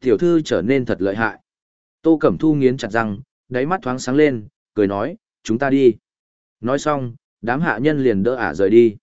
Tiểu thư trở nên thật lợi hại. Tô Cẩm Thu nghiến chặt răng, đáy mắt thoáng sáng lên, cười nói, chúng ta đi. Nói xong, đám hạ nhân liền đỡ ả rời đi.